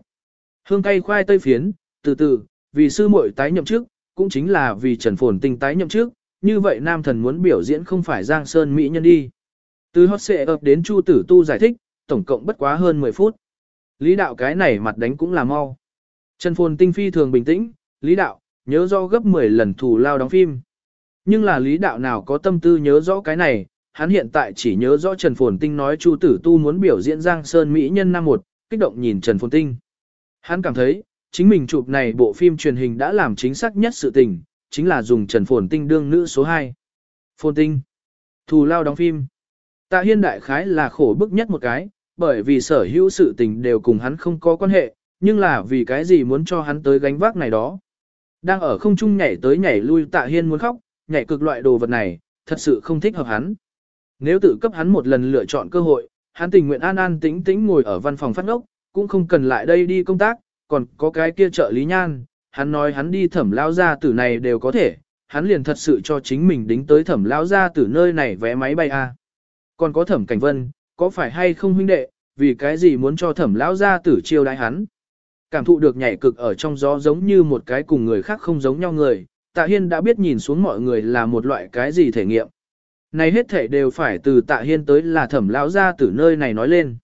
Hương cay khoai tây phiến, từ từ, vì sư muội tái nhậm chức, cũng chính là vì Trần Phồn Tinh tái nhậm chức, như vậy nam thần muốn biểu diễn không phải Giang Sơn Mỹ nhân đi. Từ hot xệ ập đến Chu Tử Tu giải thích, tổng cộng bất quá hơn 10 phút. Lý đạo cái này mặt đánh cũng là mau. Trần Phồn Tinh phi thường bình tĩnh, Lý đạo, nhớ rõ gấp 10 lần thủ lao đóng phim. Nhưng là Lý đạo nào có tâm tư nhớ rõ cái này, hắn hiện tại chỉ nhớ rõ Trần Phồn Tinh nói Chu Tử Tu muốn biểu diễn Giang Sơn Mỹ nhân năm một, kích động nhìn Trần Phồn Tinh. Hắn cảm thấy, chính mình chụp này bộ phim truyền hình đã làm chính xác nhất sự tình, chính là dùng Trần Phồn Tinh đương nữ số 2. Phồn Tinh. Thù lao đóng phim. Tạ Hiên đại khái là khổ bức nhất một cái, bởi vì sở hữu sự tình đều cùng hắn không có quan hệ, nhưng là vì cái gì muốn cho hắn tới gánh vác này đó. Đang ở không trung nhảy tới nhảy lui Tạ Hiên muốn khóc, nhảy cực loại đồ vật này, thật sự không thích hợp hắn. Nếu tự cấp hắn một lần lựa chọn cơ hội, hắn tình nguyện an an tĩnh tĩnh ngồi ở văn phòng phát ngốc, cũng không cần lại đây đi công tác, còn có cái kia trợ lý nhan, hắn nói hắn đi thẩm lao ra tử này đều có thể, hắn liền thật sự cho chính mình đính tới thẩm lao ra tử nơi này vé máy bay a. Còn có thẩm cảnh vân, có phải hay không huynh đệ, vì cái gì muốn cho thẩm lao gia tử chiêu đãi hắn. Cảm thụ được nhảy cực ở trong gió giống như một cái cùng người khác không giống nhau người, tạ hiên đã biết nhìn xuống mọi người là một loại cái gì thể nghiệm. Này hết thể đều phải từ tạ hiên tới là thẩm Lão ra tử nơi này nói lên.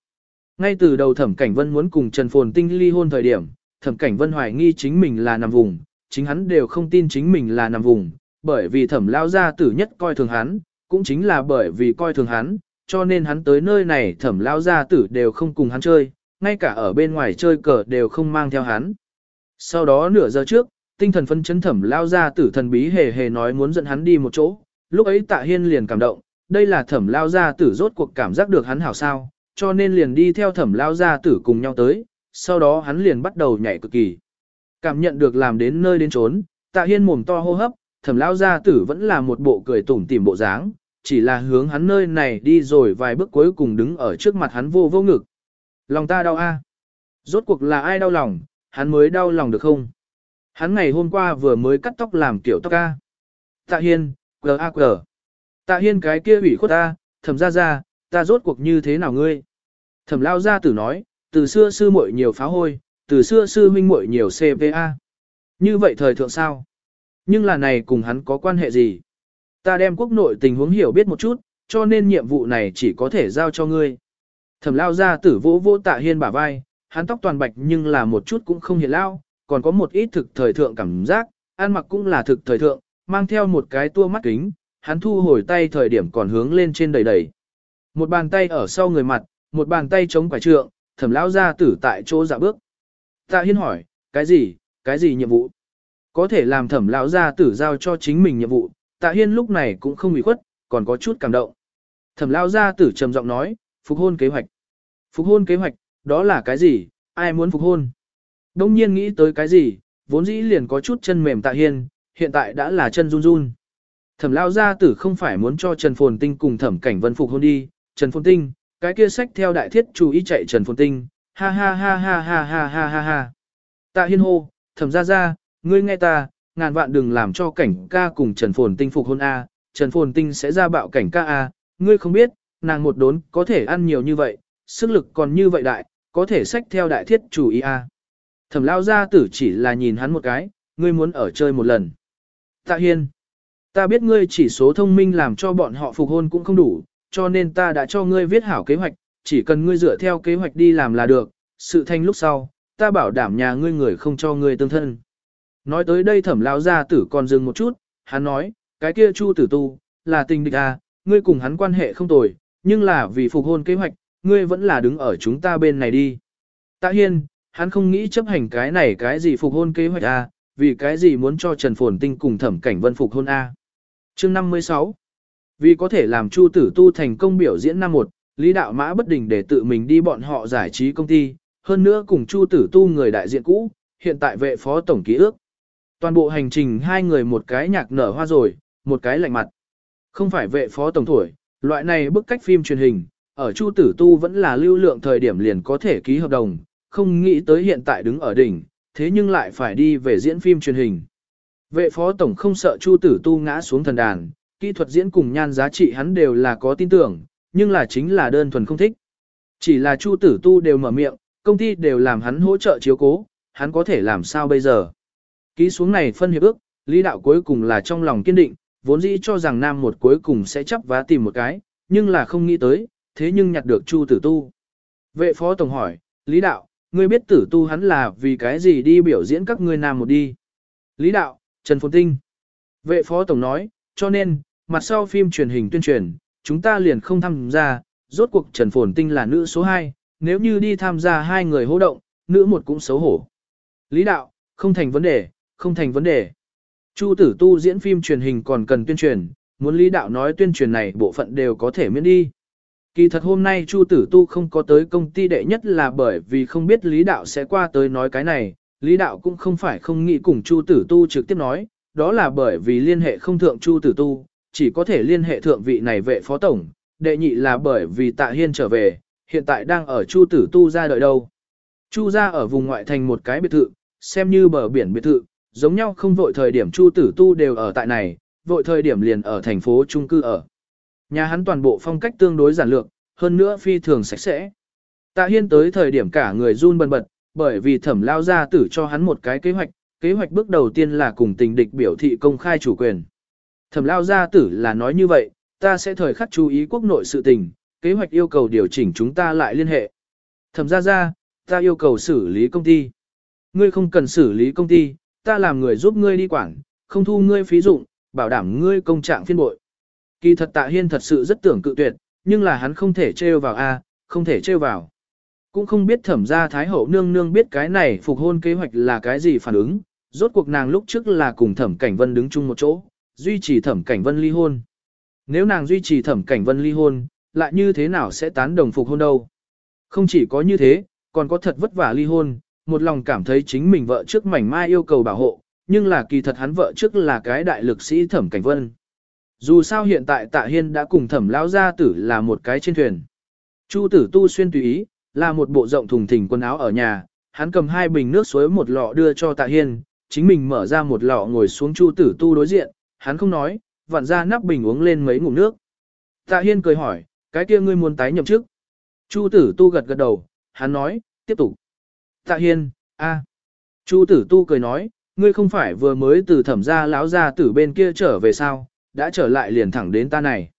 Ngay từ đầu thẩm cảnh vân muốn cùng Trần Phồn Tinh ly hôn thời điểm, thẩm cảnh vân hoài nghi chính mình là nằm vùng, chính hắn đều không tin chính mình là nằm vùng, bởi vì thẩm Lão gia tử nhất coi thường hắn, cũng chính là bởi vì coi thường hắn, cho nên hắn tới nơi này thẩm Lão gia tử đều không cùng hắn chơi, ngay cả ở bên ngoài chơi cờ đều không mang theo hắn. Sau đó nửa giờ trước, tinh thần phân chấn thẩm lao gia tử thần bí hề hề nói muốn dẫn hắn đi một chỗ, lúc ấy tạ hiên liền cảm động, đây là thẩm lao gia tử rốt cuộc cảm giác được hắn hảo sao, cho nên liền đi theo thẩm lao gia tử cùng nhau tới, sau đó hắn liền bắt đầu nhảy cực kỳ. Cảm nhận được làm đến nơi đến trốn, tạ hiên mồm to hô hấp, thẩm lao gia tử vẫn là một bộ cười tủm tỉm bộ dáng, chỉ là hướng hắn nơi này đi rồi vài bước cuối cùng đứng ở trước mặt hắn vô vô ngực. Lòng ta đau a. Rốt cuộc là ai đau lòng, hắn mới đau lòng được không? Hắn ngày hôm qua vừa mới cắt tóc làm kiểu tóc a. Tạ hiên, quờ a quờ. Tạ hiên cái kia ủy khuất ta, thẩm ra ra, ta rốt cuộc như thế nào ngươi? Thẩm lao gia tử nói, từ xưa sư muội nhiều phá hôi, từ xưa sư huynh muội nhiều CPA. Như vậy thời thượng sao? Nhưng là này cùng hắn có quan hệ gì? Ta đem quốc nội tình huống hiểu biết một chút, cho nên nhiệm vụ này chỉ có thể giao cho ngươi. Thẩm lao gia tử vỗ vỗ tạ hiên bả vai, hắn tóc toàn bạch nhưng là một chút cũng không hiện lao, còn có một ít thực thời thượng cảm giác, ăn mặc cũng là thực thời thượng, mang theo một cái tua mắt kính, hắn thu hồi tay thời điểm còn hướng lên trên đầy đầy. Một bàn tay ở sau người mặt, một bàn tay chống quải trượng, thẩm lão gia tử tại chỗ dạ bước. Tạ Hiên hỏi, cái gì, cái gì nhiệm vụ? Có thể làm thẩm lão gia tử giao cho chính mình nhiệm vụ, Tạ Hiên lúc này cũng không bị khuất, còn có chút cảm động. Thẩm lão gia tử trầm giọng nói, phục hôn kế hoạch. Phục hôn kế hoạch, đó là cái gì, ai muốn phục hôn? Đông nhiên nghĩ tới cái gì, vốn dĩ liền có chút chân mềm Tạ Hiên, hiện tại đã là chân run run. Thẩm lão gia tử không phải muốn cho Trần Phồn Tinh cùng Thẩm Cảnh Vân phục hôn đi, Trần Phồn Tinh, cái kia sách theo đại thiết chú ý chạy Trần Phồn Tinh, ha ha ha ha ha ha ha ha ha. Tạ hiên hô, thẩm ra ra, ngươi nghe ta, ngàn vạn đừng làm cho cảnh ca cùng Trần Phồn Tinh phục hôn A, Trần Phồn Tinh sẽ ra bạo cảnh ca A, ngươi không biết, nàng một đốn có thể ăn nhiều như vậy, sức lực còn như vậy đại, có thể sách theo đại thiết chủ ý A. Thẩm lao gia tử chỉ là nhìn hắn một cái, ngươi muốn ở chơi một lần. Tạ hiên, ta biết ngươi chỉ số thông minh làm cho bọn họ phục hôn cũng không đủ, cho nên ta đã cho ngươi viết hảo kế hoạch, chỉ cần ngươi dựa theo kế hoạch đi làm là được, sự thanh lúc sau, ta bảo đảm nhà ngươi người không cho ngươi tương thân. Nói tới đây thẩm lao gia tử còn dừng một chút, hắn nói, cái kia chu tử tu, là tình địch à, ngươi cùng hắn quan hệ không tồi, nhưng là vì phục hôn kế hoạch, ngươi vẫn là đứng ở chúng ta bên này đi. Tạ Hiên, hắn không nghĩ chấp hành cái này cái gì phục hôn kế hoạch à, vì cái gì muốn cho Trần Phồn Tinh cùng thẩm cảnh vân phục hôn a à. Chương 56 vì có thể làm Chu Tử Tu thành công biểu diễn năm một, Lý Đạo Mã bất đình để tự mình đi bọn họ giải trí công ty, hơn nữa cùng Chu Tử Tu người đại diện cũ, hiện tại vệ phó tổng ký ước. Toàn bộ hành trình hai người một cái nhạc nở hoa rồi, một cái lạnh mặt. Không phải vệ phó tổng tuổi, loại này bức cách phim truyền hình, ở Chu Tử Tu vẫn là lưu lượng thời điểm liền có thể ký hợp đồng, không nghĩ tới hiện tại đứng ở đỉnh, thế nhưng lại phải đi về diễn phim truyền hình. Vệ phó tổng không sợ Chu Tử Tu ngã xuống thần đàn, kỹ thuật diễn cùng nhan giá trị hắn đều là có tin tưởng, nhưng là chính là đơn thuần không thích. Chỉ là Chu Tử Tu đều mở miệng, công ty đều làm hắn hỗ trợ chiếu cố, hắn có thể làm sao bây giờ. Ký xuống này phân hiệp ước, Lý đạo cuối cùng là trong lòng kiên định, vốn dĩ cho rằng nam một cuối cùng sẽ chấp vá tìm một cái, nhưng là không nghĩ tới, thế nhưng nhặt được Chu Tử Tu. Vệ phó tổng hỏi, Lý đạo, ngươi biết Tử Tu hắn là vì cái gì đi biểu diễn các ngươi nam một đi. Lý đạo, Trần Phồn Tinh. Vệ phó tổng nói, cho nên, mặt sau phim truyền hình tuyên truyền, chúng ta liền không tham gia, rốt cuộc Trần Phồn Tinh là nữ số 2, nếu như đi tham gia hai người hô động, nữ một cũng xấu hổ. Lý đạo, không thành vấn đề, không thành vấn đề. Chu tử tu diễn phim truyền hình còn cần tuyên truyền, muốn lý đạo nói tuyên truyền này bộ phận đều có thể miễn đi. Kỳ thật hôm nay Chu tử tu không có tới công ty đệ nhất là bởi vì không biết lý đạo sẽ qua tới nói cái này, lý đạo cũng không phải không nghĩ cùng Chu tử tu trực tiếp nói, đó là bởi vì liên hệ không thượng Chu tử tu, chỉ có thể liên hệ thượng vị này vệ phó tổng, đệ nhị là bởi vì tạ hiên trở về, hiện tại đang ở Chu tử tu ra đợi đâu. Chu ra ở vùng ngoại thành một cái biệt thự, xem như bờ biển biệt thự, giống nhau không vội thời điểm Chu Tử Tu đều ở tại này, vội thời điểm liền ở thành phố trung cư ở. Nhà hắn toàn bộ phong cách tương đối giản lược, hơn nữa phi thường sạch sẽ. Tạ Hiên tới thời điểm cả người run bần bật, bởi vì thẩm lao gia tử cho hắn một cái kế hoạch, kế hoạch bước đầu tiên là cùng tình địch biểu thị công khai chủ quyền. Thẩm lao gia tử là nói như vậy, ta sẽ thời khắc chú ý quốc nội sự tình, kế hoạch yêu cầu điều chỉnh chúng ta lại liên hệ. Thẩm gia gia, ta yêu cầu xử lý công ty. Ngươi không cần xử lý công ty, ta làm người giúp ngươi đi quản, không thu ngươi phí dụng, bảo đảm ngươi công trạng phiên bội. Kỳ thật tạ hiên thật sự rất tưởng cự tuyệt, nhưng là hắn không thể trêu vào a, không thể trêu vào. Cũng không biết thẩm gia thái hậu nương nương biết cái này phục hôn kế hoạch là cái gì phản ứng, rốt cuộc nàng lúc trước là cùng thẩm cảnh vân đứng chung một chỗ, duy trì thẩm cảnh vân ly hôn. Nếu nàng duy trì thẩm cảnh vân ly hôn, lại như thế nào sẽ tán đồng phục hôn đâu? Không chỉ có như thế, còn có thật vất vả ly hôn, một lòng cảm thấy chính mình vợ trước mảnh mai yêu cầu bảo hộ, nhưng là kỳ thật hắn vợ trước là cái đại lực sĩ thẩm cảnh vân. Dù sao hiện tại tạ hiên đã cùng thẩm lão gia tử là một cái trên thuyền. Chu tử tu xuyên tùy ý, là một bộ rộng thùng thình quần áo ở nhà, hắn cầm hai bình nước suối một lọ đưa cho tạ hiên, chính mình mở ra một lọ ngồi xuống chu tử tu đối diện, hắn không nói, vặn ra nắp bình uống lên mấy ngụm nước. Tạ hiên cười hỏi, cái kia ngươi muốn tái nhậm chức? Chu tử tu gật gật đầu, hắn nói, tiếp tục. Tạ Hiên, a. Chu tử tu cười nói, ngươi không phải vừa mới từ thẩm gia láo gia từ bên kia trở về sao, đã trở lại liền thẳng đến ta này.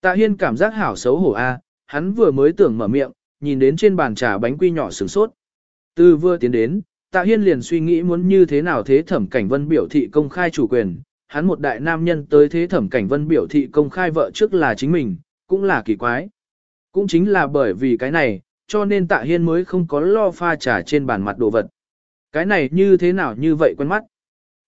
Tạ Hiên cảm giác hảo xấu hổ a, hắn vừa mới tưởng mở miệng, nhìn đến trên bàn trà bánh quy nhỏ sừng sốt. Từ vừa tiến đến, Tạ Hiên liền suy nghĩ muốn như thế nào thế thẩm cảnh vân biểu thị công khai chủ quyền, hắn một đại nam nhân tới thế thẩm cảnh vân biểu thị công khai vợ trước là chính mình, cũng là kỳ quái. Cũng chính là bởi vì cái này, cho nên tạ hiên mới không có lo pha trà trên bàn mặt đồ vật. Cái này như thế nào như vậy quen mắt.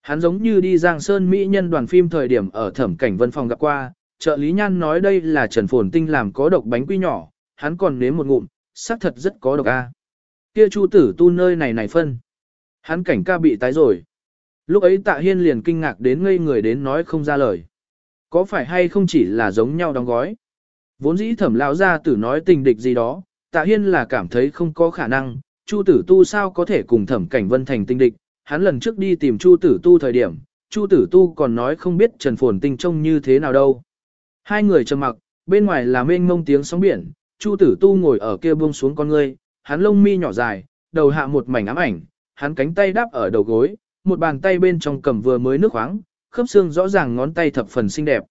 Hắn giống như đi Giang Sơn Mỹ nhân đoàn phim thời điểm ở thẩm cảnh vân phòng gặp qua, trợ lý nhan nói đây là Trần Phồn Tinh làm có độc bánh quy nhỏ, hắn còn nếm một ngụm, xác thật rất có độc a. Kia chu tử tu nơi này này phân. Hắn cảnh ca bị tái rồi. Lúc ấy tạ hiên liền kinh ngạc đến ngây người đến nói không ra lời. Có phải hay không chỉ là giống nhau đóng gói. Vốn dĩ thẩm lão ra tử nói tình địch gì đó, Tạ Hiên là cảm thấy không có khả năng, Chu Tử Tu sao có thể cùng Thẩm Cảnh Vân thành tinh địch, hắn lần trước đi tìm Chu Tử Tu thời điểm, Chu Tử Tu còn nói không biết Trần Phồn Tinh trông như thế nào đâu. Hai người trầm mặc, bên ngoài là mênh mông tiếng sóng biển, Chu Tử Tu ngồi ở kia buông xuống con ngươi, hắn lông mi nhỏ dài, đầu hạ một mảnh ám ảnh, hắn cánh tay đáp ở đầu gối, một bàn tay bên trong cầm vừa mới nước khoáng, khớp xương rõ ràng ngón tay thập phần xinh đẹp.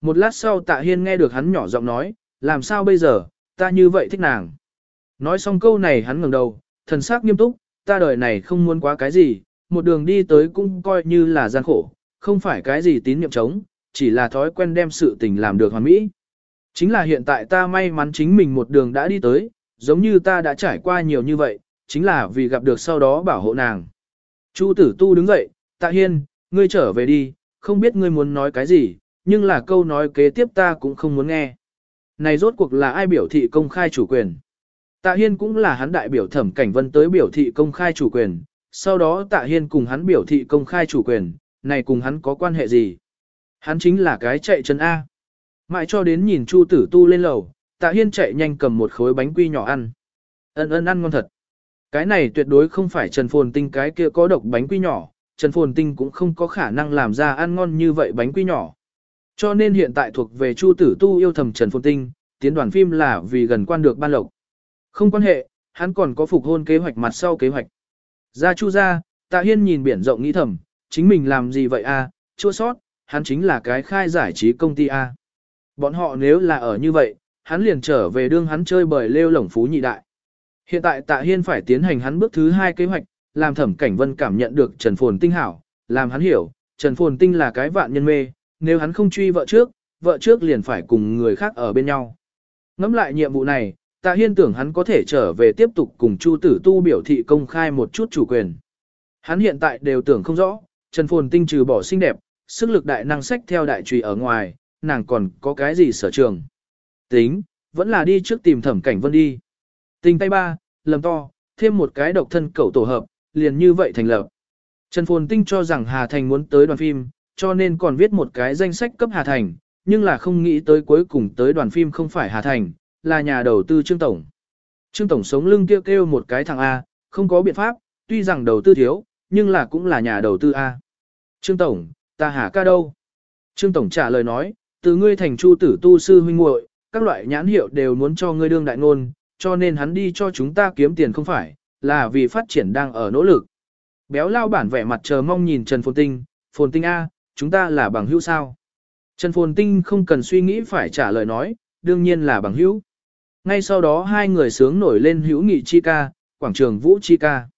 Một lát sau Tạ Hiên nghe được hắn nhỏ giọng nói, làm sao bây giờ, ta như vậy thích nàng. Nói xong câu này hắn ngẩng đầu, thần sắc nghiêm túc, ta đời này không muốn quá cái gì, một đường đi tới cũng coi như là gian khổ, không phải cái gì tín nhiệm chống, chỉ là thói quen đem sự tình làm được hoàn mỹ. Chính là hiện tại ta may mắn chính mình một đường đã đi tới, giống như ta đã trải qua nhiều như vậy, chính là vì gặp được sau đó bảo hộ nàng. Chu tử tu đứng dậy, tạ hiên, ngươi trở về đi, không biết ngươi muốn nói cái gì, nhưng là câu nói kế tiếp ta cũng không muốn nghe. Này rốt cuộc là ai biểu thị công khai chủ quyền? Tạ Hiên cũng là hắn đại biểu thẩm cảnh vân tới biểu thị công khai chủ quyền, sau đó Tạ Hiên cùng hắn biểu thị công khai chủ quyền, này cùng hắn có quan hệ gì? Hắn chính là cái chạy chân A. Mãi cho đến nhìn Chu tử tu lên lầu, Tạ Hiên chạy nhanh cầm một khối bánh quy nhỏ ăn. Ân ân ăn ngon thật. Cái này tuyệt đối không phải Trần Phồn Tinh cái kia có độc bánh quy nhỏ, Trần Phồn Tinh cũng không có khả năng làm ra ăn ngon như vậy bánh quy nhỏ. Cho nên hiện tại thuộc về Chu Tử Tu yêu thầm Trần Phồn Tinh, tiến đoàn phim là vì gần quan được ban lộc. Không quan hệ, hắn còn có phục hôn kế hoạch mặt sau kế hoạch. Ra Chu ra, Tạ Hiên nhìn biển rộng nghĩ thầm, chính mình làm gì vậy a? À? chua sót, hắn chính là cái khai giải trí công ty a. À? Bọn họ nếu là ở như vậy, hắn liền trở về đương hắn chơi bời lêu lổng phú nhị đại. Hiện tại Tạ Hiên phải tiến hành hắn bước thứ hai kế hoạch, làm Thẩm Cảnh Vân cảm nhận được Trần Phồn Tinh hảo, làm hắn hiểu, Trần Phồn Tinh là cái vạn nhân mê, nếu hắn không truy vợ trước, vợ trước liền phải cùng người khác ở bên nhau. Ngắm lại nhiệm vụ này, Tạ Hiên tưởng hắn có thể trở về tiếp tục cùng Chu Tử Tu biểu thị công khai một chút chủ quyền. Hắn hiện tại đều tưởng không rõ, Trần Phồn Tinh trừ bỏ xinh đẹp, sức lực đại năng sách theo đại trùy ở ngoài, nàng còn có cái gì sở trường. Tính, vẫn là đi trước tìm thẩm cảnh vân đi. Tình tay ba, lầm to, thêm một cái độc thân cậu tổ hợp, liền như vậy thành lập. Trần Phồn Tinh cho rằng Hà Thành muốn tới đoàn phim, cho nên còn viết một cái danh sách cấp Hà Thành, nhưng là không nghĩ tới cuối cùng tới đoàn phim không phải Hà Thành, là nhà đầu tư Trương Tổng. Trương Tổng sống lưng kêu kêu một cái thằng A, không có biện pháp, tuy rằng đầu tư thiếu, nhưng là cũng là nhà đầu tư A. Trương Tổng, ta hà ca đâu? Trương Tổng trả lời nói, từ ngươi thành chu tử tu sư huynh muội, các loại nhãn hiệu đều muốn cho ngươi đương đại ngôn, cho nên hắn đi cho chúng ta kiếm tiền không phải, là vì phát triển đang ở nỗ lực. Béo lao bản vẻ mặt chờ mong nhìn Trần Phồn Tinh, Phồn Tinh A, chúng ta là bằng hữu sao? Trần Phồn Tinh không cần suy nghĩ phải trả lời nói, đương nhiên là bằng hữu. Ngay sau đó hai người sướng nổi lên hữu nghị chi ca, quảng trường vũ chi ca.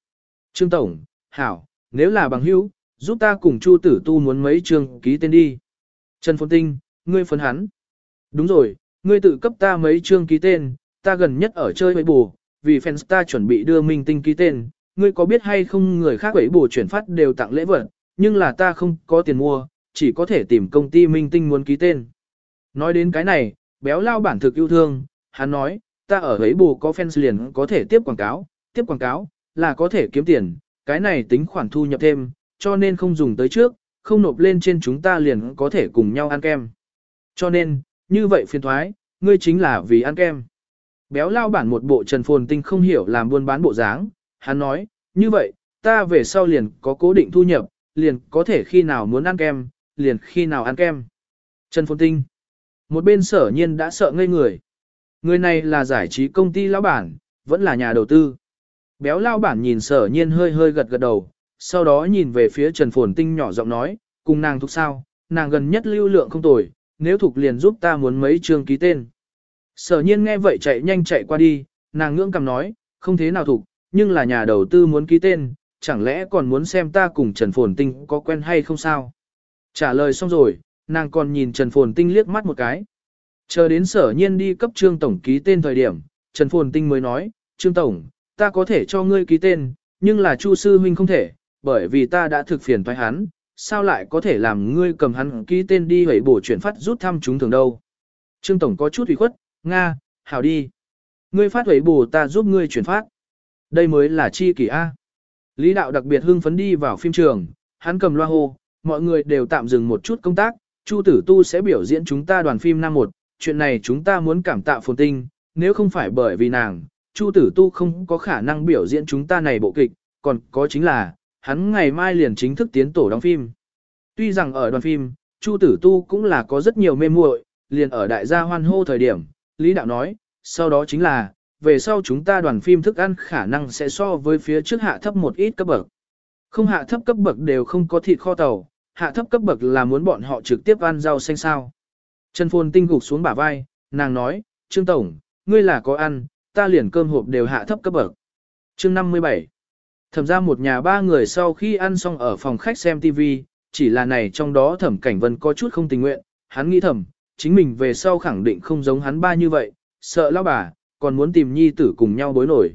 Trương Tổng, Hảo, nếu là bằng hữu, giúp ta cùng Chu Tử Tu muốn mấy trường ký tên đi. Trần Phồn Tinh, ngươi phấn hắn. Đúng rồi, ngươi tự cấp ta mấy chương ký tên, ta gần nhất ở chơi với bù, vì fans ta chuẩn bị đưa minh tinh ký tên, ngươi có biết hay không người khác ấy bù chuyển phát đều tặng lễ vật, nhưng là ta không có tiền mua, chỉ có thể tìm công ty minh tinh muốn ký tên. Nói đến cái này, béo lao bản thực yêu thương, hắn nói, ta ở ấy bù có fans liền có thể tiếp quảng cáo, tiếp quảng cáo, là có thể kiếm tiền, cái này tính khoản thu nhập thêm, cho nên không dùng tới trước, không nộp lên trên chúng ta liền có thể cùng nhau ăn kem. Cho nên, như vậy phiền thoái, ngươi chính là vì ăn kem. Béo lao bản một bộ trần phồn tinh không hiểu làm buôn bán bộ dáng, hắn nói, như vậy, ta về sau liền có cố định thu nhập, liền có thể khi nào muốn ăn kem, liền khi nào ăn kem. Trần phồn tinh. Một bên sở nhiên đã sợ ngây người. Người này là giải trí công ty lão bản, vẫn là nhà đầu tư. Béo Lão bản nhìn sở nhiên hơi hơi gật gật đầu, sau đó nhìn về phía Trần Phồn Tinh nhỏ giọng nói, cùng nàng thuộc sao, nàng gần nhất lưu lượng không tồi, nếu thuộc liền giúp ta muốn mấy chương ký tên. Sở nhiên nghe vậy chạy nhanh chạy qua đi, nàng ngưỡng cầm nói, không thế nào thuộc, nhưng là nhà đầu tư muốn ký tên, chẳng lẽ còn muốn xem ta cùng Trần Phồn Tinh có quen hay không sao? Trả lời xong rồi, nàng còn nhìn Trần Phồn Tinh liếc mắt một cái. Chờ đến sở nhiên đi cấp trương tổng ký tên thời điểm, Trần Phồn Tinh mới nói, trương tổng, ta có thể cho ngươi ký tên, nhưng là Chu sư huynh không thể, bởi vì ta đã thực phiền thoái hắn, sao lại có thể làm ngươi cầm hắn ký tên đi hủy bổ chuyển phát rút thăm chúng thường đâu. Trương Tổng có chút ủy khuất, Nga, hảo đi. Ngươi phát hủy bổ ta giúp ngươi chuyển phát. Đây mới là chi kỷ A. Lý đạo đặc biệt hưng phấn đi vào phim trường, hắn cầm loa hô, mọi người đều tạm dừng một chút công tác, Chu Tử Tu sẽ biểu diễn chúng ta đoàn phim năm một, chuyện này chúng ta muốn cảm tạ phồn tinh, nếu không phải bởi vì nàng, Chu Tử Tu không có khả năng biểu diễn chúng ta này bộ kịch, còn có chính là, hắn ngày mai liền chính thức tiến tổ đóng phim. Tuy rằng ở đoàn phim, Chu Tử Tu cũng là có rất nhiều mê muội, liền ở đại gia hoan hô thời điểm, Lý Đạo nói, sau đó chính là, về sau chúng ta đoàn phim thức ăn khả năng sẽ so với phía trước hạ thấp một ít cấp bậc. Không hạ thấp cấp bậc đều không có thịt kho tàu, hạ thấp cấp bậc là muốn bọn họ trực tiếp ăn rau xanh sao. Trần Phồn tinh gục xuống bả vai, nàng nói, Trương Tổng, ngươi là có ăn, ta liền cơm hộp đều hạ thấp cấp bậc. Chương 57 Thẩm ra một nhà ba người sau khi ăn xong ở phòng khách xem TV, chỉ là này trong đó thẩm cảnh vân có chút không tình nguyện, hắn nghĩ thẩm, chính mình về sau khẳng định không giống hắn ba như vậy, sợ lão bà, còn muốn tìm nhi tử cùng nhau bối nổi.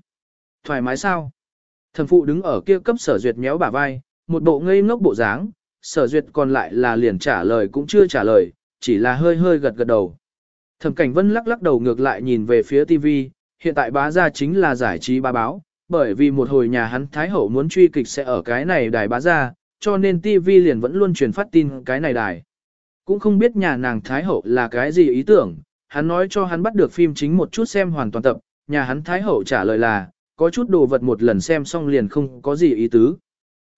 Thoải mái sao? Thẩm phụ đứng ở kia cấp sở duyệt méo bả vai, một bộ ngây ngốc bộ dáng, sở duyệt còn lại là liền trả lời cũng chưa trả lời, chỉ là hơi hơi gật gật đầu. Thẩm cảnh vân lắc lắc đầu ngược lại nhìn về phía TV, hiện tại bá ra chính là giải trí ba báo, bởi vì một hồi nhà hắn Thái Hậu muốn truy kịch sẽ ở cái này đài bá ra, cho nên TV liền vẫn luôn truyền phát tin cái này đài. Cũng không biết nhà nàng Thái Hậu là cái gì ý tưởng, hắn nói cho hắn bắt được phim chính một chút xem hoàn toàn tập, nhà hắn Thái Hậu trả lời là, có chút đồ vật một lần xem xong liền không có gì ý tứ.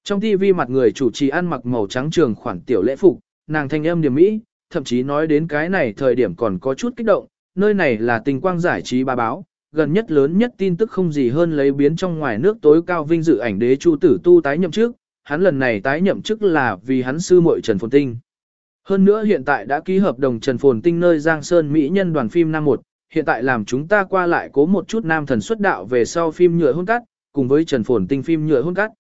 Trong TV mặt người chủ trì ăn mặc màu trắng trường khoản tiểu lễ phục, nàng thanh âm điểm mỹ, thậm chí nói đến cái này thời điểm còn có chút kích động, nơi này là tình quang giải trí ba báo, gần nhất lớn nhất tin tức không gì hơn lấy biến trong ngoài nước tối cao vinh dự ảnh đế Chu Tử Tu tái nhậm trước, hắn lần này tái nhậm chức là vì hắn sư muội Trần Phồn Tinh. Hơn nữa hiện tại đã ký hợp đồng Trần Phồn Tinh nơi Giang Sơn Mỹ nhân đoàn phim năm 1, hiện tại làm chúng ta qua lại cố một chút nam thần xuất đạo về sau phim nhựa hôn cắt, cùng với Trần Phồn Tinh phim nhựa hôn cắt.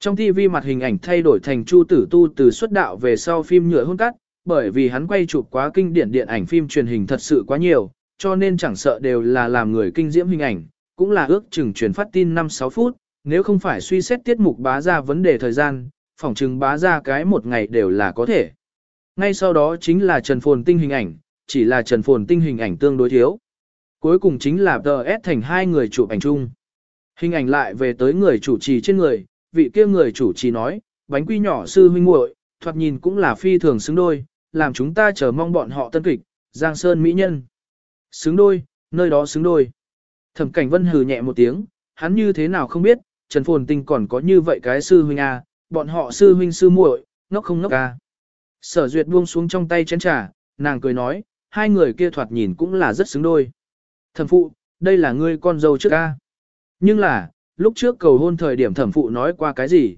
Trong TV mặt hình ảnh thay đổi thành Chu Tử Tu từ xuất đạo về sau phim nhựa hôn cắt, bởi vì hắn quay chụp quá kinh điển điện ảnh phim truyền hình thật sự quá nhiều, cho nên chẳng sợ đều là làm người kinh diễm hình ảnh, cũng là ước chừng truyền phát tin 5-6 phút, nếu không phải suy xét tiết mục bá ra vấn đề thời gian, phỏng chừng bá ra cái một ngày đều là có thể. Ngay sau đó chính là Trần Phồn Tinh hình ảnh, chỉ là Trần Phồn Tinh hình ảnh tương đối thiếu. Cuối cùng chính là DS thành hai người chụp ảnh chung. Hình ảnh lại về tới người chủ trì trên người, vị kia người chủ trì nói, bánh quy nhỏ sư huynh muội, thoạt nhìn cũng là phi thường xứng đôi, làm chúng ta chờ mong bọn họ tân kịch, Giang Sơn Mỹ Nhân. Xứng đôi, nơi đó xứng đôi. Thẩm cảnh vân hừ nhẹ một tiếng, hắn như thế nào không biết, Trần Phồn Tinh còn có như vậy cái sư huynh à, bọn họ sư huynh sư muội, nó không ngốc à. Sở duyệt buông xuống trong tay chén trà, nàng cười nói, hai người kia thoạt nhìn cũng là rất xứng đôi. Thẩm phụ, đây là ngươi con dâu trước ca. Nhưng là, lúc trước cầu hôn thời điểm thẩm phụ nói qua cái gì?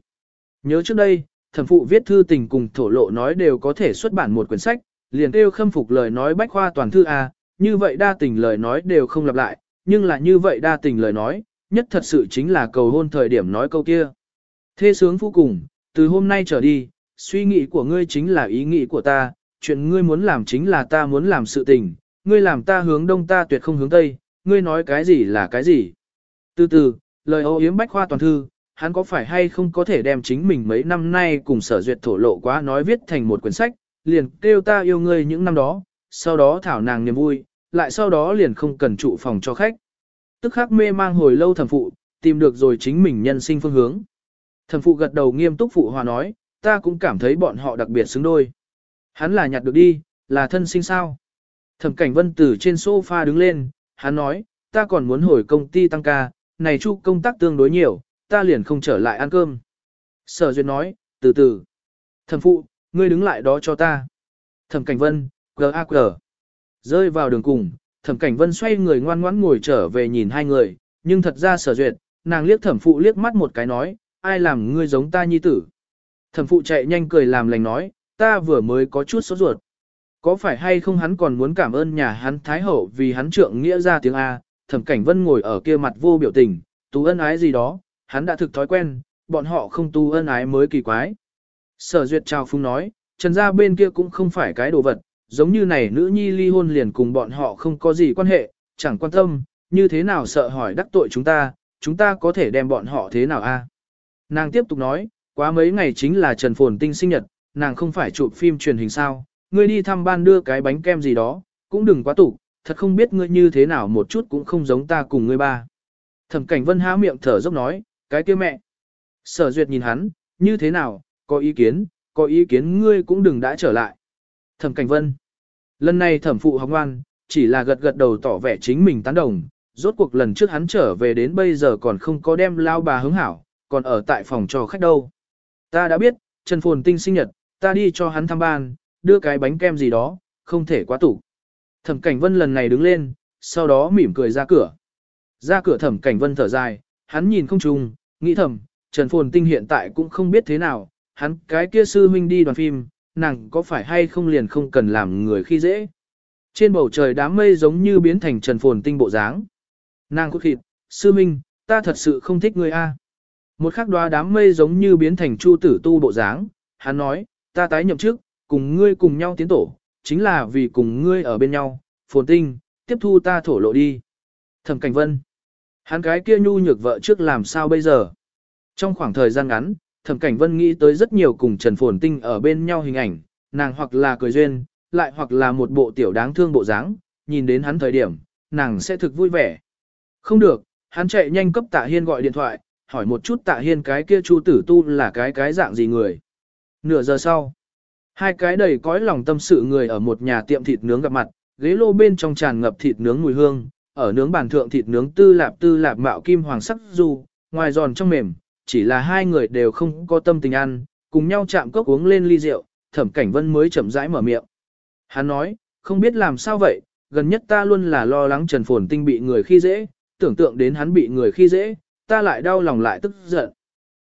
Nhớ trước đây, thẩm phụ viết thư tình cùng thổ lộ nói đều có thể xuất bản một quyển sách, liền kêu khâm phục lời nói bách khoa toàn thư a, như vậy đa tình lời nói đều không lặp lại, nhưng là như vậy đa tình lời nói, nhất thật sự chính là cầu hôn thời điểm nói câu kia. Thê sướng vô cùng, từ hôm nay trở đi, suy nghĩ của ngươi chính là ý nghĩ của ta, chuyện ngươi muốn làm chính là ta muốn làm sự tình, ngươi làm ta hướng đông ta tuyệt không hướng tây, ngươi nói cái gì là cái gì. Từ từ, lời âu yếm bách khoa toàn thư, hắn có phải hay không có thể đem chính mình mấy năm nay cùng sở duyệt thổ lộ quá nói viết thành một quyển sách, liền kêu ta yêu ngươi những năm đó, sau đó thảo nàng niềm vui, lại sau đó liền không cần trụ phòng cho khách. Tức khắc mê mang hồi lâu thẩm phụ, tìm được rồi chính mình nhân sinh phương hướng. Thẩm phụ gật đầu nghiêm túc phụ hòa nói, ta cũng cảm thấy bọn họ đặc biệt xứng đôi. Hắn là nhặt được đi, là thân sinh sao. Thẩm cảnh vân từ trên sofa đứng lên, hắn nói, ta còn muốn hồi công ty tăng ca, này chu công tác tương đối nhiều, ta liền không trở lại ăn cơm. Sở duyệt nói, từ từ. Thẩm phụ, ngươi đứng lại đó cho ta. Thẩm cảnh vân, G.A.G. Rơi vào đường cùng, thẩm cảnh vân xoay người ngoan ngoãn ngồi trở về nhìn hai người, nhưng thật ra sở duyệt, nàng liếc thẩm phụ liếc mắt một cái nói, ai làm ngươi giống ta nhi tử. Thẩm phụ chạy nhanh cười làm lành nói, ta vừa mới có chút sốt ruột. Có phải hay không hắn còn muốn cảm ơn nhà hắn Thái Hậu vì hắn trượng nghĩa ra tiếng A, thẩm cảnh vân ngồi ở kia mặt vô biểu tình, tú ân ái gì đó, hắn đã thực thói quen, bọn họ không tu ân ái mới kỳ quái. Sở duyệt trao phung nói, trần gia bên kia cũng không phải cái đồ vật, giống như này nữ nhi ly hôn liền cùng bọn họ không có gì quan hệ, chẳng quan tâm, như thế nào sợ hỏi đắc tội chúng ta, chúng ta có thể đem bọn họ thế nào a? Nàng tiếp tục nói, quá mấy ngày chính là Trần Phồn Tinh sinh nhật, nàng không phải chụp phim truyền hình sao, ngươi đi thăm ban đưa cái bánh kem gì đó, cũng đừng quá tủ, thật không biết ngươi như thế nào một chút cũng không giống ta cùng ngươi ba. Thẩm cảnh vân há miệng thở dốc nói, cái kia mẹ. Sở duyệt nhìn hắn, như thế nào, có ý kiến, có ý kiến ngươi cũng đừng đã trở lại. Thẩm cảnh vân. Lần này thẩm phụ học ngoan, chỉ là gật gật đầu tỏ vẻ chính mình tán đồng, rốt cuộc lần trước hắn trở về đến bây giờ còn không có đem lao bà hứng hảo, còn ở tại phòng cho khách đâu. Ta đã biết, Trần Phồn Tinh sinh nhật, ta đi cho hắn thăm ban, đưa cái bánh kem gì đó, không thể quá tủ. Thẩm Cảnh Vân lần này đứng lên, sau đó mỉm cười ra cửa. Ra cửa Thẩm Cảnh Vân thở dài, hắn nhìn không trùng, nghĩ thầm, Trần Phồn Tinh hiện tại cũng không biết thế nào, hắn cái kia sư huynh đi đoàn phim, nàng có phải hay không liền không cần làm người khi dễ. Trên bầu trời đám mây giống như biến thành Trần Phồn Tinh bộ dáng. Nàng cốt thịt, sư minh, ta thật sự không thích ngươi a. Một khắc đoá đám mây giống như biến thành chu tử tu bộ dáng, hắn nói, ta tái nhậm chức, cùng ngươi cùng nhau tiến tổ, chính là vì cùng ngươi ở bên nhau, phồn tinh, tiếp thu ta thổ lộ đi. Thẩm Cảnh Vân. Hắn cái kia nhu nhược vợ trước làm sao bây giờ? Trong khoảng thời gian ngắn, Thẩm Cảnh Vân nghĩ tới rất nhiều cùng Trần Phồn Tinh ở bên nhau hình ảnh, nàng hoặc là cười duyên, lại hoặc là một bộ tiểu đáng thương bộ dáng, nhìn đến hắn thời điểm, nàng sẽ thực vui vẻ. Không được, hắn chạy nhanh cấp Tạ Hiên gọi điện thoại, hỏi một chút Tạ Hiên cái kia Chu Tử Tu là cái cái dạng gì người. Nửa giờ sau, hai cái đầy cõi lòng tâm sự người ở một nhà tiệm thịt nướng gặp mặt, ghế lô bên trong tràn ngập thịt nướng mùi hương, ở nướng bàn thượng thịt nướng tư lạp tư lạp mạo kim hoàng sắc du, ngoài giòn trong mềm, chỉ là hai người đều không có tâm tình ăn, cùng nhau chạm cốc uống lên ly rượu, thẩm cảnh vân mới chậm rãi mở miệng. Hắn nói, không biết làm sao vậy, gần nhất ta luôn là lo lắng Trần Phồn Tinh bị người khi dễ, tưởng tượng đến hắn bị người khi dễ, ta lại đau lòng lại tức giận.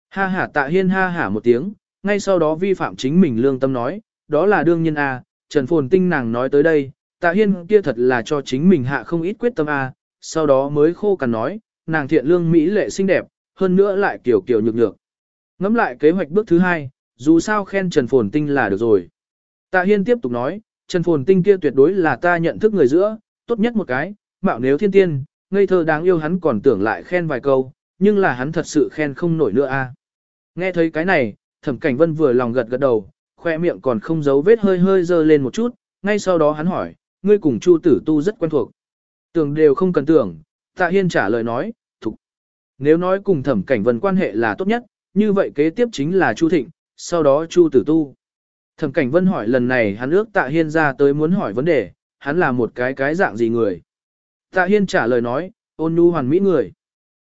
Ha hả tạ hiên ha hả một tiếng, ngay sau đó vi phạm chính mình lương tâm nói, đó là đương nhiên à, Trần Phồn Tinh nàng nói tới đây, tạ hiên kia thật là cho chính mình hạ không ít quyết tâm à, sau đó mới khô cằn nói, nàng thiện lương Mỹ lệ xinh đẹp, hơn nữa lại kiểu kiểu nhược nhược. Ngắm lại kế hoạch bước thứ hai, dù sao khen Trần Phồn Tinh là được rồi. Tạ Hiên tiếp tục nói, Trần Phồn Tinh kia tuyệt đối là ta nhận thức người giữa, tốt nhất một cái, mạo nếu thiên tiên, ngây thơ đáng yêu hắn còn tưởng lại khen vài câu, nhưng là hắn thật sự khen không nổi nữa a. Nghe thấy cái này, Thẩm Cảnh Vân vừa lòng gật gật đầu, khoe miệng còn không giấu vết hơi hơi dơ lên một chút, ngay sau đó hắn hỏi, ngươi cùng Chu Tử Tu rất quen thuộc. Tưởng đều không cần tưởng, Tạ Hiên trả lời nói, thục. Nếu nói cùng Thẩm Cảnh Vân quan hệ là tốt nhất, như vậy kế tiếp chính là Chu Thịnh, sau đó Chu Tử Tu. Thẩm Cảnh Vân hỏi lần này hắn ước Tạ Hiên ra tới muốn hỏi vấn đề, hắn là một cái cái dạng gì người. Tạ Hiên trả lời nói, ôn nhu hoàn mỹ người.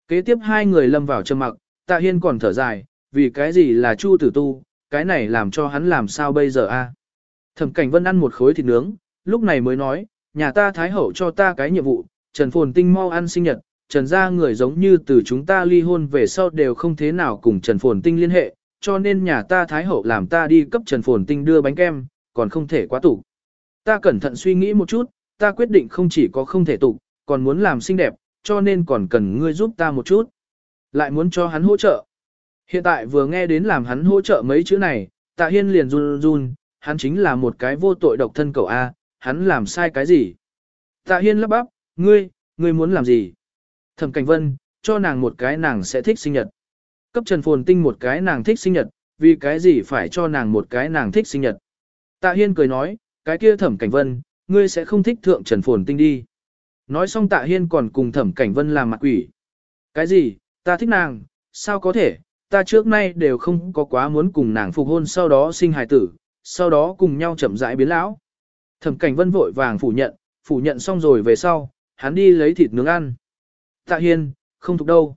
Kế tiếp hai người lâm vào trầm mặc, Tạ Hiên còn thở dài, vì cái gì là Chu Tử Tu, cái này làm cho hắn làm sao bây giờ a? Thẩm Cảnh Vân ăn một khối thịt nướng, lúc này mới nói, nhà ta thái hậu cho ta cái nhiệm vụ, Trần Phồn Tinh mau ăn sinh nhật, Trần gia người giống như từ chúng ta ly hôn về sau đều không thế nào cùng Trần Phồn Tinh liên hệ, cho nên nhà ta thái hậu làm ta đi cấp Trần Phồn Tinh đưa bánh kem, còn không thể quá tủ. Ta cẩn thận suy nghĩ một chút, ta quyết định không chỉ có không thể tụ, còn muốn làm xinh đẹp, cho nên còn cần ngươi giúp ta một chút. Lại muốn cho hắn hỗ trợ. Hiện tại vừa nghe đến làm hắn hỗ trợ mấy chữ này, tạ hiên liền run run, hắn chính là một cái vô tội độc thân cậu A, hắn làm sai cái gì? Tạ hiên lắp bắp, ngươi, ngươi muốn làm gì? Thẩm cảnh vân, cho nàng một cái nàng sẽ thích sinh nhật. Cấp Trần Phồn Tinh một cái nàng thích sinh nhật, vì cái gì phải cho nàng một cái nàng thích sinh nhật. Tạ hiên cười nói, cái kia thẩm cảnh vân, ngươi sẽ không thích thượng Trần Phồn Tinh đi. Nói xong tạ hiên còn cùng thẩm cảnh vân làm mặt quỷ. Cái gì, ta thích nàng, sao có thể, ta trước nay đều không có quá muốn cùng nàng phục hôn sau đó sinh hài tử, sau đó cùng nhau chậm rãi biến lão. Thẩm cảnh vân vội vàng phủ nhận, phủ nhận xong rồi về sau, hắn đi lấy thịt nướng ăn. Tạ hiên, không thuộc đâu.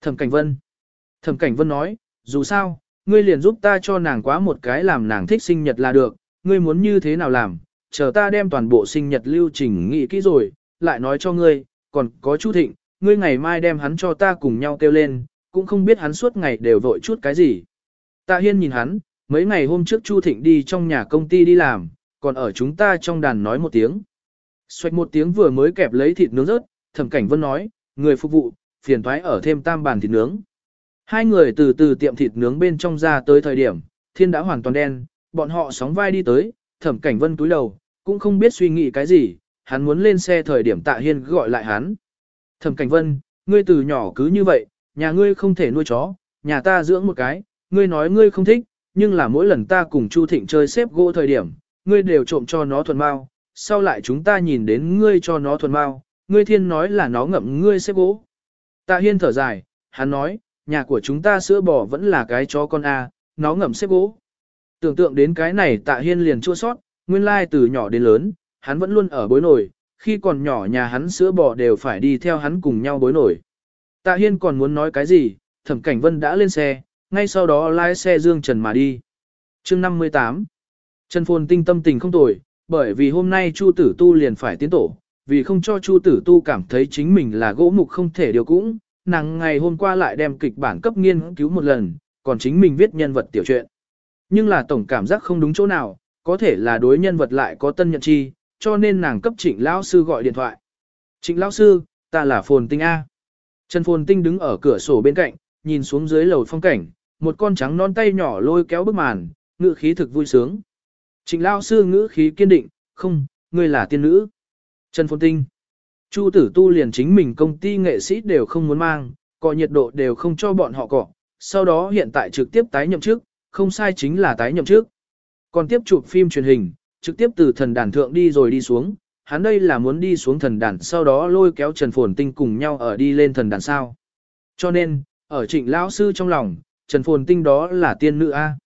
Thẩm cảnh vân. Thẩm cảnh vân nói, dù sao, ngươi liền giúp ta cho nàng quá một cái làm nàng thích sinh nhật là được, ngươi muốn như thế nào làm, chờ ta đem toàn bộ sinh nhật lưu trình nghị kỹ rồi, lại nói cho ngươi, còn có Chu Thịnh, ngươi ngày mai đem hắn cho ta cùng nhau kêu lên, cũng không biết hắn suốt ngày đều vội chút cái gì. Tạ Hiên nhìn hắn, mấy ngày hôm trước Chu Thịnh đi trong nhà công ty đi làm, còn ở chúng ta trong đàn nói một tiếng. Xoạch một tiếng vừa mới kẹp lấy thịt nướng rớt, thẩm cảnh vân nói, người phục vụ, phiền thoái ở thêm tam bàn thịt nướng. Hai người từ từ tiệm thịt nướng bên trong ra tới thời điểm, thiên đã hoàn toàn đen, bọn họ sóng vai đi tới, thẩm cảnh vân túi đầu, cũng không biết suy nghĩ cái gì, hắn muốn lên xe thời điểm tạ hiên gọi lại hắn. Thẩm cảnh vân, ngươi từ nhỏ cứ như vậy, nhà ngươi không thể nuôi chó, nhà ta dưỡng một cái, ngươi nói ngươi không thích, nhưng là mỗi lần ta cùng Chu Thịnh chơi xếp gỗ thời điểm, ngươi đều trộm cho nó thuần mau, sau lại chúng ta nhìn đến ngươi cho nó thuần mau, ngươi thiên nói là nó ngậm ngươi xếp gỗ. Tạ hiên thở dài, hắn nói, nhà của chúng ta sữa bò vẫn là cái chó con A, nó ngậm xếp gỗ. Tưởng tượng đến cái này tạ hiên liền chua sót, nguyên lai từ nhỏ đến lớn, hắn vẫn luôn ở bối nổi, khi còn nhỏ nhà hắn sữa bò đều phải đi theo hắn cùng nhau bối nổi. Tạ hiên còn muốn nói cái gì, thẩm cảnh vân đã lên xe, ngay sau đó lái xe dương trần mà đi. chương 58 Trần Phồn tinh tâm tình không tồi, bởi vì hôm nay Chu Tử Tu liền phải tiến tổ, vì không cho Chu Tử Tu cảm thấy chính mình là gỗ mục không thể điều cũng, nàng ngày hôm qua lại đem kịch bản cấp nghiên cứu một lần, còn chính mình viết nhân vật tiểu truyện. Nhưng là tổng cảm giác không đúng chỗ nào, có thể là đối nhân vật lại có tân nhận chi, cho nên nàng cấp trịnh lão sư gọi điện thoại. Trịnh lão sư, ta là Phồn Tinh A. Trần Phồn Tinh đứng ở cửa sổ bên cạnh, nhìn xuống dưới lầu phong cảnh, một con trắng non tay nhỏ lôi kéo bức màn, ngữ khí thực vui sướng. Trịnh lão sư ngữ khí kiên định, không, ngươi là tiên nữ. Trần Phồn Tinh. Chu tử tu liền chính mình công ty nghệ sĩ đều không muốn mang, cọ nhiệt độ đều không cho bọn họ cọ, sau đó hiện tại trực tiếp tái nhậm chức, không sai chính là tái nhậm chức. Còn tiếp chụp phim truyền hình, trực tiếp từ thần đàn thượng đi rồi đi xuống, hắn đây là muốn đi xuống thần đàn sau đó lôi kéo Trần Phồn Tinh cùng nhau ở đi lên thần đàn sao. Cho nên, ở trịnh lão sư trong lòng, Trần Phồn Tinh đó là tiên nữ A.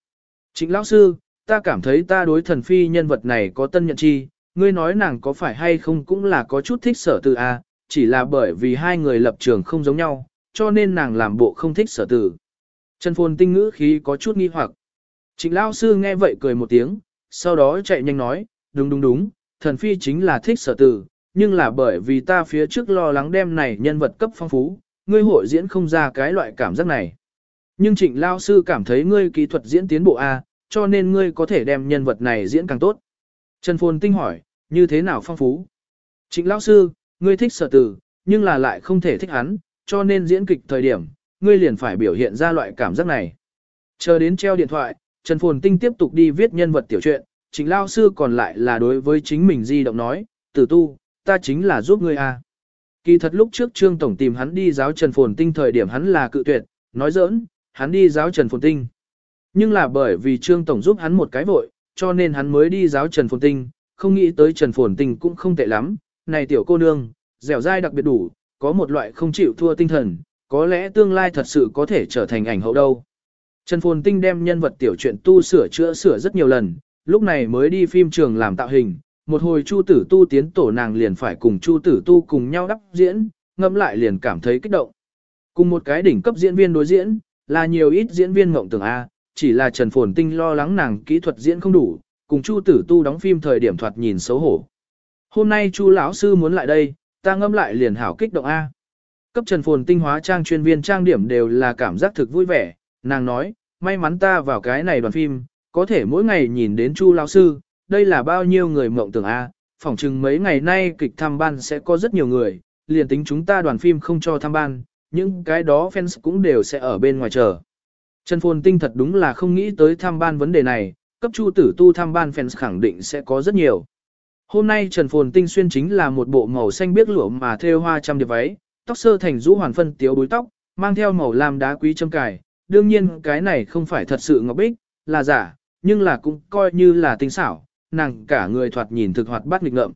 Trịnh lão sư, ta cảm thấy ta đối thần phi nhân vật này có tân nhận chi, ngươi nói nàng có phải hay không cũng là có chút thích sở từ A, chỉ là bởi vì hai người lập trường không giống nhau, cho nên nàng làm bộ không thích sở tử. Trần Phồn Tinh ngữ khí có chút nghi hoặc. Trịnh lão sư nghe vậy cười một tiếng, sau đó chạy nhanh nói, đúng đúng đúng, thần phi chính là thích sở tử, nhưng là bởi vì ta phía trước lo lắng đem này nhân vật cấp phong phú, ngươi hội diễn không ra cái loại cảm giác này. Nhưng trịnh lao sư cảm thấy ngươi kỹ thuật diễn tiến bộ A, cho nên ngươi có thể đem nhân vật này diễn càng tốt. Trần Phồn Tinh hỏi, như thế nào phong phú? Trịnh lao sư, ngươi thích sở tử, nhưng là lại không thể thích hắn, cho nên diễn kịch thời điểm, ngươi liền phải biểu hiện ra loại cảm giác này. Chờ đến treo điện thoại, Trần Phồn Tinh tiếp tục đi viết nhân vật tiểu truyện, chính Lao Sư còn lại là đối với chính mình di động nói, tử tu, ta chính là giúp ngươi a. Kỳ thật lúc trước Trương Tổng tìm hắn đi giáo Trần Phồn Tinh thời điểm hắn là cự tuyệt, nói giỡn, hắn đi giáo Trần Phồn Tinh. Nhưng là bởi vì Trương Tổng giúp hắn một cái vội, cho nên hắn mới đi giáo Trần Phồn Tinh, không nghĩ tới Trần Phồn Tinh cũng không tệ lắm, này tiểu cô nương, dẻo dai đặc biệt đủ, có một loại không chịu thua tinh thần, có lẽ tương lai thật sự có thể trở thành ảnh hậu đâu. Trần Phồn Tinh đem nhân vật tiểu truyện tu sửa chữa sửa rất nhiều lần, lúc này mới đi phim trường làm tạo hình, một hồi Chu Tử Tu tiến tổ nàng liền phải cùng Chu Tử Tu cùng nhau đắp diễn, ngẫm lại liền cảm thấy kích động. Cùng một cái đỉnh cấp diễn viên đối diễn, là nhiều ít diễn viên ngộng tưởng A, chỉ là Trần Phồn Tinh lo lắng nàng kỹ thuật diễn không đủ, cùng Chu Tử Tu đóng phim thời điểm thoạt nhìn xấu hổ. Hôm nay Chu lão sư muốn lại đây, ta ngâm lại liền hảo kích động A. Cấp Trần Phồn Tinh hóa trang chuyên viên trang điểm đều là cảm giác thực vui vẻ, nàng nói, may mắn ta vào cái này đoàn phim, có thể mỗi ngày nhìn đến Chu lão sư, đây là bao nhiêu người mộng tưởng a, phỏng chừng mấy ngày nay kịch Tham ban sẽ có rất nhiều người, liền tính chúng ta đoàn phim không cho Tham ban, những cái đó fans cũng đều sẽ ở bên ngoài chờ. Trần Phồn Tinh thật đúng là không nghĩ tới Tham ban vấn đề này, cấp Chu Tử Tu Tham ban fans khẳng định sẽ có rất nhiều. Hôm nay Trần Phồn Tinh xuyên chính là một bộ màu xanh biếc lụa mà thêu hoa trăm điệp váy, tóc sơ thành rũ hoàn phân tiếu búi tóc, mang theo màu lam đá quý châm cài. Đương nhiên cái này không phải thật sự ngọc bích, là giả, nhưng là cũng coi như là tinh xảo, nàng cả người thoạt nhìn thực hoạt bát nghịch ngợm.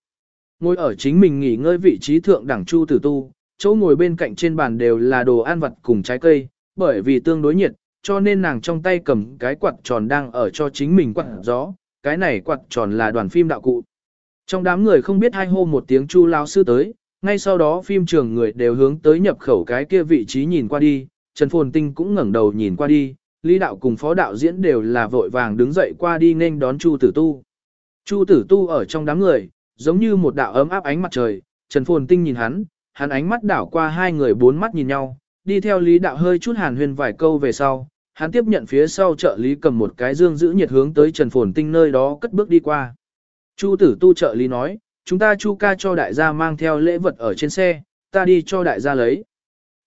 Ngồi ở chính mình nghỉ ngơi vị trí thượng đẳng chu tử tu, chỗ ngồi bên cạnh trên bàn đều là đồ ăn vặt cùng trái cây, bởi vì tương đối nhiệt, cho nên nàng trong tay cầm cái quạt tròn đang ở cho chính mình quạt gió, cái này quạt tròn là đoàn phim đạo cụ. Trong đám người không biết hai hô một tiếng chu lao sư tới, ngay sau đó phim trường người đều hướng tới nhập khẩu cái kia vị trí nhìn qua đi, Trần Phồn Tinh cũng ngẩng đầu nhìn qua đi, Lý đạo cùng phó đạo diễn đều là vội vàng đứng dậy qua đi nên đón Chu Tử Tu. Chu Tử Tu ở trong đám người, giống như một đạo ấm áp ánh mặt trời, Trần Phồn Tinh nhìn hắn, hắn ánh mắt đảo qua hai người bốn mắt nhìn nhau, đi theo Lý đạo hơi chút hàn huyên vài câu về sau, hắn tiếp nhận phía sau trợ lý cầm một cái dương giữ nhiệt hướng tới Trần Phồn Tinh nơi đó cất bước đi qua. Chu Tử Tu trợ lý nói, chúng ta Chu ca cho đại gia mang theo lễ vật ở trên xe, ta đi cho đại gia lấy.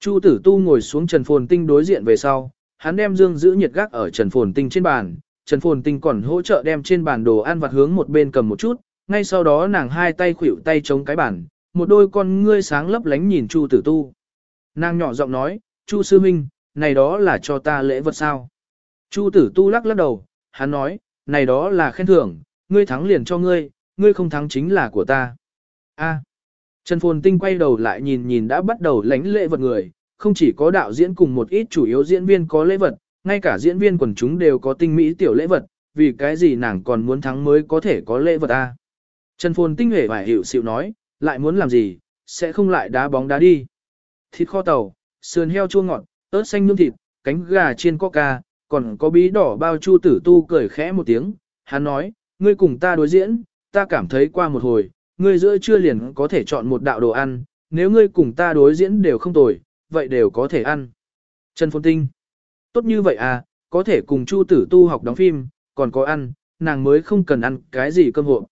Chu Tử Tu ngồi xuống Trần Phồn Tinh đối diện về sau, hắn đem dương giữ nhiệt gác ở Trần Phồn Tinh trên bàn, Trần Phồn Tinh còn hỗ trợ đem trên bàn đồ ăn vặt hướng một bên cầm một chút, ngay sau đó nàng hai tay khuỷu tay chống cái bàn, một đôi con ngươi sáng lấp lánh nhìn Chu Tử Tu. Nàng nhỏ giọng nói, Chu Sư Minh, này đó là cho ta lễ vật sao? Chu Tử Tu lắc lắc đầu, hắn nói, này đó là khen thưởng, ngươi thắng liền cho ngươi, ngươi không thắng chính là của ta. A. Trần Phồn Tinh quay đầu lại nhìn nhìn đã bắt đầu lánh lễ vật người, không chỉ có đạo diễn cùng một ít chủ yếu diễn viên có lễ vật, ngay cả diễn viên quần chúng đều có tinh mỹ tiểu lễ vật, vì cái gì nàng còn muốn thắng mới có thể có lễ vật a. Trần Phồn tinh hề vài hiểu xịu nói, lại muốn làm gì, sẽ không lại đá bóng đá đi. Thịt kho tàu, sườn heo chua ngọt, ớt xanh nhung thịt, cánh gà chiên coca, còn có bí đỏ bao chu tử tu cười khẽ một tiếng, hắn nói, ngươi cùng ta đối diễn, ta cảm thấy qua một hồi, ngươi giữa trưa liền có thể chọn một đạo đồ ăn, nếu ngươi cùng ta đối diễn đều không tồi, vậy đều có thể ăn. Trần Phồn Tinh Tốt như vậy à, có thể cùng Chu Tử Tu học đóng phim, còn có ăn, nàng mới không cần ăn cái gì cơm hộ.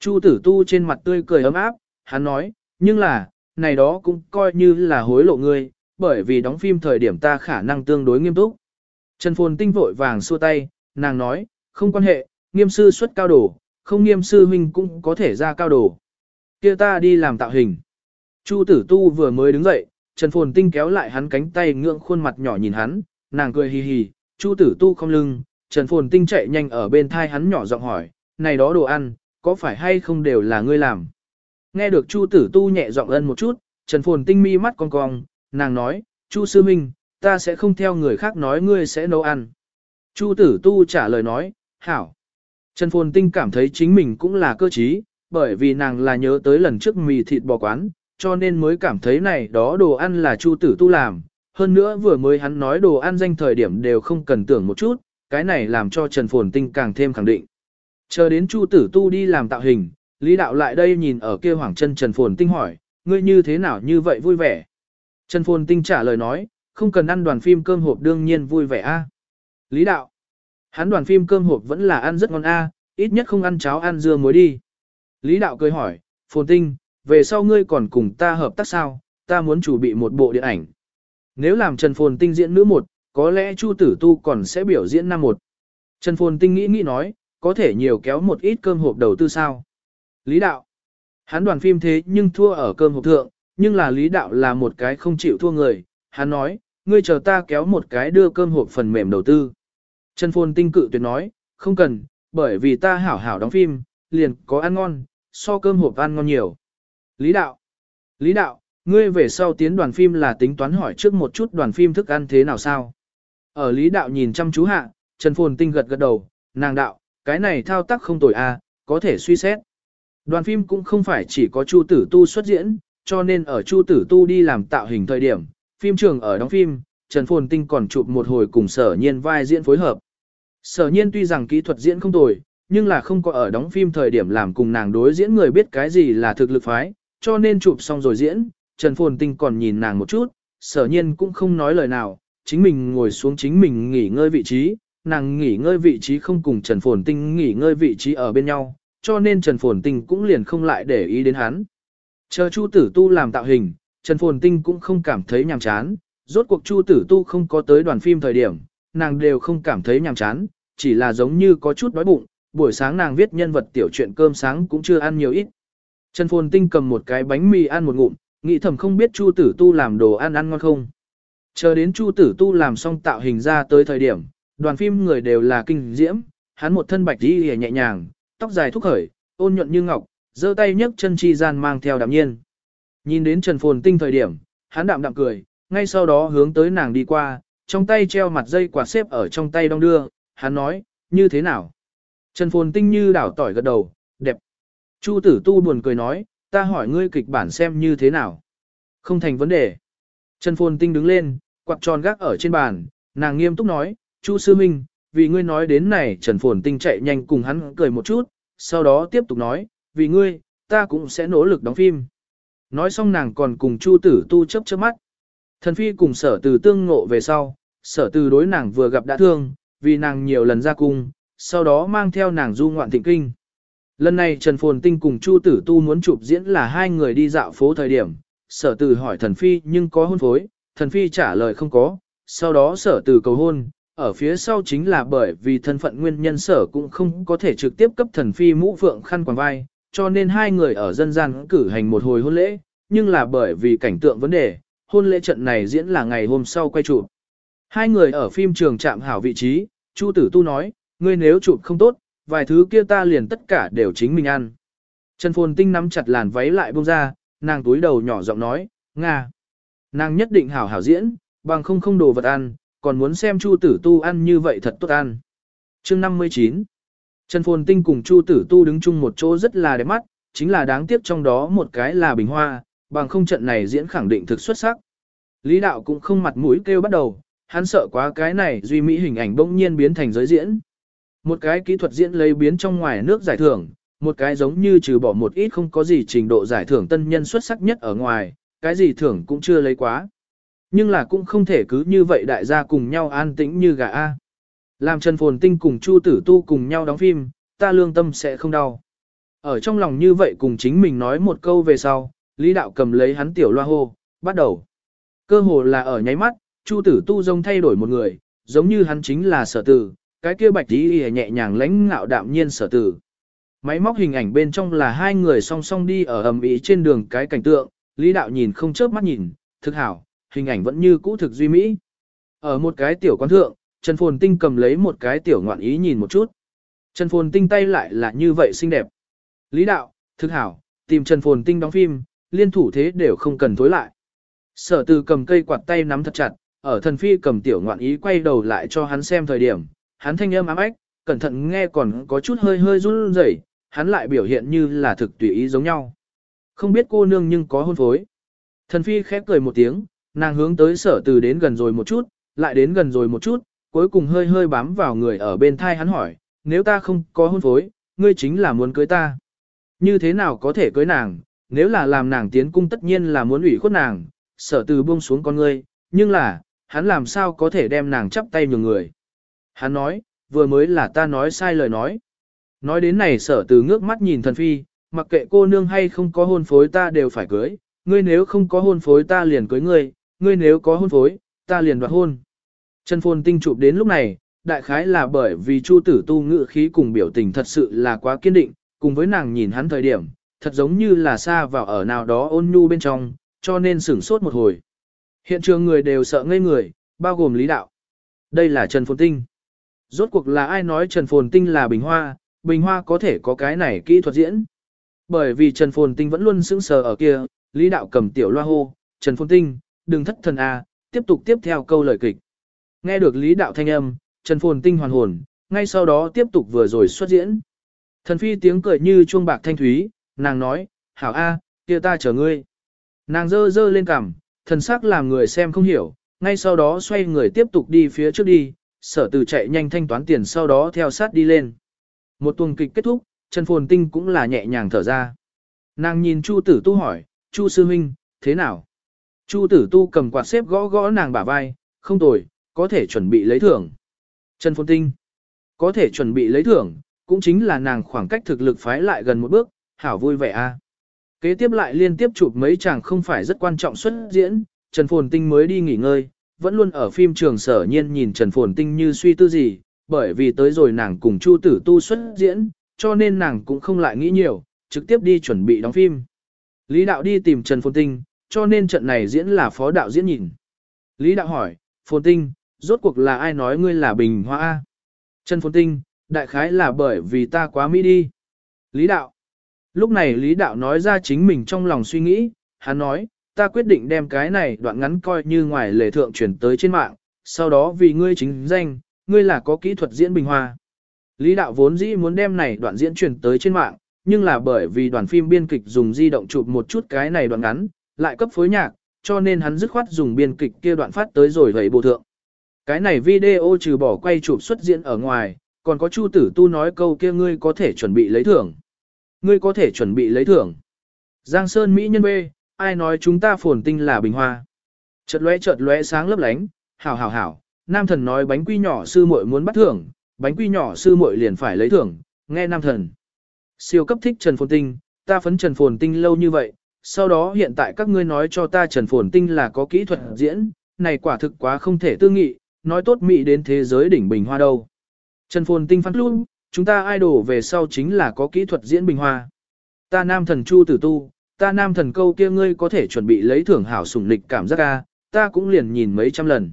Chu Tử Tu trên mặt tươi cười ấm áp, hắn nói, nhưng là, này đó cũng coi như là hối lộ ngươi, bởi vì đóng phim thời điểm ta khả năng tương đối nghiêm túc. Trần Phồn Tinh vội vàng xua tay, nàng nói, không quan hệ, nghiêm sư xuất cao đồ, không nghiêm sư huynh cũng có thể ra cao đồ kia ta đi làm tạo hình. Chu Tử Tu vừa mới đứng dậy, Trần Phồn Tinh kéo lại hắn cánh tay ngượng khuôn mặt nhỏ nhìn hắn, nàng cười hì hì, Chu tử tu không lưng, Trần Phồn Tinh chạy nhanh ở bên thai hắn nhỏ giọng hỏi, này đó đồ ăn, có phải hay không đều là ngươi làm? Nghe được Chu tử tu nhẹ giọng ân một chút, Trần Phồn Tinh mi mắt cong cong, nàng nói, Chu sư minh, ta sẽ không theo người khác nói ngươi sẽ nấu ăn. Chu tử tu trả lời nói, hảo. Trần Phồn Tinh cảm thấy chính mình cũng là cơ trí, bởi vì nàng là nhớ tới lần trước mì thịt bò quán, cho nên mới cảm thấy này đó đồ ăn là Chu tử tu làm, hơn nữa vừa mới hắn nói đồ ăn danh thời điểm đều không cần tưởng một chút, cái này làm cho Trần Phồn Tinh càng thêm khẳng định. Chờ đến Chu Tử Tu đi làm tạo hình, Lý Đạo lại đây nhìn ở kia hoảng chân Trần Phồn Tinh hỏi, ngươi như thế nào như vậy vui vẻ? Trần Phồn Tinh trả lời nói, không cần ăn đoàn phim cơm hộp đương nhiên vui vẻ a. Lý đạo. Hắn đoàn phim cơm hộp vẫn là ăn rất ngon a, ít nhất không ăn cháo ăn dưa muối đi. Lý đạo cười hỏi, phồn tinh, về sau ngươi còn cùng ta hợp tác sao, ta muốn chủ bị một bộ điện ảnh. Nếu làm Trần Phồn Tinh diễn nữ một, có lẽ Chu Tử Tu còn sẽ biểu diễn năm một. Trần Phồn Tinh nghĩ nghĩ nói, có thể nhiều kéo một ít cơm hộp đầu tư sao. Lý đạo. Hắn đoàn phim thế nhưng thua ở cơm hộp thượng, nhưng là Lý đạo là một cái không chịu thua người. Hắn nói, ngươi chờ ta kéo một cái đưa cơm hộp phần mềm đầu tư. Trần Phồn Tinh cự tuyệt nói, không cần, bởi vì ta hảo hảo đóng phim, liền có ăn ngon, so cơm hộp ăn ngon nhiều. Lý đạo. Lý đạo, ngươi về sau tiến đoàn phim là tính toán hỏi trước một chút đoàn phim thức ăn thế nào sao? Ở Lý đạo nhìn chăm chú hạ, Trần Phồn Tinh gật gật đầu, nàng đạo, cái này thao tác không tồi à, có thể suy xét. Đoàn phim cũng không phải chỉ có Chu Tử Tu xuất diễn, cho nên ở Chu Tử Tu đi làm tạo hình thời điểm, phim trường ở đóng phim, Trần Phồn Tinh còn chụp một hồi cùng sở nhiên vai diễn phối hợp. Sở nhiên tuy rằng kỹ thuật diễn không tồi, nhưng là không có ở đóng phim thời điểm làm cùng nàng đối diễn người biết cái gì là thực lực phái, cho nên chụp xong rồi diễn, Trần Phồn Tinh còn nhìn nàng một chút, sở nhiên cũng không nói lời nào, chính mình ngồi xuống chính mình nghỉ ngơi vị trí, nàng nghỉ ngơi vị trí không cùng Trần Phồn Tinh nghỉ ngơi vị trí ở bên nhau, cho nên Trần Phồn Tinh cũng liền không lại để ý đến hắn. Chờ Chu Tử Tu làm tạo hình, Trần Phồn Tinh cũng không cảm thấy nhàm chán, rốt cuộc Chu Tử Tu không có tới đoàn phim thời điểm, nàng đều không cảm thấy nhàm chán, chỉ là giống như có chút đói bụng, buổi sáng nàng viết nhân vật tiểu truyện cơm sáng cũng chưa ăn nhiều ít. Trần Phồn Tinh cầm một cái bánh mì ăn một ngụm, nghĩ thầm không biết Chu Tử Tu làm đồ ăn ăn ngon không. Chờ đến Chu Tử Tu làm xong tạo hình ra tới thời điểm, đoàn phim người đều là kinh diễm, hắn một thân bạch đi nhẹ nhàng, tóc dài thúc khởi, ôn nhuận như ngọc, giơ tay nhấc chân chi gian mang theo đạm nhiên. Nhìn đến Trần Phồn Tinh thời điểm, hắn đạm đạm cười, ngay sau đó hướng tới nàng đi qua, trong tay treo mặt dây quạt xếp ở trong tay đong đưa, hắn nói, như thế nào? Trần Phồn Tinh như đảo tỏi gật đầu, đẹp. Chu tử tu buồn cười nói, ta hỏi ngươi kịch bản xem như thế nào? Không thành vấn đề. Trần Phồn Tinh đứng lên, quạt tròn gác ở trên bàn, nàng nghiêm túc nói, Chu Sư Minh, vì ngươi nói đến này Trần Phồn Tinh chạy nhanh cùng hắn cười một chút, sau đó tiếp tục nói, vì ngươi, ta cũng sẽ nỗ lực đóng phim. Nói xong nàng còn cùng Chu Tử Tu chấp chớp mắt. Thần Phi cùng sở từ tương ngộ về sau, sở từ đối nàng vừa gặp đã thương, vì nàng nhiều lần ra cung, sau đó mang theo nàng du ngoạn thịnh kinh. Lần này Trần Phồn Tinh cùng Chu Tử Tu muốn chụp diễn là hai người đi dạo phố thời điểm, sở tử hỏi thần phi nhưng có hôn phối, thần phi trả lời không có, sau đó sở tử cầu hôn, ở phía sau chính là bởi vì thân phận nguyên nhân sở cũng không có thể trực tiếp cấp thần phi mũ phượng khăn quàng vai, cho nên hai người ở dân gian cử hành một hồi hôn lễ, nhưng là bởi vì cảnh tượng vấn đề, hôn lễ trận này diễn là ngày hôm sau quay chụp. Hai người ở phim trường chạm hảo vị trí, Chu Tử Tu nói, ngươi nếu chụp không tốt, vài thứ kia ta liền tất cả đều chính mình ăn. Trần Phồn Tinh nắm chặt làn váy lại buông ra, nàng túi đầu nhỏ giọng nói, Nga. Nàng nhất định hảo hảo diễn, bằng không không đồ vật ăn, còn muốn xem Chu Tử Tu ăn như vậy thật tốt ăn. Chương 59 Trần Phồn Tinh cùng Chu Tử Tu đứng chung một chỗ rất là đẹp mắt, chính là đáng tiếc trong đó một cái là bình hoa, bằng không trận này diễn khẳng định thực xuất sắc. Lý đạo cũng không mặt mũi kêu bắt đầu, hắn sợ quá cái này duy mỹ hình ảnh bỗng nhiên biến thành giới diễn. Một cái kỹ thuật diễn lấy biến trong ngoài nước giải thưởng, một cái giống như trừ bỏ một ít không có gì trình độ giải thưởng tân nhân xuất sắc nhất ở ngoài, cái gì thưởng cũng chưa lấy quá. Nhưng là cũng không thể cứ như vậy đại gia cùng nhau an tĩnh như gà A. Làm Trần Phồn Tinh cùng Chu Tử Tu cùng nhau đóng phim, ta lương tâm sẽ không đau. Ở trong lòng như vậy cùng chính mình nói một câu về sau, Lý Đạo cầm lấy hắn tiểu loa hô, bắt đầu. Cơ hồ là ở nháy mắt, Chu Tử Tu rông thay đổi một người, giống như hắn chính là sở tử, cái kia bạch tí nhẹ nhàng lãnh ngạo đạm nhiên sở tử. Máy móc hình ảnh bên trong là hai người song song đi ở ầm ĩ trên đường cái cảnh tượng, Lý Đạo nhìn không chớp mắt nhìn, thực hảo, hình ảnh vẫn như cũ thực duy mỹ. Ở một cái tiểu quán thượng, Trần Phồn Tinh cầm lấy một cái tiểu ngoạn ý nhìn một chút. Trần Phồn Tinh tay lại là như vậy xinh đẹp. Lý Đạo, thực hảo, tìm Trần Phồn Tinh đóng phim, liên thủ thế đều không cần thối lại. Sở từ cầm cây quạt tay nắm thật chặt, ở thần phi cầm tiểu ngoạn ý quay đầu lại cho hắn xem thời điểm, hắn thanh âm ám ách, cẩn thận nghe còn có chút hơi hơi run rẩy, hắn lại biểu hiện như là thực tùy ý giống nhau. Không biết cô nương nhưng có hôn phối. Thần phi khép cười một tiếng, nàng hướng tới sở từ đến gần rồi một chút, lại đến gần rồi một chút, cuối cùng hơi hơi bám vào người ở bên thai hắn hỏi, nếu ta không có hôn phối, ngươi chính là muốn cưới ta. Như thế nào có thể cưới nàng, nếu là làm nàng tiến cung tất nhiên là muốn ủy khuất nàng, sở từ buông xuống con ngươi, nhưng là, hắn làm sao có thể đem nàng chắp tay nhường người. Hắn nói, vừa mới là ta nói sai lời nói. Nói đến này sở từ ngước mắt nhìn thần phi, mặc kệ cô nương hay không có hôn phối ta đều phải cưới, ngươi nếu không có hôn phối ta liền cưới ngươi, ngươi nếu có hôn phối, ta liền đoạt hôn. Trần Phồn Tinh chụp đến lúc này, đại khái là bởi vì Chu Tử Tu ngự khí cùng biểu tình thật sự là quá kiên định, cùng với nàng nhìn hắn thời điểm, thật giống như là xa vào ở nào đó ôn nhu bên trong, cho nên sửng sốt một hồi. Hiện trường người đều sợ ngây người, bao gồm Lý Đạo. Đây là Trần Phồn Tinh. Rốt cuộc là ai nói Trần Phồn Tinh là bình hoa, bình hoa có thể có cái này kỹ thuật diễn. Bởi vì Trần Phồn Tinh vẫn luôn sững sờ ở kia, Lý Đạo cầm tiểu loa hô, Trần Phồn Tinh, đừng thất thần a, tiếp tục tiếp theo câu lời kịch. Nghe được Lý Đạo thanh âm, Trần Phồn Tinh hoàn hồn, ngay sau đó tiếp tục vừa rồi xuất diễn. Thần phi tiếng cười như chuông bạc thanh thúy, nàng nói, hảo a, kia ta chờ ngươi. Nàng dơ dơ lên cằm, thần sắc làm người xem không hiểu, ngay sau đó xoay người tiếp tục đi phía trước đi, sở từ chạy nhanh thanh toán tiền sau đó theo sát đi lên. Một tuần kịch kết thúc, Trần Phồn Tinh cũng là nhẹ nhàng thở ra. Nàng nhìn Chu Tử Tu hỏi, Chu Sư Minh, thế nào? Chu Tử Tu cầm quạt xếp gõ gõ nàng bả vai, không tồi, có thể chuẩn bị lấy thưởng. Trần Phồn Tinh, có thể chuẩn bị lấy thưởng, cũng chính là nàng khoảng cách thực lực phái lại gần một bước, hảo vui vẻ a. Kế tiếp lại liên tiếp chụp mấy chàng không phải rất quan trọng xuất diễn, Trần Phồn Tinh mới đi nghỉ ngơi, vẫn luôn ở phim trường sở nhiên nhìn Trần Phồn Tinh như suy tư gì, bởi vì tới rồi nàng cùng Chu Tử Tu xuất diễn, cho nên nàng cũng không lại nghĩ nhiều, trực tiếp đi chuẩn bị đóng phim. Lý Đạo đi tìm Trần Phồn Tinh, cho nên trận này diễn là phó đạo diễn nhìn. Lý Đạo hỏi, Phồn Tinh, rốt cuộc là ai nói ngươi là bình hoa A? Trần Phồn Tinh, đại khái là bởi vì ta quá mỹ đi. Lý Đạo. Lúc này Lý Đạo nói ra chính mình trong lòng suy nghĩ, hắn nói, ta quyết định đem cái này đoạn ngắn coi như ngoài lề thượng chuyển tới trên mạng, sau đó vì ngươi chính danh, ngươi là có kỹ thuật diễn bình hoa. Lý đạo vốn dĩ muốn đem này đoạn diễn chuyển tới trên mạng, nhưng là bởi vì đoàn phim biên kịch dùng di động chụp một chút cái này đoạn ngắn, lại cấp phối nhạc, cho nên hắn dứt khoát dùng biên kịch kia đoạn phát tới rồi vậy bộ thượng. Cái này video trừ bỏ quay chụp xuất diễn ở ngoài, còn có Chu Tử Tu nói câu kia ngươi có thể chuẩn bị lấy thưởng. Ngươi có thể chuẩn bị lấy thưởng. Giang Sơn Mỹ nhân B, ai nói chúng ta phồn tinh là bình hoa. Chợt lóe chợt lóe sáng lấp lánh, hảo hảo hảo, nam thần nói bánh quy nhỏ sư muội muốn bắt thưởng, bánh quy nhỏ sư muội liền phải lấy thưởng, nghe nam thần. Siêu cấp thích Trần Phồn Tinh, ta phấn Trần Phồn Tinh lâu như vậy, sau đó hiện tại các ngươi nói cho ta Trần Phồn Tinh là có kỹ thuật diễn, này quả thực quá không thể tư nghị, nói tốt mỹ đến thế giới đỉnh bình hoa đâu. Trần Phồn Tinh phát luôn, chúng ta idol về sau chính là có kỹ thuật diễn bình hoa. Ta nam thần Chu Tử Tu, ta nam thần câu kia ngươi có thể chuẩn bị lấy thưởng hảo sủng lịch cảm giác ca, ta cũng liền nhìn mấy trăm lần.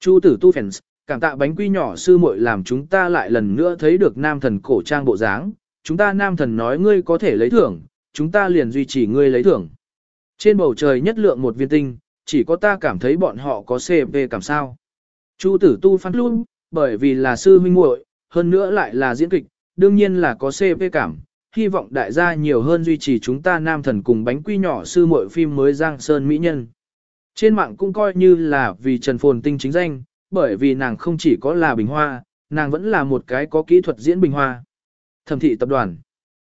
Chu tử tu fans, cảm tạ bánh quy nhỏ sư muội làm chúng ta lại lần nữa thấy được nam thần cổ trang bộ dáng, chúng ta nam thần nói ngươi có thể lấy thưởng, chúng ta liền duy trì ngươi lấy thưởng. Trên bầu trời nhất lượng một viên tinh, chỉ có ta cảm thấy bọn họ có CP cảm sao. Chu tử tu phát luôn, bởi vì là sư huynh muội, hơn nữa lại là diễn kịch, đương nhiên là có CP cảm, hy vọng đại gia nhiều hơn duy trì chúng ta nam thần cùng bánh quy nhỏ sư muội phim mới Giang Sơn Mỹ Nhân. Trên mạng cũng coi như là vì Trần Phồn Tinh chính danh, bởi vì nàng không chỉ có là bình hoa, nàng vẫn là một cái có kỹ thuật diễn bình hoa. Thẩm thị tập đoàn.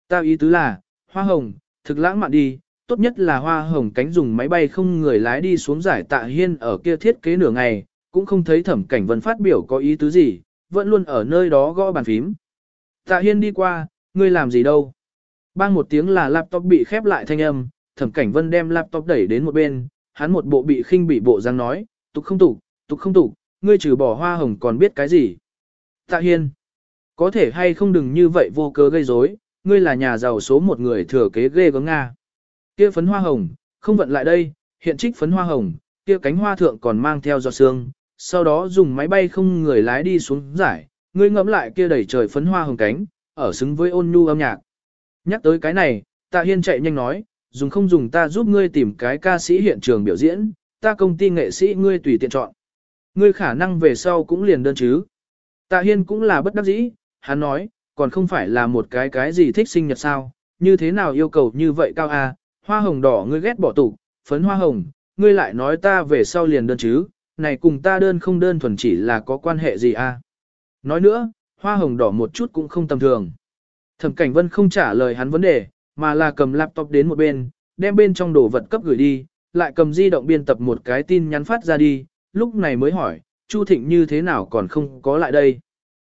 Ta ý tứ là, hoa hồng, thực lãng mạn đi, tốt nhất là hoa hồng cánh dùng máy bay không người lái đi xuống giải tạ hiên ở kia thiết kế nửa ngày, cũng không thấy thẩm cảnh vân phát biểu có ý tứ gì, vẫn luôn ở nơi đó gõ bàn phím. Tạ hiên đi qua, ngươi làm gì đâu? Bang một tiếng là laptop bị khép lại thanh âm, thẩm cảnh vân đem laptop đẩy đến một bên, hắn một bộ bị khinh bị bộ răng nói, tục không tục, tục không tục, ngươi trừ bỏ hoa hồng còn biết cái gì? Tạ hiên, có thể hay không đừng như vậy vô cớ gây rối, ngươi là nhà giàu số một người thừa kế ghê gớm Nga. Kia phấn hoa hồng, không vận lại đây, hiện trích phấn hoa hồng, kia cánh hoa thượng còn mang theo giọt sương, sau đó dùng máy bay không người lái đi xuống giải, ngươi ngẫm lại kia đẩy trời phấn hoa hồng cánh, ở xứng với ôn nhu âm nhạc. Nhắc tới cái này, Tạ Hiên chạy nhanh nói, dùng không dùng ta giúp ngươi tìm cái ca sĩ hiện trường biểu diễn, ta công ty nghệ sĩ ngươi tùy tiện chọn. Ngươi khả năng về sau cũng liền đơn chứ. Tạ Hiên cũng là bất đắc dĩ, hắn nói, còn không phải là một cái cái gì thích sinh nhật sao, như thế nào yêu cầu như vậy cao à, hoa hồng đỏ ngươi ghét bỏ tủ, phấn hoa hồng, ngươi lại nói ta về sau liền đơn chứ, này cùng ta đơn không đơn thuần chỉ là có quan hệ gì à. Nói nữa, hoa hồng đỏ một chút cũng không tầm thường. Thẩm Cảnh Vân không trả lời hắn vấn đề, mà là cầm laptop đến một bên, đem bên trong đồ vật cấp gửi đi, lại cầm di động biên tập một cái tin nhắn phát ra đi, lúc này mới hỏi, Chu Thịnh như thế nào còn không có lại đây.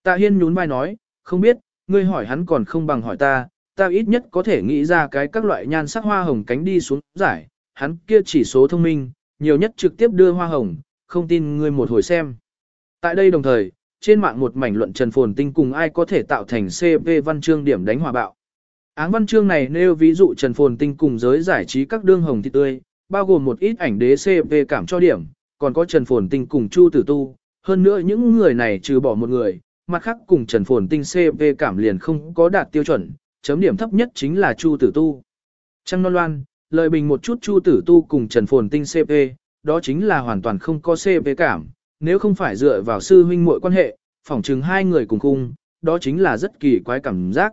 Tạ Hiên nhún vai nói, không biết, ngươi hỏi hắn còn không bằng hỏi ta, ta ít nhất có thể nghĩ ra cái các loại nhan sắc hoa hồng cánh đi xuống giải, hắn kia chỉ số thông minh, nhiều nhất trực tiếp đưa hoa hồng, không tin ngươi một hồi xem. Tại đây đồng thời, trên mạng một mảnh luận Trần Phồn Tinh cùng ai có thể tạo thành CV văn chương điểm đánh hòa bạo. Áng văn chương này nêu ví dụ Trần Phồn Tinh cùng giới giải trí các đương hồng thị tươi, bao gồm một ít ảnh đế CV cảm cho điểm, còn có Trần Phồn Tinh cùng Chu Tử Tu, hơn nữa những người này trừ bỏ một người, mặt khác cùng Trần Phồn Tinh CV cảm liền không có đạt tiêu chuẩn, chấm điểm thấp nhất chính là Chu Tử Tu. Trăng Non Loan, lời bình một chút Chu Tử Tu cùng Trần Phồn Tinh CP, đó chính là hoàn toàn không có CP cảm, nếu không phải dựa vào sư huynh muội quan hệ, phỏng chừng hai người cùng cung, đó chính là rất kỳ quái cảm giác.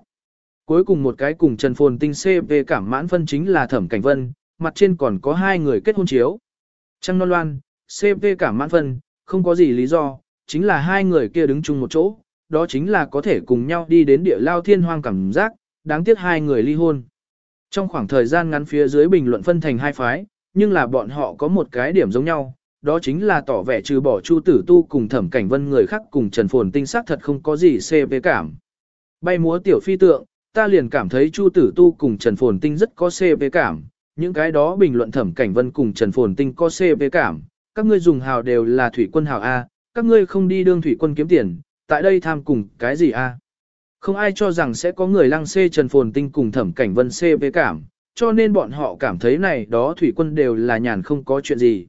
Cuối cùng một cái cùng Trần Phồn Tinh CP cảm mãn phân chính là Thẩm Cảnh Vân, mặt trên còn có hai người kết hôn chiếu. Trăng Non Loan, CP cảm mãn phân, không có gì lý do, chính là hai người kia đứng chung một chỗ, đó chính là có thể cùng nhau đi đến địa lao thiên hoang cảm giác, đáng tiếc hai người ly hôn. Trong khoảng thời gian ngắn phía dưới bình luận phân thành hai phái, nhưng là bọn họ có một cái điểm giống nhau, đó chính là tỏ vẻ trừ bỏ Chu Tử Tu cùng Thẩm Cảnh Vân người khác cùng Trần Phồn Tinh sắc thật không có gì CP cảm. Bay múa tiểu phi tượng, ta liền cảm thấy Chu Tử Tu cùng Trần Phồn Tinh rất có CP cảm, những cái đó bình luận Thẩm Cảnh Vân cùng Trần Phồn Tinh có CP cảm, các ngươi dùng hào đều là thủy quân hào A, các ngươi không đi đương thủy quân kiếm tiền, tại đây tham cùng cái gì A. Không ai cho rằng sẽ có người lăng xê Trần Phồn Tinh cùng Thẩm Cảnh Vân CP cảm, cho nên bọn họ cảm thấy này đó thủy quân đều là nhàn không có chuyện gì.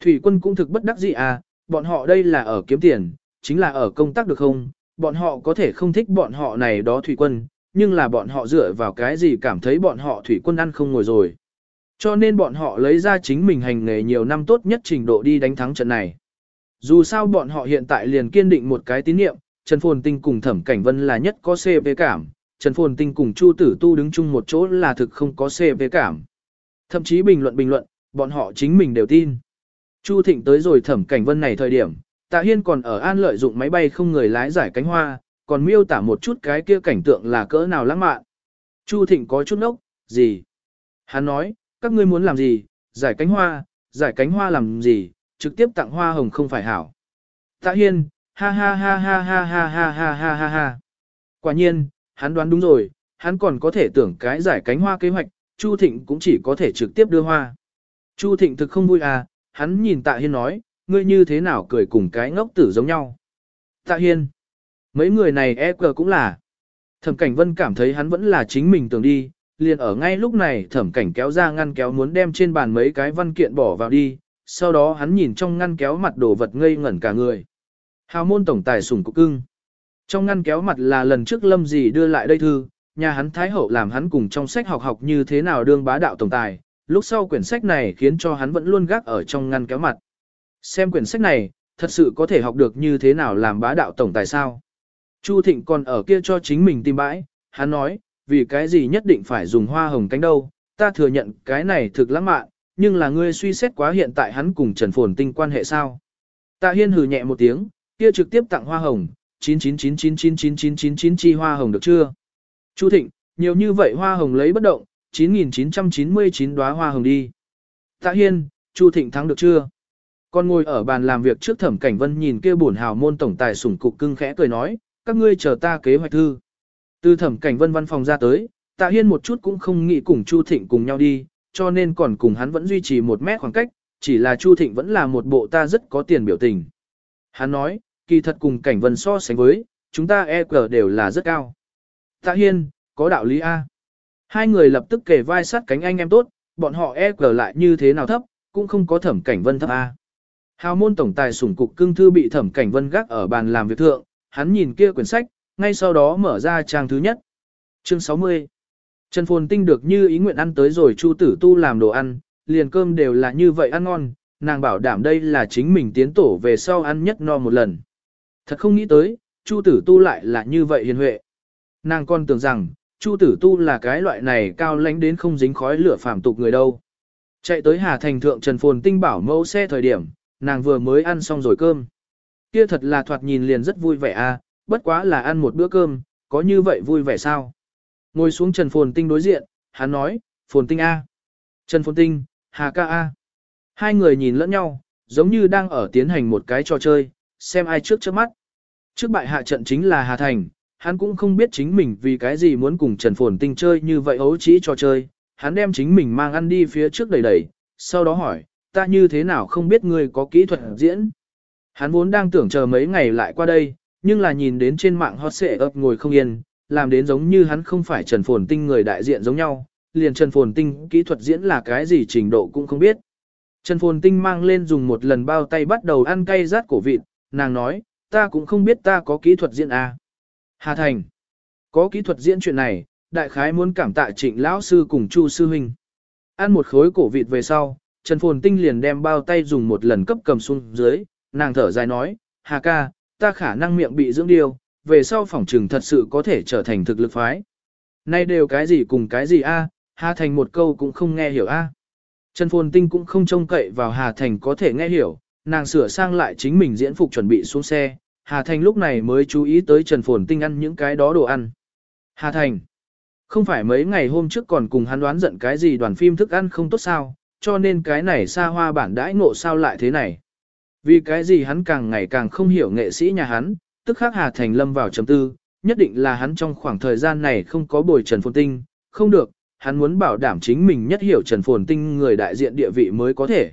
Thủy quân cũng thực bất đắc dĩ à, bọn họ đây là ở kiếm tiền, chính là ở công tác được không? Bọn họ có thể không thích bọn họ này đó thủy quân, nhưng là bọn họ dựa vào cái gì cảm thấy bọn họ thủy quân ăn không ngồi rồi. Cho nên bọn họ lấy ra chính mình hành nghề nhiều năm tốt nhất trình độ đi đánh thắng trận này. Dù sao bọn họ hiện tại liền kiên định một cái tín niệm, Trần Phồn Tinh cùng Thẩm Cảnh Vân là nhất có CP cảm, Trần Phồn Tinh cùng Chu Tử Tu đứng chung một chỗ là thực không có CP cảm. Thậm chí bình luận bình luận, bọn họ chính mình đều tin. Chu Thịnh tới rồi thẩm cảnh vân này thời điểm, Tạ Hiên còn ở an lợi dụng máy bay không người lái giải cánh hoa, còn miêu tả một chút cái kia cảnh tượng là cỡ nào lãng mạn. Chu Thịnh có chút nốc, gì? Hắn nói, các ngươi muốn làm gì, giải cánh hoa, giải cánh hoa làm gì, trực tiếp tặng hoa hồng không phải hảo. Tạ Hiên, ha ha ha ha ha ha ha ha ha ha ha. Quả nhiên, hắn đoán đúng rồi, hắn còn có thể tưởng cái giải cánh hoa kế hoạch, Chu Thịnh cũng chỉ có thể trực tiếp đưa hoa. Chu Thịnh thực không vui à, hắn nhìn Tạ Hiên nói, ngươi như thế nào cười cùng cái ngốc tử giống nhau. Tạ Hiên, mấy người này e cờ cũng là. Thẩm Cảnh Vân cảm thấy hắn vẫn là chính mình tưởng đi, liền ở ngay lúc này thẩm cảnh kéo ra ngăn kéo muốn đem trên bàn mấy cái văn kiện bỏ vào đi, sau đó hắn nhìn trong ngăn kéo mặt đồ vật ngây ngẩn cả người. Hào môn tổng tài sủng cục cưng. Trong ngăn kéo mặt là lần trước lâm gì đưa lại đây thư, nhà hắn thái hậu làm hắn cùng trong sách học học như thế nào đương bá đạo tổng tài, lúc sau quyển sách này khiến cho hắn vẫn luôn gác ở trong ngăn kéo mặt. Xem quyển sách này, thật sự có thể học được như thế nào làm bá đạo tổng tài sao. Chu Thịnh còn ở kia cho chính mình tìm bãi, hắn nói, vì cái gì nhất định phải dùng hoa hồng cánh đâu, ta thừa nhận cái này thực lãng mạn, nhưng là ngươi suy xét quá hiện tại hắn cùng Trần Phồn Tinh quan hệ sao. Tạ Hiên hừ nhẹ một tiếng, kia trực tiếp tặng hoa hồng, 999999999 chi hoa hồng được chưa? Chu Thịnh, nhiều như vậy hoa hồng lấy bất động, 9.999 đóa hoa hồng đi. Tạ Hiên, Chu Thịnh thắng được chưa? Con ngồi ở bàn làm việc trước thẩm cảnh vân nhìn kia bổn hào môn tổng tài sủng cục cưng khẽ cười nói, các ngươi chờ ta kế hoạch thư. Từ thẩm cảnh vân văn phòng ra tới, Tạ Hiên một chút cũng không nghĩ cùng Chu Thịnh cùng nhau đi, cho nên còn cùng hắn vẫn duy trì một mét khoảng cách, chỉ là Chu Thịnh vẫn là một bộ ta rất có tiền biểu tình. Hắn nói, kỳ thật cùng cảnh vân so sánh với, chúng ta EQ đều là rất cao. Tạ Hiên, có đạo lý A. Hai người lập tức kề vai sát cánh anh em tốt, bọn họ e cờ lại như thế nào thấp, cũng không có thẩm cảnh vân thấp A. Hào môn tổng tài sủng cục cưng thư bị thẩm cảnh vân gác ở bàn làm việc thượng, hắn nhìn kia quyển sách, ngay sau đó mở ra trang thứ nhất. Chương 60 Trần Phồn Tinh được như ý nguyện ăn tới rồi Chu Tử Tu làm đồ ăn, liền cơm đều là như vậy ăn ngon, nàng bảo đảm đây là chính mình tiến tổ về sau ăn nhất no một lần. Thật không nghĩ tới, Chu Tử Tu lại là như vậy hiền huệ. Nàng còn tưởng rằng, Chu Tử Tu là cái loại này cao lãnh đến không dính khói lửa phàm tục người đâu. Chạy tới Hà Thành thượng Trần Phồn Tinh bảo mẫu xe thời điểm, nàng vừa mới ăn xong rồi cơm. Kia thật là thoạt nhìn liền rất vui vẻ à, bất quá là ăn một bữa cơm, có như vậy vui vẻ sao? Ngồi xuống Trần Phồn Tinh đối diện, hắn nói, Phồn Tinh A. Trần Phồn Tinh, Hà ca A. Hai người nhìn lẫn nhau, giống như đang ở tiến hành một cái trò chơi, xem ai trước trước mắt. Trước bại hạ trận chính là Hà Thành, hắn cũng không biết chính mình vì cái gì muốn cùng Trần Phồn Tinh chơi như vậy ấu trĩ cho chơi, hắn đem chính mình mang ăn đi phía trước đẩy đẩy, sau đó hỏi, ta như thế nào không biết ngươi có kỹ thuật diễn. Hắn vốn đang tưởng chờ mấy ngày lại qua đây, nhưng là nhìn đến trên mạng hot xệ ấp ngồi không yên, làm đến giống như hắn không phải Trần Phồn Tinh người đại diện giống nhau, liền Trần Phồn Tinh kỹ thuật diễn là cái gì trình độ cũng không biết. Trần Phồn Tinh mang lên dùng một lần bao tay bắt đầu ăn cay rát cổ vịt, nàng nói, ta cũng không biết ta có kỹ thuật diễn à. Hà Thành, có kỹ thuật diễn chuyện này, đại khái muốn cảm tạ trịnh lão sư cùng Chu sư huynh. Ăn một khối cổ vịt về sau, Trần Phồn Tinh liền đem bao tay dùng một lần cấp cầm xuống dưới, nàng thở dài nói, Hà ca, ta khả năng miệng bị dưỡng điều, về sau phỏng trừng thật sự có thể trở thành thực lực phái. Nay đều cái gì cùng cái gì a? Hà Thành một câu cũng không nghe hiểu a. Trần Phồn Tinh cũng không trông cậy vào Hà Thành có thể nghe hiểu, nàng sửa sang lại chính mình diễn phục chuẩn bị xuống xe, Hà Thành lúc này mới chú ý tới Trần Phồn Tinh ăn những cái đó đồ ăn. Hà Thành, không phải mấy ngày hôm trước còn cùng hắn đoán giận cái gì đoàn phim thức ăn không tốt sao, cho nên cái này xa hoa bản đãi ngộ sao lại thế này. Vì cái gì hắn càng ngày càng không hiểu nghệ sĩ nhà hắn, tức khắc Hà Thành lâm vào chấm tư, nhất định là hắn trong khoảng thời gian này không có bồi Trần Phồn Tinh, không được, hắn muốn bảo đảm chính mình nhất hiểu Trần Phồn Tinh người đại diện địa vị mới có thể.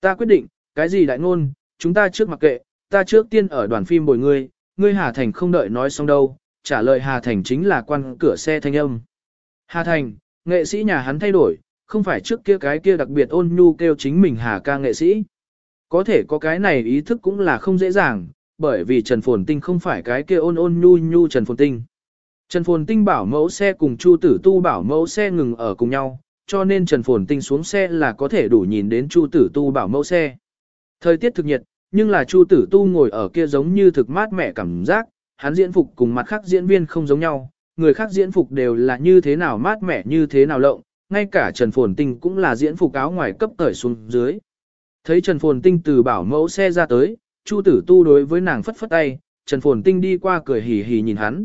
Ta quyết định, cái gì đại ngôn, chúng ta trước mặc kệ, ta trước tiên ở đoàn phim bồi ngươi, ngươi Hà Thành không đợi nói xong đâu, trả lời Hà Thành chính là quan cửa xe thanh âm. Hà Thành, nghệ sĩ nhà hắn thay đổi, không phải trước kia cái kia đặc biệt ôn nhu kêu chính mình Hà ca nghệ sĩ. Có thể có cái này ý thức cũng là không dễ dàng, bởi vì Trần Phồn Tinh không phải cái kia ôn ôn nhu nhu Trần Phồn Tinh. Trần Phồn Tinh bảo mẫu xe cùng Chu Tử Tu bảo mẫu xe ngừng ở cùng nhau, cho nên Trần Phồn Tinh xuống xe là có thể đủ nhìn đến Chu Tử Tu bảo mẫu xe. Thời tiết thực nhiệt, nhưng là Chu Tử Tu ngồi ở kia giống như thực mát mẻ cảm giác, hắn diễn phục cùng mặt khác diễn viên không giống nhau, người khác diễn phục đều là như thế nào mát mẻ như thế nào lộng, ngay cả Trần Phồn Tinh cũng là diễn phục áo ngoài cấp tởi xuống dưới. Thấy Trần Phồn Tinh từ bảo mẫu xe ra tới, Chu Tử Tu đối với nàng phất phất tay, Trần Phồn Tinh đi qua cười hì hì nhìn hắn.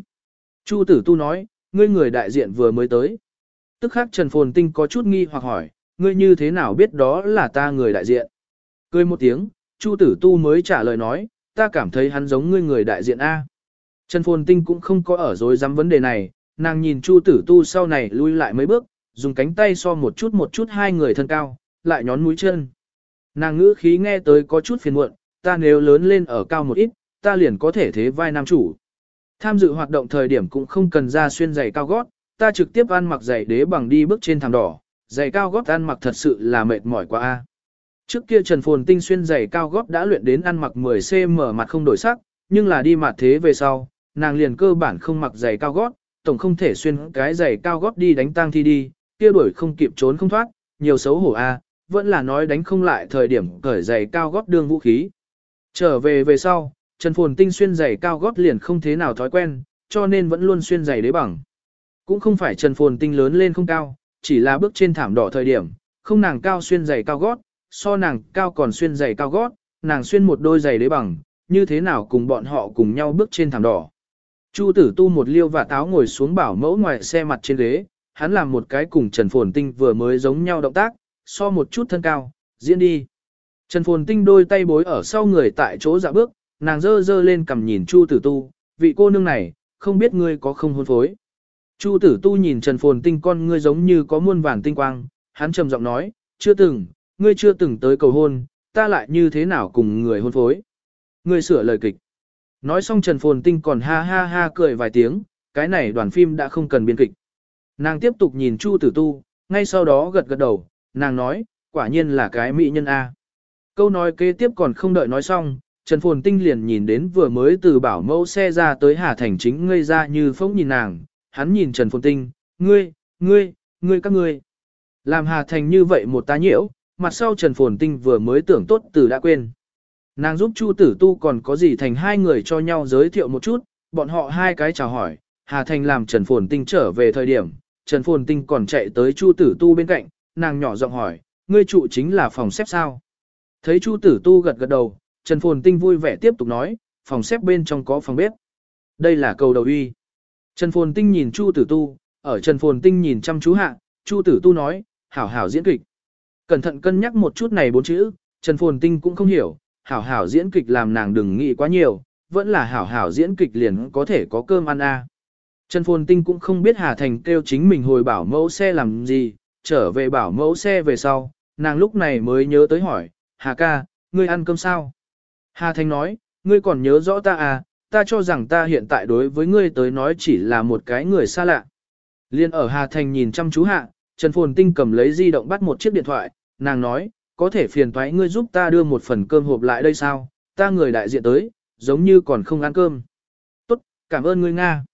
Chu Tử Tu nói, ngươi người đại diện vừa mới tới. Tức khắc Trần Phồn Tinh có chút nghi hoặc hỏi, ngươi như thế nào biết đó là ta người đại diện? Cười một tiếng, Chu Tử Tu mới trả lời nói, ta cảm thấy hắn giống ngươi người đại diện A. Trần Phồn Tinh cũng không có ở dối dám vấn đề này, nàng nhìn Chu Tử Tu sau này lui lại mấy bước, dùng cánh tay so một chút một chút hai người thân cao, lại nhón mũi chân. Nàng ngữ khí nghe tới có chút phiền muộn, ta nếu lớn lên ở cao một ít, ta liền có thể thế vai nam chủ. Tham dự hoạt động thời điểm cũng không cần ra xuyên giày cao gót, ta trực tiếp ăn mặc giày đế bằng đi bước trên thảm đỏ, giày cao gót ăn mặc thật sự là mệt mỏi quá a. Trước kia Trần Phồn Tinh xuyên giày cao gót đã luyện đến ăn mặc 10cm mặt không đổi sắc, nhưng là đi mặt thế về sau, nàng liền cơ bản không mặc giày cao gót, tổng không thể xuyên cái giày cao gót đi đánh tang thi đi, kia đuổi không kịp trốn không thoát, nhiều xấu hổ a, vẫn là nói đánh không lại thời điểm cởi giày cao gót đương vũ khí. Trở về về sau, Trần Phồn Tinh xuyên giày cao gót liền không thế nào thói quen, cho nên vẫn luôn xuyên giày đế bằng. Cũng không phải Trần Phồn Tinh lớn lên không cao, chỉ là bước trên thảm đỏ thời điểm, không nàng cao xuyên giày cao gót, so nàng cao còn xuyên giày cao gót, nàng xuyên một đôi giày đế bằng, như thế nào cùng bọn họ cùng nhau bước trên thảm đỏ. Chu tử tu một liêu và táo ngồi xuống bảo mẫu ngoài xe mặt trên ghế, hắn làm một cái cùng Trần Phồn Tinh vừa mới giống nhau động tác, so một chút thân cao, diễn đi. Trần Phồn Tinh đôi tay bối ở sau người tại chỗ dạ bước, nàng dơ dơ lên cầm nhìn Chu tử tu, vị cô nương này, không biết ngươi có không hôn phối. Chu tử tu nhìn Trần Phồn Tinh con ngươi giống như có muôn vàng tinh quang, hắn trầm giọng nói, chưa từng, ngươi chưa từng tới cầu hôn, ta lại như thế nào cùng người hôn phối. Ngươi sửa lời kịch. Nói xong Trần Phồn Tinh còn ha ha ha cười vài tiếng, cái này đoàn phim đã không cần biên kịch. Nàng tiếp tục nhìn Chu Tử Tu, ngay sau đó gật gật đầu, nàng nói, quả nhiên là cái mỹ nhân A. Câu nói kế tiếp còn không đợi nói xong, Trần Phồn Tinh liền nhìn đến vừa mới từ bảo mẫu xe ra tới Hà Thành chính ngây ra như phóng nhìn nàng, hắn nhìn Trần Phồn Tinh, ngươi, ngươi, ngươi các ngươi. Làm Hà Thành như vậy một tá nhiễu, mặt sau Trần Phồn Tinh vừa mới tưởng tốt từ đã quên. Nàng giúp Chu Tử Tu còn có gì thành hai người cho nhau giới thiệu một chút, bọn họ hai cái chào hỏi, Hà Thành làm Trần Phồn Tinh trở về thời điểm, Trần Phồn Tinh còn chạy tới Chu Tử Tu bên cạnh, nàng nhỏ giọng hỏi, ngươi trụ chính là phòng xếp sao? Thấy Chu Tử Tu gật gật đầu, Trần Phồn Tinh vui vẻ tiếp tục nói, phòng xếp bên trong có phòng bếp. Đây là cầu đầu uy. Trần Phồn Tinh nhìn Chu Tử Tu, ở Trần Phồn Tinh nhìn chăm chú hạ, Chu Tử Tu nói, hảo hảo diễn kịch. Cẩn thận cân nhắc một chút này bốn chữ, Trần Phồn Tinh cũng không hiểu, hảo hảo diễn kịch làm nàng đừng nghĩ quá nhiều, vẫn là hảo hảo diễn kịch liền có thể có cơm ăn a. Trần Phồn Tinh cũng không biết Hà Thành kêu chính mình hồi bảo mẫu xe làm gì, trở về bảo mẫu xe về sau, nàng lúc này mới nhớ tới hỏi, Hà ca, ngươi ăn cơm sao? Hà Thành nói, ngươi còn nhớ rõ ta à, ta cho rằng ta hiện tại đối với ngươi tới nói chỉ là một cái người xa lạ. Liên ở Hà Thành nhìn chăm chú hạ, Trần Phồn Tinh cầm lấy di động bắt một chiếc điện thoại, nàng nói, có thể phiền thoái ngươi giúp ta đưa một phần cơm hộp lại đây sao, ta người đại diện tới, giống như còn không ăn cơm. Tốt, cảm ơn ngươi Nga.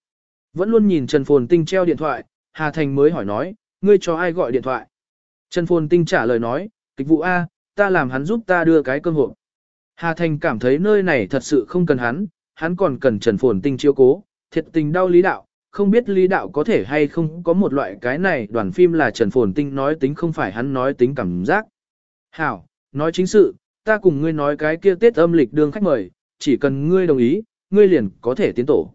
Vẫn luôn nhìn Trần Phồn Tinh treo điện thoại, Hà Thành mới hỏi nói, ngươi cho ai gọi điện thoại? Trần Phồn Tinh trả lời nói, kịch vụ A, ta làm hắn giúp ta đưa cái cơm hộp. Hà Thành cảm thấy nơi này thật sự không cần hắn, hắn còn cần Trần Phồn Tinh chiếu cố, thiệt tình đau lý đạo, không biết lý đạo có thể hay không có một loại cái này đoàn phim là Trần Phồn Tinh nói tính không phải hắn nói tính cảm giác. Hảo, nói chính sự, ta cùng ngươi nói cái kia Tết âm lịch đương khách mời, chỉ cần ngươi đồng ý, ngươi liền có thể tiến tổ.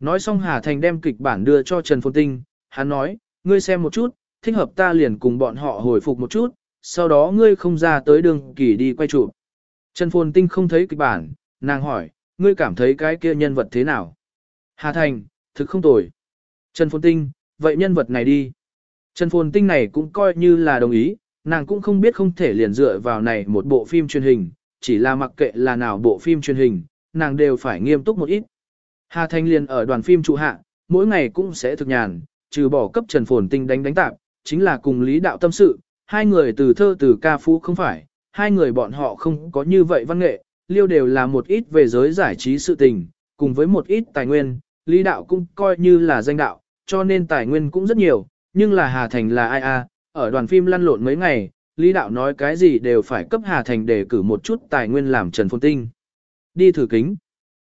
Nói xong Hà Thành đem kịch bản đưa cho Trần Phồn Tinh, hắn nói, ngươi xem một chút, thích hợp ta liền cùng bọn họ hồi phục một chút, sau đó ngươi không ra tới đường kỳ đi quay chụp. Trần Phồn Tinh không thấy kịch bản, nàng hỏi, ngươi cảm thấy cái kia nhân vật thế nào? Hà Thành, thực không tồi. Trần Phồn Tinh, vậy nhân vật này đi. Trần Phồn Tinh này cũng coi như là đồng ý, nàng cũng không biết không thể liền dựa vào này một bộ phim truyền hình, chỉ là mặc kệ là nào bộ phim truyền hình, nàng đều phải nghiêm túc một ít. Hà Thanh liền ở đoàn phim trụ hạ, mỗi ngày cũng sẽ thực nhàn, trừ bỏ cấp Trần Phồn Tinh đánh đánh tạp, chính là cùng Lý Đạo tâm sự, hai người từ thơ từ ca phú không phải, hai người bọn họ không có như vậy văn nghệ, liêu đều là một ít về giới giải trí sự tình, cùng với một ít tài nguyên, Lý Đạo cũng coi như là danh đạo, cho nên tài nguyên cũng rất nhiều, nhưng là Hà Thành là ai a? ở đoàn phim lăn lộn mấy ngày, Lý Đạo nói cái gì đều phải cấp Hà Thành để cử một chút tài nguyên làm Trần Phồn Tinh. Đi thử kính.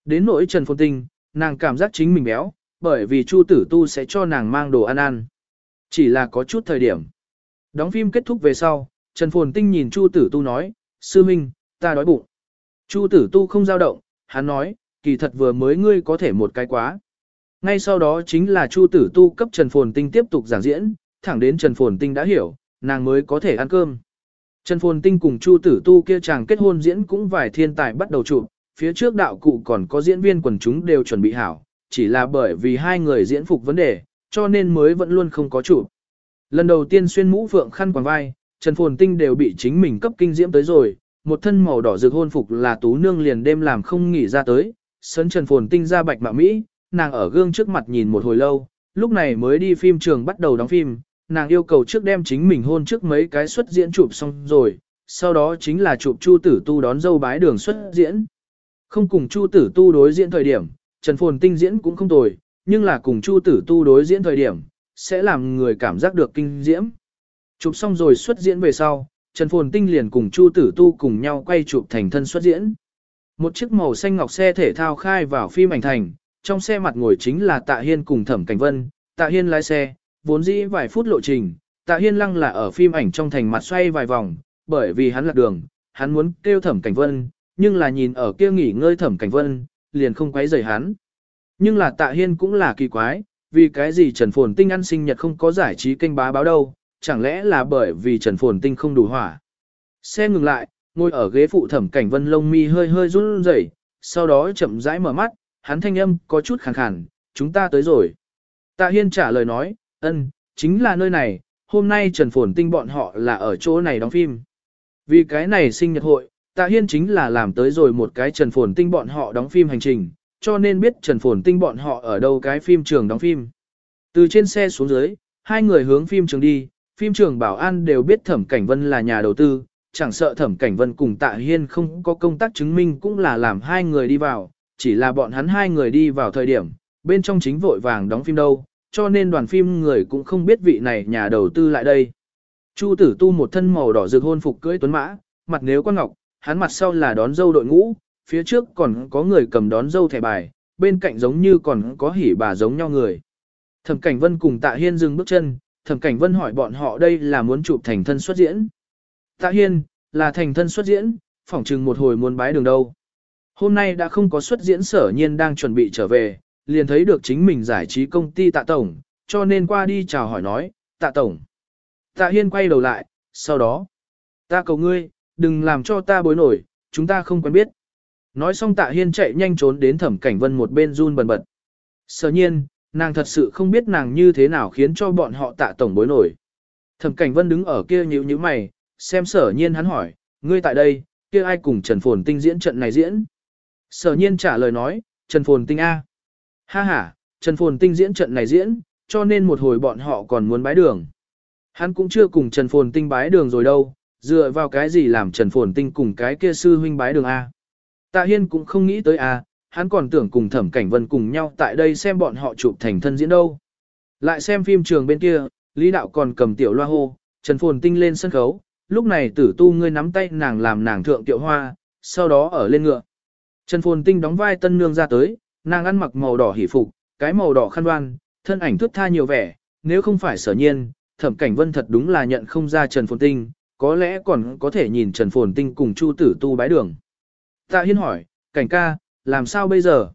Đến nỗi Trần Phồn Tinh, nàng cảm giác chính mình béo, bởi vì Chu Tử Tu sẽ cho nàng mang đồ ăn ăn. Chỉ là có chút thời điểm. Đóng phim kết thúc về sau, Trần Phồn Tinh nhìn Chu Tử Tu nói, Sư Minh, ta đói bụng. Chu Tử Tu không giao động, hắn nói, kỳ thật vừa mới ngươi có thể một cái quá. Ngay sau đó chính là Chu Tử Tu cấp Trần Phồn Tinh tiếp tục giảng diễn, thẳng đến Trần Phồn Tinh đã hiểu, nàng mới có thể ăn cơm. Trần Phồn Tinh cùng Chu Tử Tu kia chàng kết hôn diễn cũng vài thiên tài bắt đầu chụp, phía trước đạo cụ còn có diễn viên quần chúng đều chuẩn bị hảo, chỉ là bởi vì hai người diễn phục vấn đề, cho nên mới vẫn luôn không có chụp. Lần đầu tiên xuyên mũ phượng khăn quàng vai, Trần Phồn Tinh đều bị chính mình cấp kinh diễm tới rồi, một thân màu đỏ rực hôn phục là tú nương liền đêm làm không nghỉ ra tới, sấn Trần Phồn Tinh ra bạch mạ Mỹ, nàng ở gương trước mặt nhìn một hồi lâu, lúc này mới đi phim trường bắt đầu đóng phim, nàng yêu cầu trước đem chính mình hôn trước mấy cái xuất diễn chụp xong rồi, sau đó chính là chụp Chu Tử Tu đón dâu bái đường xuất diễn. Không cùng Chu Tử Tu đối diễn thời điểm, Trần Phồn Tinh diễn cũng không tồi, nhưng là cùng Chu Tử Tu đối diễn thời điểm, sẽ làm người cảm giác được kinh diễm. Chụp xong rồi xuất diễn về sau, Trần Phồn Tinh liền cùng Chu Tử Tu cùng nhau quay chụp thành thân xuất diễn. Một chiếc màu xanh ngọc xe thể thao khai vào phim ảnh thành, trong xe mặt ngồi chính là Tạ Hiên cùng Thẩm Cảnh Vân, Tạ Hiên lái xe, vốn dĩ vài phút lộ trình, Tạ Hiên lăng là ở phim ảnh trong thành mặt xoay vài vòng, bởi vì hắn lạc đường, hắn muốn kêu Thẩm Cảnh Vân, nhưng là nhìn ở kia nghỉ ngơi Thẩm Cảnh Vân, liền không quấy rầy hắn. Nhưng là Tạ Hiên cũng là kỳ quái, vì cái gì Trần Phồn Tinh ăn sinh nhật không có giải trí kênh bá báo đâu, chẳng lẽ là bởi vì Trần Phồn Tinh không đủ hỏa. Xe ngừng lại, ngồi ở ghế phụ Thẩm Cảnh Vân lông mi hơi hơi run rẩy, sau đó chậm rãi mở mắt, hắn thanh âm có chút khàn khàn, chúng ta tới rồi. Tạ Hiên trả lời nói, ân, chính là nơi này, hôm nay Trần Phồn Tinh bọn họ là ở chỗ này đóng phim. Vì cái này sinh nhật hội, Tạ Hiên chính là làm tới rồi một cái Trần Phồn Tinh bọn họ đóng phim hành trình, cho nên biết Trần Phồn Tinh bọn họ ở đâu cái phim trường đóng phim. Từ trên xe xuống dưới, hai người hướng phim trường đi, phim trường bảo an đều biết Thẩm Cảnh Vân là nhà đầu tư, chẳng sợ Thẩm Cảnh Vân cùng Tạ Hiên không có công tác chứng minh cũng là làm hai người đi vào, chỉ là bọn hắn hai người đi vào thời điểm, bên trong chính vội vàng đóng phim đâu, cho nên đoàn phim người cũng không biết vị này nhà đầu tư lại đây. Chu tử tu một thân màu đỏ rực hôn phục cưỡi tuấn mã, mặt nếu quan ngọc, hắn mặt sau là đón dâu đội ngũ, phía trước còn có người cầm đón dâu thẻ bài, bên cạnh giống như còn có hỉ bà giống nhau người. Thẩm Cảnh Vân cùng Tạ Hiên dừng bước chân, Thẩm Cảnh Vân hỏi bọn họ đây là muốn chụp thành thân xuất diễn. Tạ Hiên, là thành thân xuất diễn, phỏng chừng một hồi muốn bái đường đâu. Hôm nay đã không có xuất diễn sở nhiên đang chuẩn bị trở về, liền thấy được chính mình giải trí công ty tạ tổng, cho nên qua đi chào hỏi nói, tạ tổng. Tạ Hiên quay đầu lại, sau đó, ta cầu ngươi, đừng làm cho ta bối nổi, chúng ta không quen biết. Nói xong tạ hiên chạy nhanh trốn đến thẩm cảnh vân một bên run bần bật. Sở nhiên, nàng thật sự không biết nàng như thế nào khiến cho bọn họ tạ tổng bối nổi. Thẩm cảnh vân đứng ở kia nhíu nhíu mày, xem sở nhiên hắn hỏi, ngươi tại đây, kia ai cùng Trần Phồn Tinh diễn trận này diễn? Sở nhiên trả lời nói, Trần Phồn Tinh A. Ha ha, Trần Phồn Tinh diễn trận này diễn, cho nên một hồi bọn họ còn muốn bái đường. Hắn cũng chưa cùng Trần Phồn Tinh bái đường rồi đâu, dựa vào cái gì làm Trần Phồn Tinh cùng cái kia sư huynh bái đường A. Tạ Hiên cũng không nghĩ tới A, hắn còn tưởng cùng Thẩm Cảnh Vân cùng nhau tại đây xem bọn họ chụp thành thân diễn đâu. Lại xem phim trường bên kia, Lý Đạo còn cầm tiểu loa hô, Trần Phồn Tinh lên sân khấu, lúc này tử tu ngươi nắm tay nàng làm nàng thượng tiểu hoa, sau đó ở lên ngựa. Trần Phồn Tinh đóng vai tân nương ra tới, nàng ăn mặc màu đỏ hỉ phục, cái màu đỏ khăn đoan, thân ảnh thước tha nhiều vẻ, nếu không phải sở nhiên, thẩm cảnh vân thật đúng là nhận không ra Trần Phồn Tinh, có lẽ còn có thể nhìn Trần Phồn Tinh cùng Chu tử tu bái đường. Tạ Hiên hỏi, cảnh ca, làm sao bây giờ?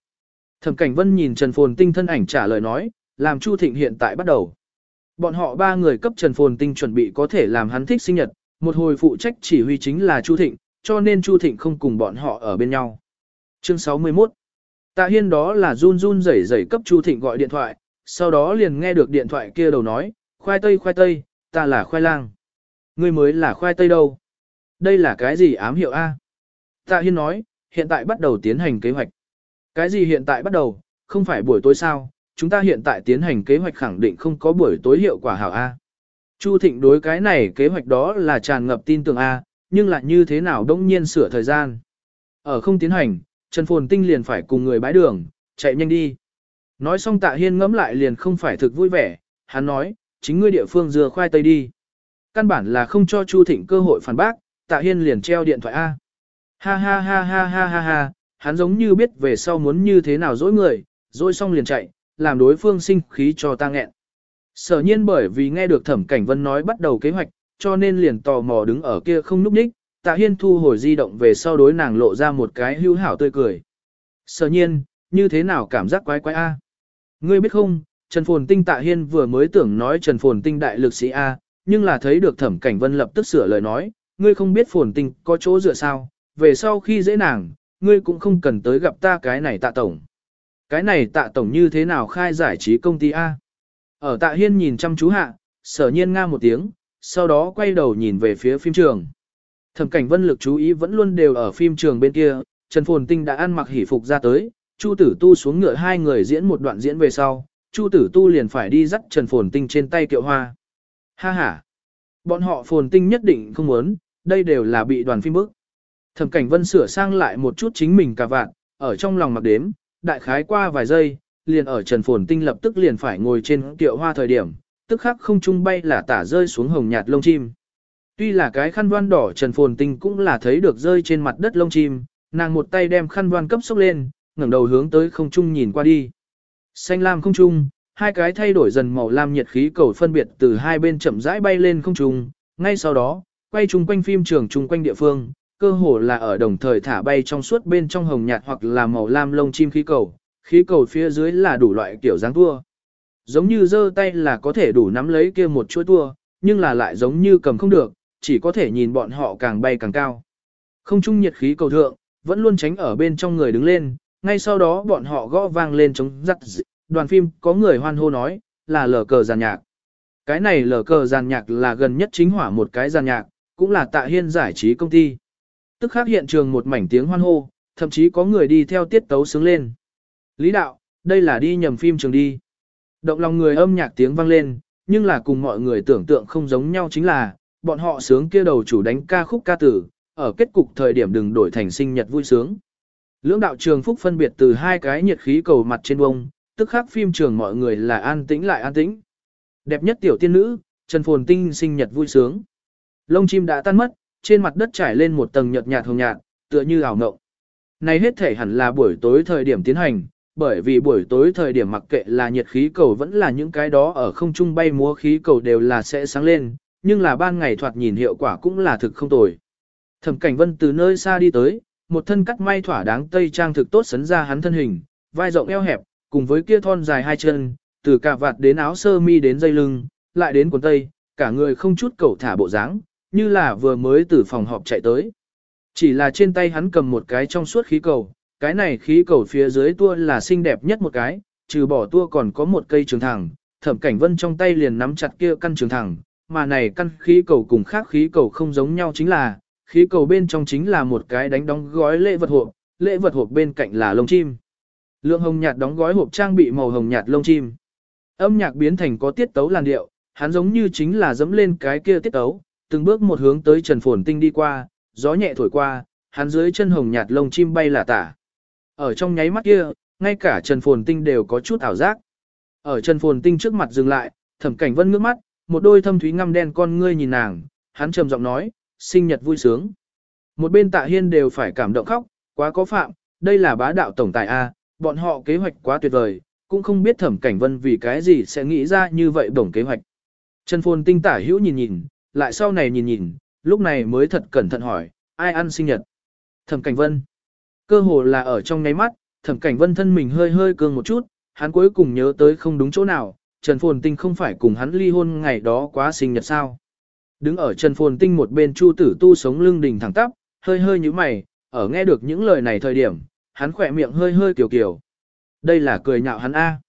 Thẩm cảnh vân nhìn Trần Phồn Tinh thân ảnh trả lời nói, làm Chu Thịnh hiện tại bắt đầu. Bọn họ ba người cấp Trần Phồn Tinh chuẩn bị có thể làm hắn thích sinh nhật, một hồi phụ trách chỉ huy chính là Chu Thịnh, cho nên Chu Thịnh không cùng bọn họ ở bên nhau. Chương 61 Tạ Hiên đó là run run rẩy rẩy cấp Chu Thịnh gọi điện thoại, sau đó liền nghe được điện thoại kia đầu nói, khoai tây khoai tây, ta là khoai lang. Ngươi mới là khoai tây đâu? Đây là cái gì ám hiệu A? Tạ Hiên nói, hiện tại bắt đầu tiến hành kế hoạch. Cái gì hiện tại bắt đầu, không phải buổi tối sao, chúng ta hiện tại tiến hành kế hoạch khẳng định không có buổi tối hiệu quả hảo A. Chu Thịnh đối cái này kế hoạch đó là tràn ngập tin tưởng A, nhưng lại như thế nào đông nhiên sửa thời gian. Ở không tiến hành, Trần Phồn Tinh liền phải cùng người bái đường, chạy nhanh đi. Nói xong tạ hiên ngẫm lại liền không phải thực vui vẻ, hắn nói, chính ngươi địa phương dừa khoai tây đi. Căn bản là không cho Chu Thịnh cơ hội phản bác, tạ hiên liền treo điện thoại A. Ha ha ha ha ha ha ha, hắn giống như biết về sau muốn như thế nào dối người, dối xong liền chạy, làm đối phương sinh khí cho ta nghẹn. Sở nhiên bởi vì nghe được thẩm cảnh vân nói bắt đầu kế hoạch, cho nên liền tò mò đứng ở kia không núp ních, tạ hiên thu hồi di động về sau đối nàng lộ ra một cái hưu hảo tươi cười. Sở nhiên, như thế nào cảm giác quái quái a? Ngươi biết không, Trần Phồn Tinh tạ hiên vừa mới tưởng nói Trần Phồn Tinh đại lực sĩ A, nhưng là thấy được thẩm cảnh vân lập tức sửa lời nói, ngươi không biết Phồn Tinh có chỗ dựa sao, về sau khi dễ nàng, ngươi cũng không cần tới gặp ta cái này tạ tổng. Cái này tạ tổng như thế nào khai giải trí công ty A? Ở tạ hiên nhìn chăm chú hạ, sở nhiên nga một tiếng, sau đó quay đầu nhìn về phía phim trường. Thẩm cảnh vân lực chú ý vẫn luôn đều ở phim trường bên kia, Trần Phồn Tinh đã ăn mặc hỉ phục ra tới, Chu Tử Tu xuống ngựa hai người diễn một đoạn diễn về sau, Chu Tử Tu liền phải đi dắt Trần Phồn Tinh trên tay kiệu hoa. Ha ha! Bọn họ Phồn Tinh nhất định không muốn, đây đều là bị đoàn phim bức. Thẩm cảnh vân sửa sang lại một chút chính mình cả vạn, ở trong lòng mặc đếm, đại khái qua vài giây, liền ở Trần Phồn Tinh lập tức liền phải ngồi trên kiệu hoa thời điểm, tức khắc không trung bay là tả rơi xuống hồng nhạt lông chim. Tuy là cái khăn đoan đỏ Trần Phồn Tinh cũng là thấy được rơi trên mặt đất lông chim, nàng một tay đem khăn đoan cấp sốc lên, ngẩng đầu hướng tới không trung nhìn qua đi. Xanh lam không trung, hai cái thay đổi dần màu lam nhiệt khí cầu phân biệt từ hai bên chậm rãi bay lên không trung, ngay sau đó, quay chung quanh phim trường chung quanh địa phương, cơ hồ là ở đồng thời thả bay trong suốt bên trong hồng nhạt hoặc là màu lam lông chim khí cầu, khí cầu phía dưới là đủ loại kiểu dáng tua. Giống như giơ tay là có thể đủ nắm lấy kia một chuỗi tua, nhưng là lại giống như cầm không được, chỉ có thể nhìn bọn họ càng bay càng cao. Không trung nhiệt khí cầu thượng, vẫn luôn tránh ở bên trong người đứng lên, ngay sau đó bọn họ gõ vang lên chống rắc đoàn phim có người hoan hô nói, là lờ cờ giàn nhạc. Cái này lờ cờ giàn nhạc là gần nhất chính hỏa một cái giàn nhạc, cũng là tạ hiên giải trí công ty. Tức khác hiện trường một mảnh tiếng hoan hô, thậm chí có người đi theo tiết tấu sướng lên. Lý đạo, đây là đi nhầm phim trường đi. Động lòng người âm nhạc tiếng vang lên, nhưng là cùng mọi người tưởng tượng không giống nhau chính là, bọn họ sướng kia đầu chủ đánh ca khúc ca tử, ở kết cục thời điểm đừng đổi thành sinh nhật vui sướng. Lưỡng đạo trường phúc phân biệt từ hai cái nhiệt khí cầu mặt trên bông, tức khắc phim trường mọi người là an tĩnh lại an tĩnh. Đẹp nhất tiểu tiên nữ, Trần Phồn Tinh sinh nhật vui sướng. Lông chim đã tan mất, trên mặt đất trải lên một tầng nhợt nhạt hồng nhạt, tựa như ảo ngộng. Này hết thể hẳn là buổi tối thời điểm tiến hành, bởi vì buổi tối thời điểm mặc kệ là nhiệt khí cầu vẫn là những cái đó ở không trung bay múa khí cầu đều là sẽ sáng lên, nhưng là ban ngày thoạt nhìn hiệu quả cũng là thực không tồi. Thẩm Cảnh Vân từ nơi xa đi tới, một thân cắt may thỏa đáng tây trang thực tốt sấn ra hắn thân hình, vai rộng eo hẹp, cùng với kia thon dài hai chân, từ cà vạt đến áo sơ mi đến dây lưng, lại đến quần tây, cả người không chút cầu thả bộ dáng, như là vừa mới từ phòng họp chạy tới. Chỉ là trên tay hắn cầm một cái trong suốt khí cầu, cái này khí cầu phía dưới tua là xinh đẹp nhất một cái, trừ bỏ tua còn có một cây trường thẳng, thẩm cảnh vân trong tay liền nắm chặt kia căn trường thẳng, mà này căn khí cầu cùng khác khí cầu không giống nhau chính là, khí cầu bên trong chính là một cái đánh đóng gói lễ vật hộp, lễ vật hộp bên cạnh là lông chim. Lượng hồng nhạt đóng gói hộp trang bị màu hồng nhạt lông chim. Âm nhạc biến thành có tiết tấu làn điệu, hắn giống như chính là dẫm lên cái kia tiết tấu, từng bước một hướng tới Trần Phồn Tinh đi qua, gió nhẹ thổi qua, hắn dưới chân hồng nhạt lông chim bay là tả. Ở trong nháy mắt kia, ngay cả Trần Phồn Tinh đều có chút ảo giác. Ở Trần Phồn Tinh trước mặt dừng lại, Thẩm Cảnh Vân ngước mắt, một đôi thâm thúy ngăm đen con ngươi nhìn nàng, hắn trầm giọng nói, sinh nhật vui sướng. Một bên Tạ Hiên đều phải cảm động khóc, quá có phạm, đây là bá đạo tổng tài a, bọn họ kế hoạch quá tuyệt vời, cũng không biết Thẩm Cảnh Vân vì cái gì sẽ nghĩ ra như vậy bổng kế hoạch. Trần Phồn Tinh tả hữu nhìn nhìn, lại sau này nhìn nhìn, lúc này mới thật cẩn thận hỏi, ai ăn sinh nhật? Thẩm Cảnh Vân. Cơ hồ là ở trong ngáy mắt, Thẩm Cảnh Vân thân mình hơi hơi cương một chút, hắn cuối cùng nhớ tới không đúng chỗ nào, Trần Phồn Tinh không phải cùng hắn ly hôn ngày đó quá sinh nhật sao. Đứng ở Trần Phồn Tinh một bên Chu Tử Tu sống lưng đỉnh thẳng tắp, hơi hơi như mày, ở nghe được những lời này thời điểm, hắn khỏe miệng hơi hơi kiểu kiểu. Đây là cười nhạo hắn A.